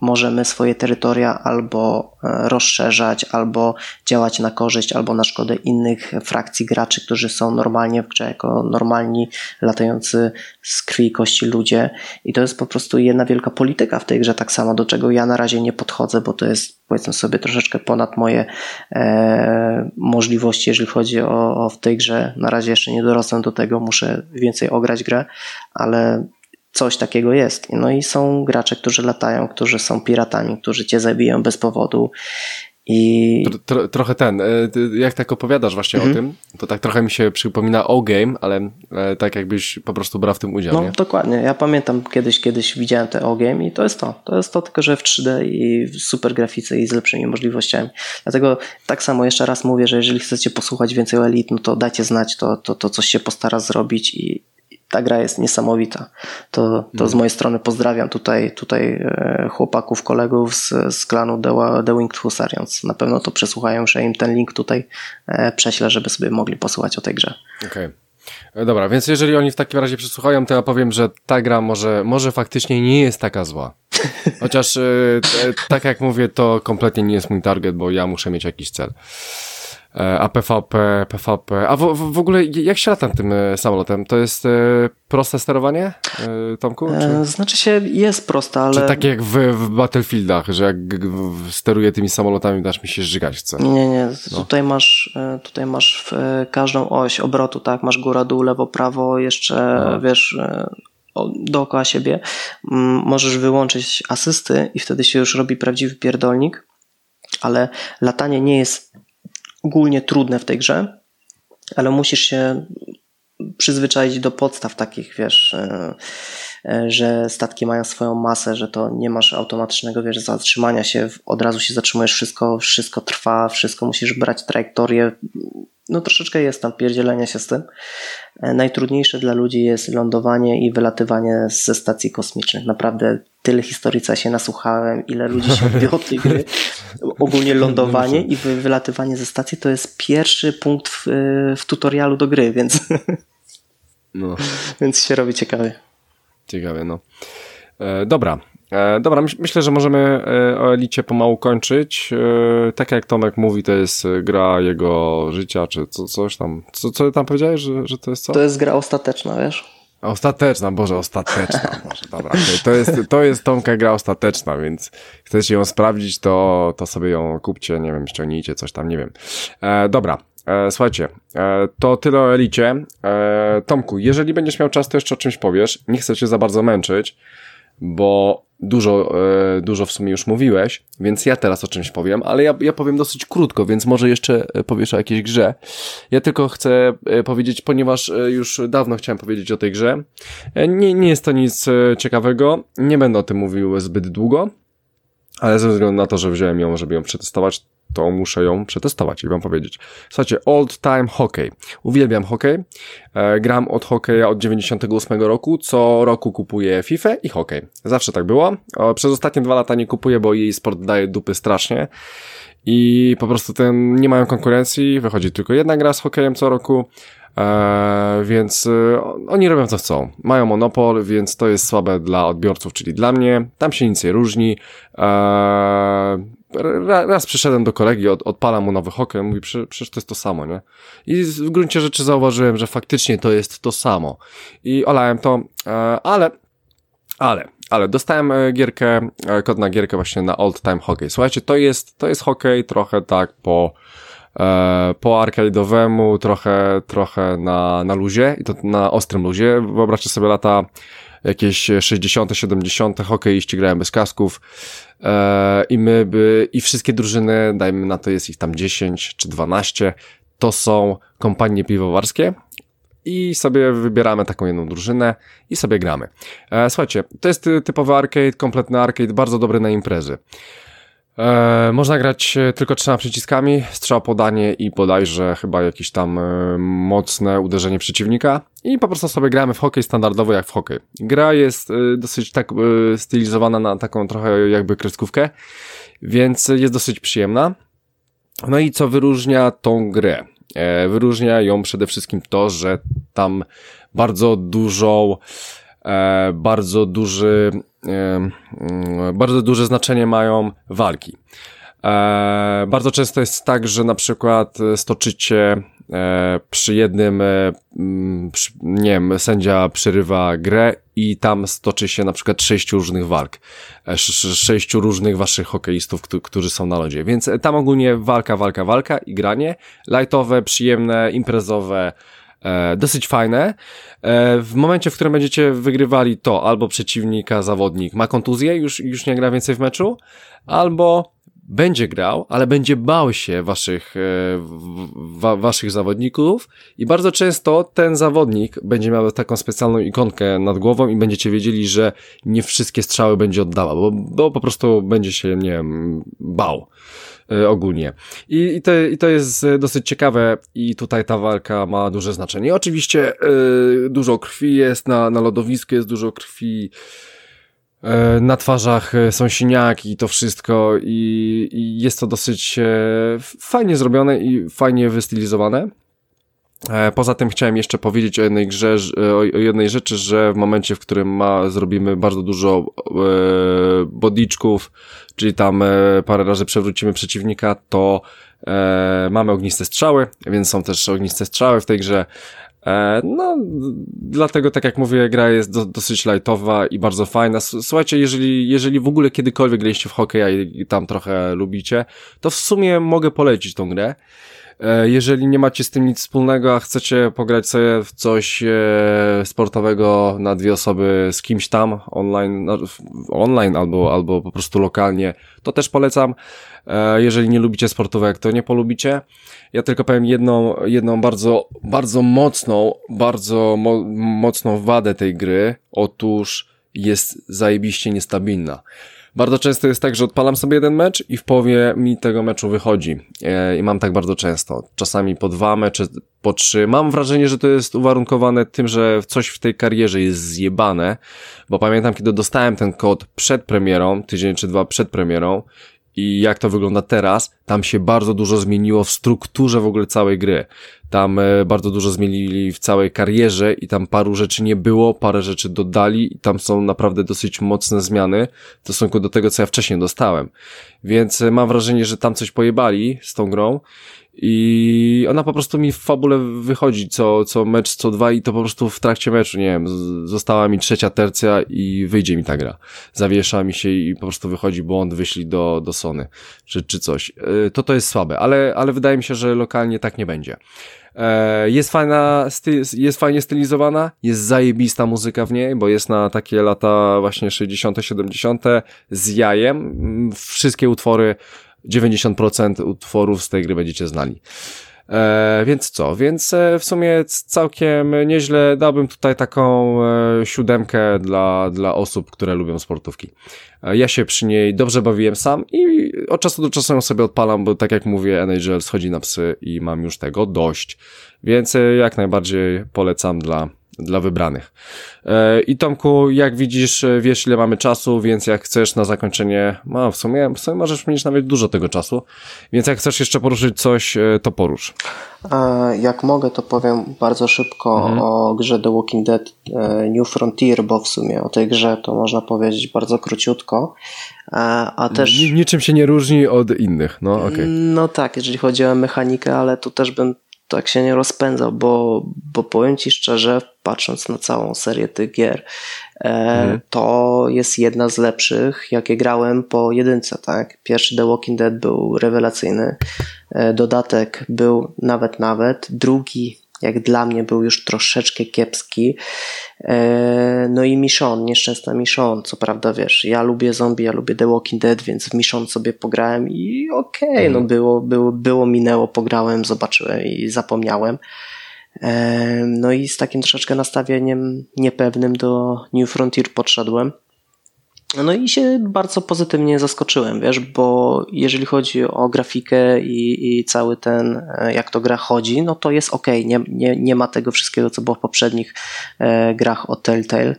możemy swoje terytoria albo e, rozszerzać, albo działać na korzyść, albo na szkodę innych frakcji graczy, którzy są normalnie w grze jako normalni, latający z krwi i kości ludzie. I to jest po prostu jedna wielka polityka w tej grze, tak samo do czego ja na razie nie podchodzę, bo to jest powiedzmy sobie troszeczkę ponad moje e, możliwości, jeżeli chodzi o, o w tej grze. Na razie jeszcze nie dorosłem do tego, muszę więcej ograć grę, ale coś takiego jest. No i są gracze, którzy latają, którzy są piratami, którzy cię zabiją bez powodu. I... Tro, trochę ten, e, jak tak opowiadasz właśnie mhm. o tym, to tak trochę mi się przypomina O-Game, ale e, tak jakbyś po prostu brał w tym udział. No nie? dokładnie, ja pamiętam kiedyś, kiedyś widziałem te O-Game i to jest to. To jest to tylko, że w 3D i w super grafice i z lepszymi możliwościami. Dlatego tak samo jeszcze raz mówię, że jeżeli chcecie posłuchać więcej o Elite, no to dajcie znać, to, to, to coś się postara zrobić i, ta gra jest niesamowita. To, to z mm. mojej strony pozdrawiam tutaj, tutaj e, chłopaków, kolegów z, z klanu The, The Winged Husarians. Na pewno to przesłuchają, że im ten link tutaj e, prześlę, żeby sobie mogli posłuchać o tej grze. Okej. Okay. E, dobra, więc jeżeli oni w takim razie przesłuchają, to ja powiem, że ta gra może, może faktycznie nie jest taka zła. Chociaż tak jak mówię, to kompletnie nie jest mój target, bo ja muszę mieć jakiś cel. E, a PvP, PvP. A w, w, w ogóle jak się lata tym e, samolotem? To jest e, proste sterowanie, Tomku? Czy? Znaczy się jest proste, ale... Czy takie jak w, w Battlefieldach, że jak steruję tymi samolotami, dasz mi się żygać chce? Nie, nie, nie. No. Tutaj masz, tutaj masz każdą oś obrotu, tak? Masz góra, dół, lewo, prawo, jeszcze no. wiesz dookoła siebie. Możesz wyłączyć asysty i wtedy się już robi prawdziwy pierdolnik, ale latanie nie jest ogólnie trudne w tej grze, ale musisz się przyzwyczaić do podstaw takich, wiesz, e, e, że statki mają swoją masę, że to nie masz automatycznego, wiesz, zatrzymania się, od razu się zatrzymujesz, wszystko, wszystko trwa, wszystko musisz brać trajektorię, no troszeczkę jest tam pierdzielenia się z tym. E, najtrudniejsze dla ludzi jest lądowanie i wylatywanie ze stacji kosmicznych. Naprawdę tyle historii, co ja się nasłuchałem, ile ludzi się mówi o tej gry. Ogólnie lądowanie i wylatywanie ze stacji to jest pierwszy punkt w, w tutorialu do gry, więc, no. więc się robi ciekawie. Ciekawie, no. E, dobra, E, dobra, myślę, że możemy e, o Elicie pomału kończyć. E, tak jak Tomek mówi, to jest gra jego życia, czy co, coś tam. Co, co tam powiedziałeś, że, że to jest co? To jest gra ostateczna, wiesz? Ostateczna, Boże, ostateczna. Boże, dobra, to, jest, to jest Tomka gra ostateczna, więc chcecie ją sprawdzić, to, to sobie ją kupcie, nie wiem, ściągnijcie coś tam, nie wiem. E, dobra, e, słuchajcie, e, to tyle o Elicie. E, Tomku, jeżeli będziesz miał czas, to jeszcze o czymś powiesz. Nie chcę cię za bardzo męczyć, bo dużo, e, dużo w sumie już mówiłeś, więc ja teraz o czymś powiem, ale ja, ja powiem dosyć krótko, więc może jeszcze e, powiesz o jakiejś grze. Ja tylko chcę e, powiedzieć, ponieważ już dawno chciałem powiedzieć o tej grze. Nie, nie jest to nic ciekawego, nie będę o tym mówił zbyt długo, ale ze względu na to, że wziąłem ją, żeby ją przetestować, to muszę ją przetestować i wam powiedzieć. Słuchajcie, Old Time Hockey. Uwielbiam hokej. E, gram od hokeja od 98 roku. Co roku kupuję FIFA i hokej. Zawsze tak było. E, przez ostatnie dwa lata nie kupuję, bo jej sport daje dupy strasznie. I po prostu ten, nie mają konkurencji. Wychodzi tylko jedna gra z hokejem co roku. Eee, więc e, oni robią co chcą. Mają monopol, więc to jest słabe dla odbiorców, czyli dla mnie. Tam się nic nie różni. Eee, raz przyszedłem do kolegi, od, odpalam mu nowy hokej, mówi, przecież to jest to samo, nie? I w gruncie rzeczy zauważyłem, że faktycznie to jest to samo. I olałem to, e, ale, ale, ale dostałem e, gierkę, e, kod na gierkę właśnie na Old Time Hockey. Słuchajcie, to jest, to jest hokej trochę tak po, po arcade'owemu, trochę, trochę na, na luzie i to na ostrym luzie. Wyobraźcie sobie lata jakieś 60., 70., hokeiści grają bez kasków e, i my by, i wszystkie drużyny, dajmy na to jest ich tam 10 czy 12, to są kompanie piwowarskie i sobie wybieramy taką jedną drużynę i sobie gramy. E, słuchajcie, to jest typowy arcade, kompletny arcade, bardzo dobry na imprezy. E, można grać e, tylko trzema przyciskami, strzał podanie i bodajże chyba jakieś tam e, mocne uderzenie przeciwnika i po prostu sobie gramy w hokej standardowo jak w hokej. Gra jest e, dosyć tak e, stylizowana na taką trochę jakby kreskówkę, więc jest dosyć przyjemna. No i co wyróżnia tą grę? Wyróżnia ją przede wszystkim to, że tam bardzo dużą, bardzo duży, e, mm, bardzo duże znaczenie mają walki. E, bardzo często jest tak, że na przykład stoczycie e, przy jednym, e, mm, nie wiem, sędzia przerywa grę i tam stoczy się na przykład sześciu różnych walk, e, sz, sześciu różnych waszych hokeistów, którzy, są na lodzie. Więc e, tam ogólnie walka, walka, walka i granie. Lightowe, przyjemne, imprezowe, e, dosyć fajne. E, w momencie, w którym będziecie wygrywali to, albo przeciwnika, zawodnik ma kontuzję, już, już nie gra więcej w meczu, albo będzie grał, ale będzie bał się waszych, e, wa, waszych zawodników i bardzo często ten zawodnik będzie miał taką specjalną ikonkę nad głową i będziecie wiedzieli, że nie wszystkie strzały będzie oddała, bo, bo po prostu będzie się, nie wiem, bał ogólnie. I, i, to, I to jest dosyć ciekawe i tutaj ta walka ma duże znaczenie. Oczywiście yy, dużo krwi jest na, na lodowisku, jest dużo krwi, E, na twarzach e, są siniaki i to wszystko i, i jest to dosyć e, fajnie zrobione i fajnie wystylizowane. Poza tym chciałem jeszcze powiedzieć o jednej grze, o jednej rzeczy, że w momencie, w którym ma, zrobimy bardzo dużo e, bodiczków, czyli tam parę razy przewrócimy przeciwnika, to e, mamy ogniste strzały, więc są też ogniste strzały w tej grze. E, no, dlatego, tak jak mówię, gra jest do, dosyć lightowa i bardzo fajna. Słuchajcie, jeżeli, jeżeli w ogóle kiedykolwiek graliście w hokeja i, i tam trochę lubicie, to w sumie mogę polecić tą grę. E, jeżeli nie macie z tym nic wspólnego, a chcecie pograć sobie w coś e, sportowego na dwie osoby z kimś tam online, no, online albo, albo po prostu lokalnie, to też polecam. E, jeżeli nie lubicie sportówek, to nie polubicie. Ja tylko powiem jedną, jedną bardzo, bardzo mocną, bardzo mo mocną wadę tej gry. Otóż jest zajebiście niestabilna. Bardzo często jest tak, że odpalam sobie jeden mecz i w połowie mi tego meczu wychodzi. E, I mam tak bardzo często. Czasami po dwa mecze, po trzy. Mam wrażenie, że to jest uwarunkowane tym, że coś w tej karierze jest zjebane, bo pamiętam, kiedy dostałem ten kod przed premierą, tydzień czy dwa przed premierą i jak to wygląda teraz, tam się bardzo dużo zmieniło w strukturze w ogóle całej gry. Tam e, bardzo dużo zmienili w całej karierze i tam paru rzeczy nie było, parę rzeczy dodali i tam są naprawdę dosyć mocne zmiany w stosunku do tego, co ja wcześniej dostałem. Więc e, mam wrażenie, że tam coś pojebali z tą grą i ona po prostu mi w fabule wychodzi co, co mecz, co dwa i to po prostu w trakcie meczu, nie wiem, została mi trzecia tercja i wyjdzie mi ta gra. Zawiesza mi się i po prostu wychodzi błąd, wyślij do, do Sony, czy, czy coś. E, to to jest słabe, ale, ale wydaje mi się, że lokalnie tak nie będzie. E, jest fajna, jest fajnie stylizowana, jest zajebista muzyka w niej, bo jest na takie lata właśnie 60., 70. z jajem. Wszystkie utwory 90% utworów z tej gry będziecie znali. E, więc co? Więc e, w sumie całkiem nieźle dałbym tutaj taką e, siódemkę dla, dla osób, które lubią sportówki. E, ja się przy niej dobrze bawiłem sam i od czasu do czasu ją sobie odpalam, bo tak jak mówię, NHL schodzi na psy i mam już tego dość. Więc jak najbardziej polecam dla dla wybranych. E, I Tomku, jak widzisz, e, wiesz ile mamy czasu, więc jak chcesz na zakończenie, no w sumie, w sumie możesz mieć nawet dużo tego czasu, więc jak chcesz jeszcze poruszyć coś, e, to porusz. Jak mogę, to powiem bardzo szybko mhm. o grze The Walking Dead New Frontier, bo w sumie o tej grze to można powiedzieć bardzo króciutko. A też. Niczym się nie różni od innych, no okej. Okay. No tak, jeżeli chodzi o mechanikę, ale tu też bym tak się nie rozpędzał, bo, bo powiem Ci szczerze, patrząc na całą serię tych gier, e, mhm. to jest jedna z lepszych, jakie grałem po jedynce, tak? Pierwszy The Walking Dead był rewelacyjny, e, dodatek był nawet nawet, drugi jak dla mnie był już troszeczkę kiepski. E, no i Michonne, nieszczęsna Michonne, co prawda wiesz, ja lubię zombie, ja lubię The Walking Dead, więc w Michonne sobie pograłem i okej, okay, no mhm. było, było, było, minęło, pograłem, zobaczyłem i zapomniałem. No i z takim troszeczkę nastawieniem niepewnym do New Frontier podszedłem. No i się bardzo pozytywnie zaskoczyłem, wiesz, bo jeżeli chodzi o grafikę i, i cały ten, e, jak to gra chodzi, no to jest ok, nie, nie, nie ma tego wszystkiego, co było w poprzednich e, grach od Telltale.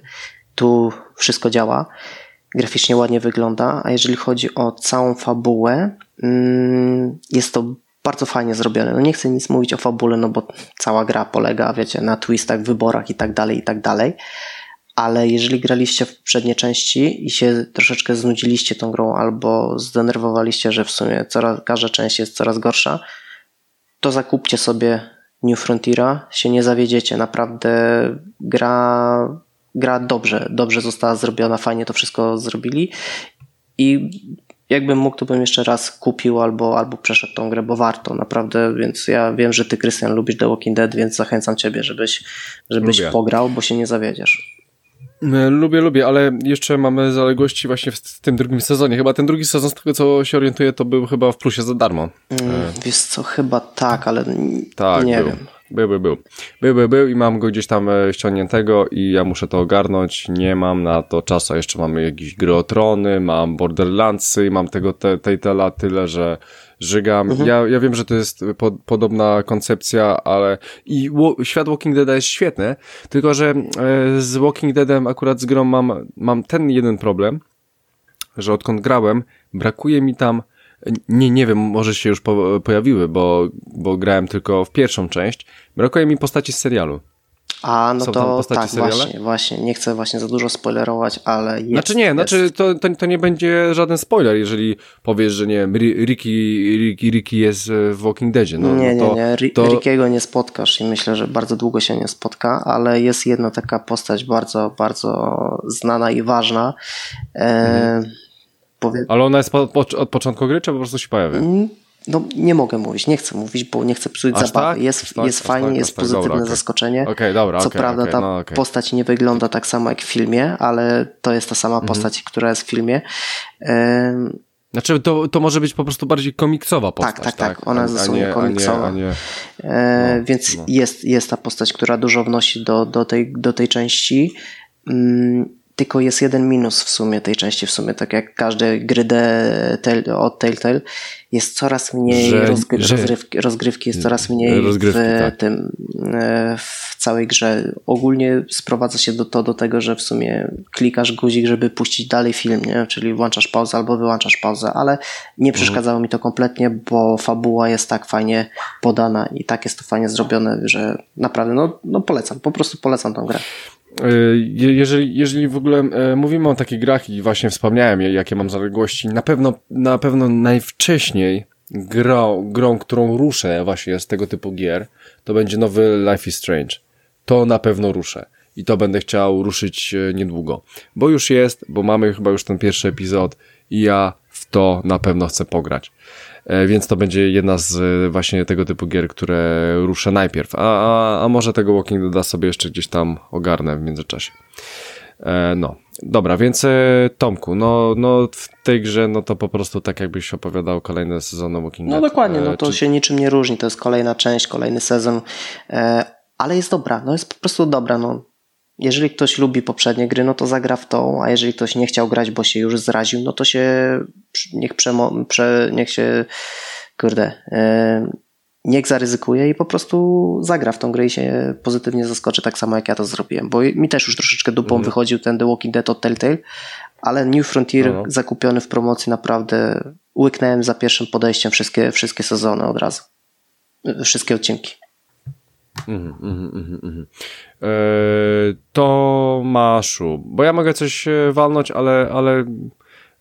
Tu wszystko działa, graficznie ładnie wygląda, a jeżeli chodzi o całą fabułę, mm, jest to bardzo fajnie zrobione. No nie chcę nic mówić o fabule, no bo cała gra polega, wiecie, na twistach, wyborach i tak dalej, i tak dalej ale jeżeli graliście w przednie części i się troszeczkę znudziliście tą grą albo zdenerwowaliście, że w sumie coraz, każda część jest coraz gorsza, to zakupcie sobie New Frontiera, się nie zawiedziecie. Naprawdę gra, gra dobrze, dobrze została zrobiona, fajnie to wszystko zrobili i jakbym mógł, to bym jeszcze raz kupił albo, albo przeszedł tą grę, bo warto, naprawdę, więc ja wiem, że ty, Krystian, lubisz The Walking Dead, więc zachęcam ciebie, żebyś, żebyś pograł, bo się nie zawiedziesz. E, lubię, lubię, ale jeszcze mamy zaległości właśnie w tym drugim sezonie. Chyba ten drugi sezon, z tego co się orientuję, to był chyba w plusie za darmo. Mm, e. wiesz co, chyba tak, ale tak, nie był. wiem. Był, był, był. Był, był, był i mam go gdzieś tam e, ściągniętego i ja muszę to ogarnąć. Nie mam na to czasu. Jeszcze mamy jakieś gry o trony, mam Borderlandsy i mam tego te, tej tela tyle, że żygam. Mhm. Ja, ja wiem, że to jest po, podobna koncepcja, ale i świat Walking Dead jest świetny, tylko że e, z Walking Deadem akurat z grą mam, mam ten jeden problem, że odkąd grałem, brakuje mi tam nie, nie wiem, może się już po, pojawiły, bo, bo grałem tylko w pierwszą część. Brakuje mi postaci z serialu. A, no Są to tak, seriale? właśnie, właśnie. Nie chcę właśnie za dużo spoilerować, ale jest. Znaczy nie, jest. znaczy to, to, to nie będzie żaden spoiler, jeżeli powiesz, że nie wiem, Ricky, Ricky, Ricky jest w Walking Deadzie. No, nie, no to, nie, nie. To... Rickiego nie spotkasz i myślę, że bardzo długo się nie spotka, ale jest jedna taka postać bardzo, bardzo znana i ważna. E, mhm. powie... Ale ona jest od początku gry, czy po prostu się pojawia? No nie mogę mówić, nie chcę mówić, bo nie chcę psuć aż zabawy. Tak? Jest, tak, jest fajnie, tak, jest tak, pozytywne dobra, zaskoczenie. Okay, dobra, Co okay, prawda ta no, postać nie wygląda tak samo jak w filmie, ale to jest ta sama mhm. postać, która jest w filmie. Znaczy, to, to może być po prostu bardziej komiksowa postać. Tak, tak, tak. tak. Ona jest dosłownie komiksowa. A nie, a nie. E, no, więc no. Jest, jest ta postać, która dużo wnosi do, do, tej, do tej części. Mm, tylko jest jeden minus w sumie tej części, w sumie tak jak każde gry de, tel, od Telltale, jest coraz mniej że, rozgry, że, rozgrywki, rozgrywki, jest coraz mniej w tak. tym e, w całej grze. Ogólnie sprowadza się do, to do tego, że w sumie klikasz guzik, żeby puścić dalej film, nie? czyli włączasz pauzę albo wyłączasz pauzę, ale nie mhm. przeszkadzało mi to kompletnie, bo fabuła jest tak fajnie podana i tak jest to fajnie zrobione, że naprawdę no, no polecam, po prostu polecam tą grę. E, jeżeli, jeżeli w ogóle e, mówimy o takich grach i właśnie wspomniałem, jakie mam zaległości, na pewno, na pewno najwcześniej grą, grą, którą ruszę właśnie z tego typu gier, to będzie nowy Life is Strange. To na pewno ruszę. I to będę chciał ruszyć e, niedługo. Bo już jest, bo mamy chyba już ten pierwszy epizod i ja w to na pewno chcę pograć. E, więc to będzie jedna z e, właśnie tego typu gier, które ruszę najpierw, a, a, a może tego Walking Dead sobie jeszcze gdzieś tam ogarnę w międzyczasie. E, no, dobra, więc Tomku, no, no w tej grze, no to po prostu tak jakbyś opowiadał kolejne sezony Walking no, Dead. No dokładnie, no to Czy... się niczym nie różni, to jest kolejna część, kolejny sezon, ale jest dobra, no jest po prostu dobra, no jeżeli ktoś lubi poprzednie gry, no to zagra w tą, a jeżeli ktoś nie chciał grać, bo się już zraził, no to się niech, przemo, prze, niech się, kurde, yy, niech zaryzykuje i po prostu zagra w tą grę i się pozytywnie zaskoczy, tak samo jak ja to zrobiłem, bo mi też już troszeczkę dupą mhm. wychodził ten The Walking Dead od Telltale, ale New Frontier no. zakupiony w promocji naprawdę łyknąłem za pierwszym podejściem wszystkie, wszystkie sezony od razu. Wszystkie odcinki. Mm, mm, Tomaszu, bo ja mogę coś e, walnąć, ale, ale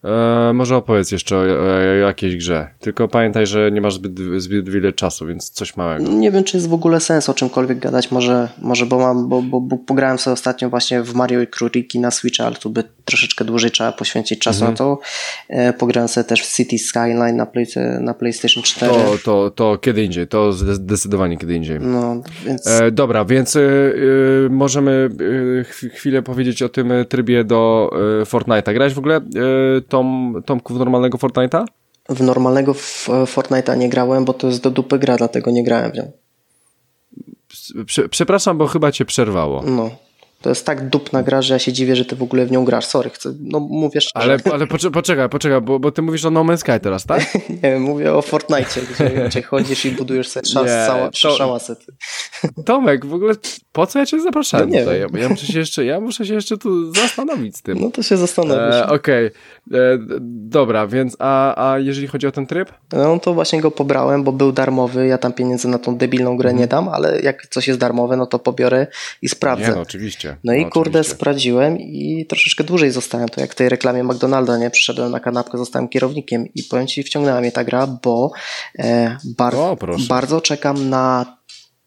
E, może opowiedz jeszcze o, o, jakiejś grze. Tylko pamiętaj, że nie masz zbyt, zbyt wiele czasu, więc coś małego. Nie wiem, czy jest w ogóle sens o czymkolwiek gadać. Może, może bo mam, bo, bo, bo pograłem sobie ostatnio właśnie w Mario i Króliki na Switcha, ale tu by troszeczkę dłużej trzeba poświęcić czasu mhm. na to. E, pograłem sobie też w City Skyline na, play, na PlayStation 4. To, to, to kiedy indziej, to zdecydowanie kiedy indziej. No, więc... E, dobra, więc e, e możemy e, chwilę powiedzieć o tym trybie do e, Fortnite'a. Grałeś w ogóle Tom, Tomku w normalnego Fortnite'a? W normalnego Fortnite'a nie grałem, bo to jest do dupy gra, dlatego nie grałem w nią. prze, przepraszam, bo chyba cię przerwało. No. To jest tak dupna gra, że ja się dziwię, że ty w ogóle w nią grasz. Sorry, chcę, no mówię szczerze. Ale, ale poczekaj, poczekaj, bo, bo ty mówisz o No Man's Sky teraz, tak? nie mówię o Fortnite, gdzie, gdzie chodzisz i budujesz sobie szans, nie, cała, to... Tomek, w ogóle po co ja cię zapraszałem no tutaj? Ja, ja, muszę się jeszcze, ja muszę się jeszcze tu zastanowić z tym. No to się zastanowisz. E, Okej, okay. E, dobra, więc a, a jeżeli chodzi o ten tryb? No to właśnie go pobrałem, bo był darmowy, ja tam pieniędzy na tą debilną grę nie dam, ale jak coś jest darmowe, no to pobiorę i sprawdzę. Nie, no oczywiście. No i no, kurde, sprawdziłem i troszeczkę dłużej zostałem. To jak w tej reklamie McDonalda, nie? Przyszedłem na kanapkę, zostałem kierownikiem i powiem Ci, wciągnęła mnie ta gra, bo e, bar o, bardzo czekam na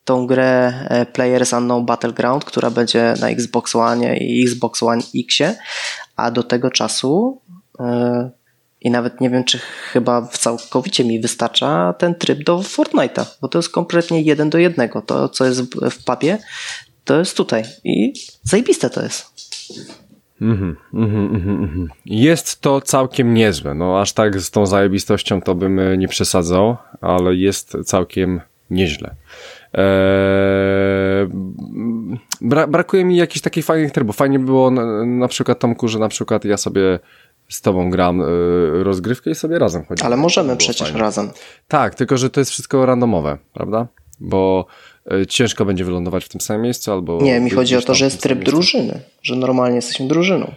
tą grę e, Players Unknown Battleground, która będzie na Xbox One i Xbox One X, a do tego czasu e, i nawet nie wiem, czy chyba całkowicie mi wystarcza ten tryb do Fortnite'a, bo to jest kompletnie jeden do jednego. To, co jest w pubie, to jest tutaj i zajebiste to jest. Mm -hmm, mm -hmm. Jest to całkiem niezłe. No aż tak z tą zajebistością to bym e, nie przesadzał, ale jest całkiem nieźle. Eee, bra brakuje mi jakichś takich fajnych trybów. Fajnie było na, na, przykład Tomku, że na przykład ja sobie z tobą gram y, rozgrywkę i sobie razem chodzimy. Ale możemy przecież fajnie. razem. Tak, tylko że to jest wszystko randomowe, prawda? Bo ciężko będzie wylądować w tym samym miejscu albo... Nie, mi chodzi o to, że jest tryb drużyny, że normalnie jesteśmy drużyną.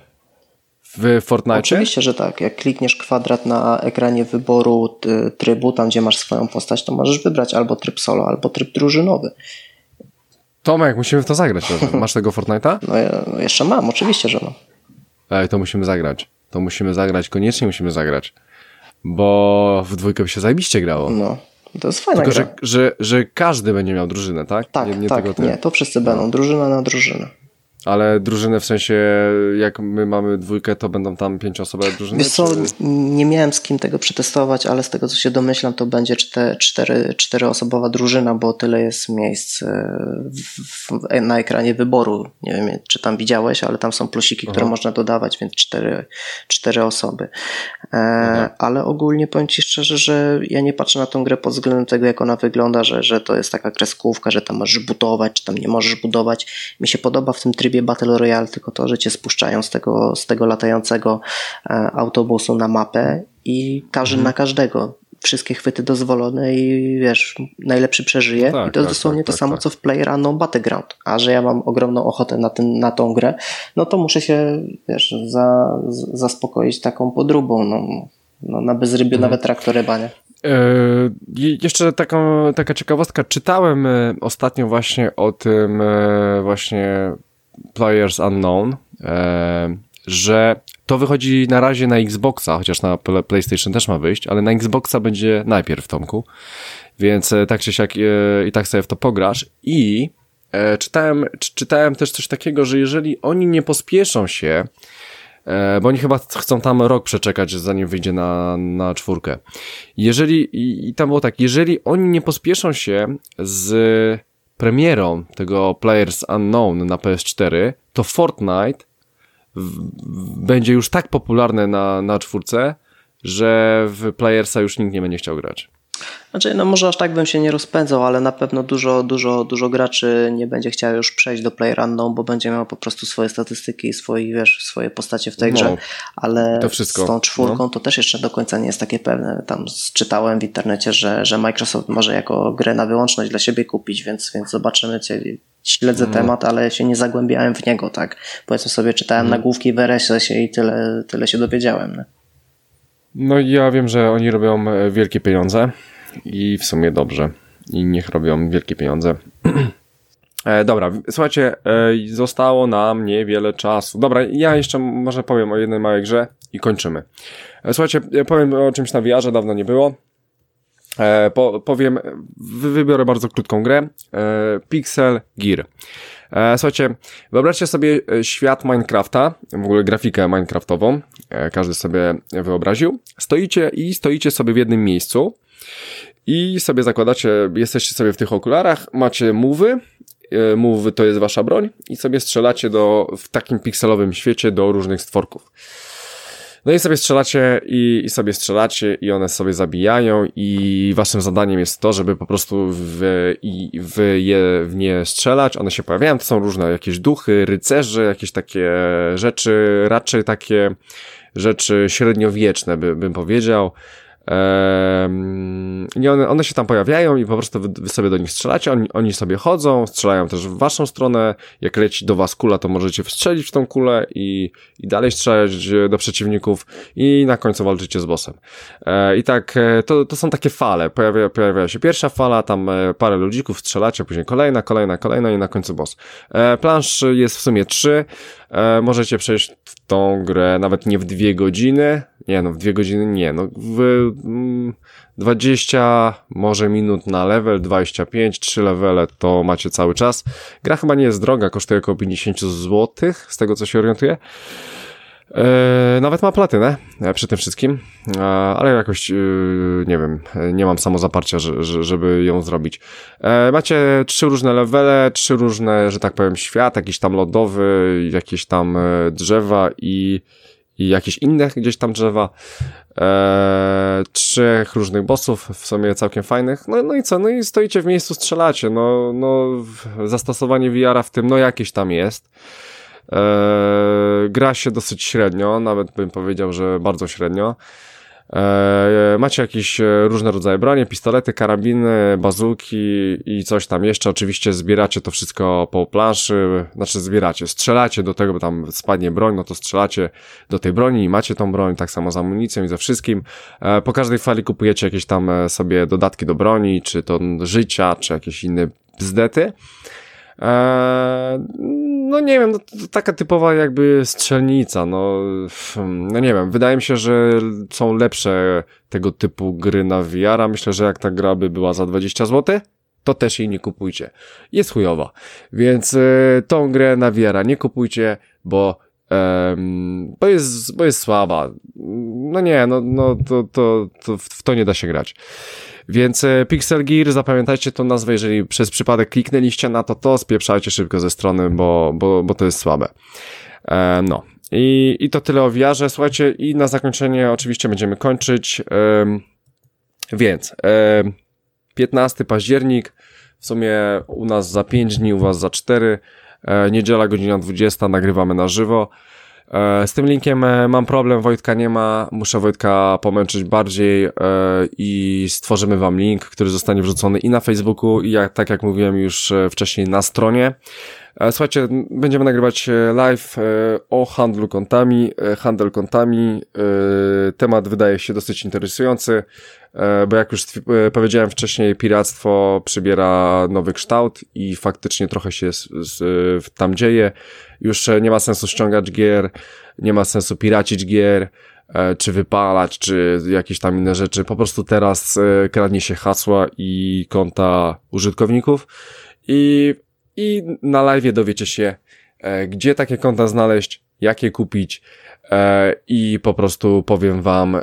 W Fortnite? Oczywiście, że tak. Jak klikniesz kwadrat na ekranie wyboru trybu, tam gdzie masz swoją postać, to możesz wybrać albo tryb solo, albo tryb drużynowy. Tomek, musimy w to zagrać. Masz tego Fortnite'a? No, ja, no jeszcze mam, oczywiście, że mam. Ej, to musimy zagrać. To musimy zagrać, koniecznie musimy zagrać. Bo w dwójkę by się zajebiście grało. No, to jest fajna Tylko, gra. Że, że, że każdy będzie miał drużynę, tak? Tak, nie, nie tak, nie, to wszyscy będą. Drużyna na drużynę. Ale drużyny w sensie, jak my mamy dwójkę, to będą tam pięcioosobowe drużyny? Wiesz co, czy... nie miałem z kim tego przetestować, ale z tego co się domyślam, to będzie cztery, cztery, czteroosobowa drużyna, bo tyle jest miejsc e, w, na ekranie wyboru. Nie wiem, czy tam widziałeś, ale tam są plusiki, Aha. które można dodawać, więc cztery, cztery osoby. E, ale ogólnie powiem Ci szczerze, że ja nie patrzę na tą grę pod względem tego, jak ona wygląda, że, że to jest taka kreskówka, że tam możesz budować, czy tam nie możesz budować. Mi się podoba w tym trybie Battle Royale, tylko to, że cię spuszczają z tego, z tego latającego e, autobusu na mapę i każe mhm. na każdego. Wszystkie chwyty dozwolone i wiesz, najlepszy przeżyje. No tak, I to jest tak, dosłownie tak, to tak, samo, tak. co w Player Unknown Battleground. A że ja mam ogromną ochotę na, ten, na tą grę, no to muszę się, wiesz, za, zaspokoić taką podróbą. No, no na bezrybiu mhm. nawet traktory banie. Yy, jeszcze taką, taka ciekawostka. Czytałem e, ostatnio właśnie o tym właśnie Players Unknown, e, że to wychodzi na razie na Xboxa, chociaż na PlayStation też ma wyjść, ale na Xboxa będzie najpierw, Tomku. Więc e, tak czy siak e, i tak sobie w to pograsz. I e, czytałem, czytałem też coś takiego, że jeżeli oni nie pospieszą się, bo oni chyba chcą tam rok przeczekać, zanim wyjdzie na, na czwórkę. Jeżeli, i tam było tak, jeżeli oni nie pospieszą się z premierą tego Players Unknown na PS4, to Fortnite będzie już tak popularne na, na czwórce, że w Playersa już nikt nie będzie chciał grać. Znaczy, no może aż tak bym się nie rozpędzał, ale na pewno dużo, dużo, dużo graczy nie będzie chciało już przejść do Player Unknown, bo będzie miał po prostu swoje statystyki i swoje, wiesz, swoje postacie w tej no, grze, ale z tą czwórką no. to też jeszcze do końca nie jest takie pewne. Tam czytałem w internecie, że, że Microsoft może jako grę na wyłączność dla siebie kupić, więc, więc zobaczymy. Śledzę mm. temat, ale się nie zagłębiałem w niego, tak. Powiedzmy sobie, czytałem mm. nagłówki w RSS i tyle, tyle się dowiedziałem. No ja wiem, że oni robią e, wielkie pieniądze i w sumie dobrze. I niech robią wielkie pieniądze. E, dobra, słuchajcie, e, zostało nam niewiele czasu. Dobra, ja jeszcze może powiem o jednej małej grze i kończymy. E, słuchajcie, powiem o czymś na VR, dawno nie było. E, po, powiem, wybiorę bardzo krótką grę. E, Pixel Gear. E, słuchajcie, wyobraźcie sobie świat Minecrafta, w ogóle grafikę Minecraftową, każdy sobie wyobraził. Stoicie i stoicie sobie w jednym miejscu i sobie zakładacie, jesteście sobie w tych okularach, macie mówy, mówy to jest wasza broń i sobie strzelacie do, w takim pikselowym świecie do różnych stworków. No i sobie strzelacie i, i sobie strzelacie i one sobie zabijają i waszym zadaniem jest to, żeby po prostu w, i w je w nie strzelać. One się pojawiają, to są różne jakieś duchy, rycerze, jakieś takie rzeczy, raczej takie rzeczy średniowieczne, by, bym powiedział. I one, one się tam pojawiają i po prostu wy, wy sobie do nich strzelacie, oni, oni sobie chodzą, strzelają też w waszą stronę, jak leci do was kula, to możecie wstrzelić w tą kulę i, i dalej strzelać do przeciwników i na końcu walczycie z bossem. E, I tak, e, to, to są takie fale, pojawia, pojawia się pierwsza fala, tam e, parę ludzików strzelacie, później kolejna, kolejna, kolejna i na końcu boss. Plansz jest w sumie trzy, możecie przejść w tą grę nawet nie w dwie godziny, nie no, w dwie godziny nie, no w mm, 20 może minut na level, 25, 3 levele to macie cały czas. Gra chyba nie jest droga, kosztuje około 50 zł, z tego co się orientuję. Yy, nawet ma platynę e, przy tym wszystkim, e, ale jakoś, nie wiem, nie mam samozaparcia, że, że, żeby ją zrobić. E, macie trzy różne levele, trzy różne, że tak powiem, świat, jakiś tam lodowy, jakieś tam drzewa i i jakieś inne gdzieś tam drzewa. Trzech różnych bossów, w sumie całkiem fajnych. No, no i co? No i stoicie w miejscu, strzelacie. No, no zastosowanie VR-a w tym, no jakieś tam jest. Eee, gra się dosyć średnio, nawet bym powiedział, że bardzo średnio. E, macie jakieś e, różne rodzaje broni, pistolety, karabiny, bazuki i coś tam jeszcze. Oczywiście zbieracie to wszystko po planszy, znaczy zbieracie, strzelacie do tego, bo tam spadnie broń, no to strzelacie do tej broni i macie tą broń, tak samo z amunicją i ze wszystkim. E, po każdej fali kupujecie jakieś tam sobie dodatki do broni, czy to życia, czy jakieś inne bzdety. Eee, no nie wiem, no, taka typowa jakby strzelnica, no, no nie wiem, wydaje mi się, że są lepsze tego typu gry na VR, myślę, że jak ta gra by była za 20 zł, to też jej nie kupujcie. Jest chujowa. Więc y, tą grę na VR nie kupujcie, bo, bo, jest, bo jest słaba. No nie, no, no to, to, to w to nie da się grać. Więc e, Pixel Gear, zapamiętajcie tą nazwę, jeżeli przez przypadek kliknęliście na to, to spieprzajcie szybko ze strony, bo, bo, bo to jest słabe. E, no. I, I to tyle o wiarze. Słuchajcie, i na zakończenie oczywiście będziemy kończyć. E, więc e, 15 październik, w sumie u nas za 5 dni, u was za 4. E, niedziela, godzina 20, nagrywamy na żywo. E, z tym linkiem e, mam problem, Wojtka nie ma, muszę Wojtka pomęczyć bardziej e, i stworzymy wam link, który zostanie wrzucony i na Facebooku i jak, tak jak mówiłem już wcześniej na stronie. Słuchajcie, będziemy nagrywać live o handlu kontami, handel kontami. Temat wydaje się dosyć interesujący, bo jak już powiedziałem wcześniej, piractwo przybiera nowy kształt i faktycznie trochę się tam dzieje. Już nie ma sensu ściągać gier, nie ma sensu piracić gier, e, czy wypalać, czy jakieś tam inne rzeczy. Po prostu teraz e, kradnie się hasła i konta użytkowników i, i na live dowiecie się, e, gdzie takie konta znaleźć, jakie kupić i po prostu powiem wam,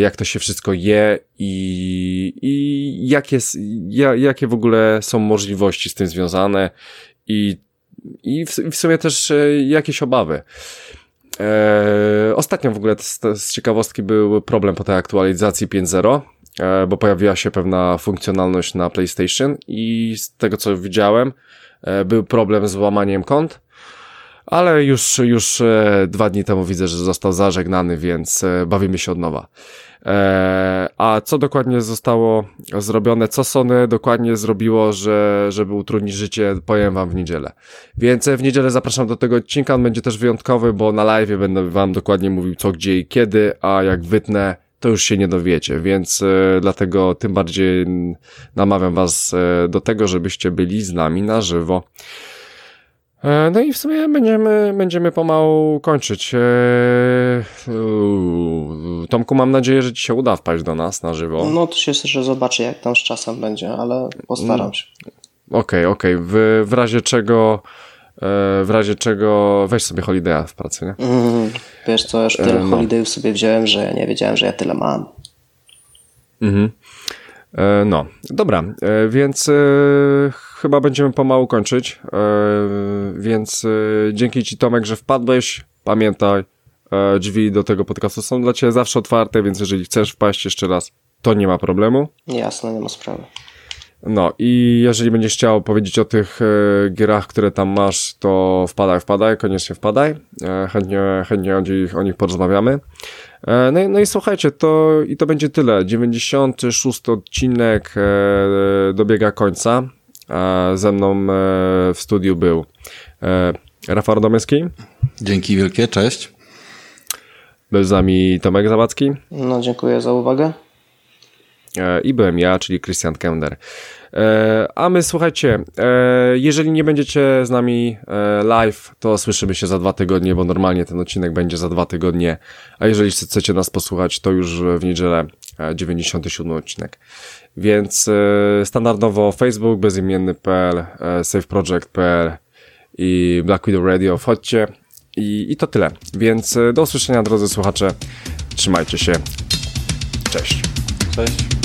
jak to się wszystko je i, i jakie, jakie w ogóle są możliwości z tym związane i i w, w sumie też e, jakieś obawy. E, ostatnio w ogóle z, z ciekawostki był problem po tej aktualizacji 5.0, e, bo pojawiła się pewna funkcjonalność na PlayStation i z tego co widziałem, e, był problem z łamaniem kont, ale już, już e, dwa dni temu widzę, że został zażegnany, więc e, bawimy się od nowa. E, a co dokładnie zostało zrobione, co Sony dokładnie zrobiło, że, żeby utrudnić życie, powiem wam w niedzielę. Więc w niedzielę zapraszam do tego odcinka, on będzie też wyjątkowy, bo na live będę wam dokładnie mówił co, gdzie i kiedy, a jak wytnę, to już się nie dowiecie, więc e, dlatego tym bardziej namawiam was e, do tego, żebyście byli z nami na żywo. E, no i w sumie będziemy, będziemy pomału kończyć. Tomku, mam nadzieję, że ci się uda wpaść do nas na żywo. No to się jeszcze zobaczy, jak tam z czasem będzie, ale postaram się. Okej, okay, okej. Okay. W, w razie czego w razie czego weź sobie holiday'a w pracy, nie? Mm, wiesz co, już tyle no. holidayów sobie wziąłem, że nie wiedziałem, że ja tyle mam. Mhm. No, dobra, więc chyba będziemy pomału kończyć, więc dzięki Ci Tomek, że wpadłeś. Pamiętaj, e, drzwi do tego podcastu są dla Ciebie zawsze otwarte, więc jeżeli chcesz wpaść jeszcze raz, to nie ma problemu. Jasne, nie ma sprawy. No i jeżeli będziesz chciał powiedzieć o tych e, gierach, które tam masz, to wpadaj, wpadaj, koniecznie wpadaj. E, chętnie, chętnie o nich, o nich porozmawiamy. E, no, i- no i słuchajcie, to i to będzie tyle. 96 odcinek e, dobiega końca. E, ze mną e, w studiu był e, Rafał Domyski, Dzięki wielkie, cześć. był z nami Tomek Zawadzki. No, dziękuję za uwagę. I byłem ja, czyli Christian Kender. E, A my słuchajcie, e, jeżeli nie będziecie z nami e, live, to słyszymy się za dwa tygodnie, bo normalnie ten odcinek będzie za dwa tygodnie, a jeżeli chcecie nas posłuchać, to już w niedzielę e, 97 odcinek. Więc standardowo Facebook, bezimienny.pl, safeproject.pl i Black Widow Radio, wchodźcie i, i to tyle. Więc do usłyszenia drodzy słuchacze, trzymajcie się, cześć. Cześć.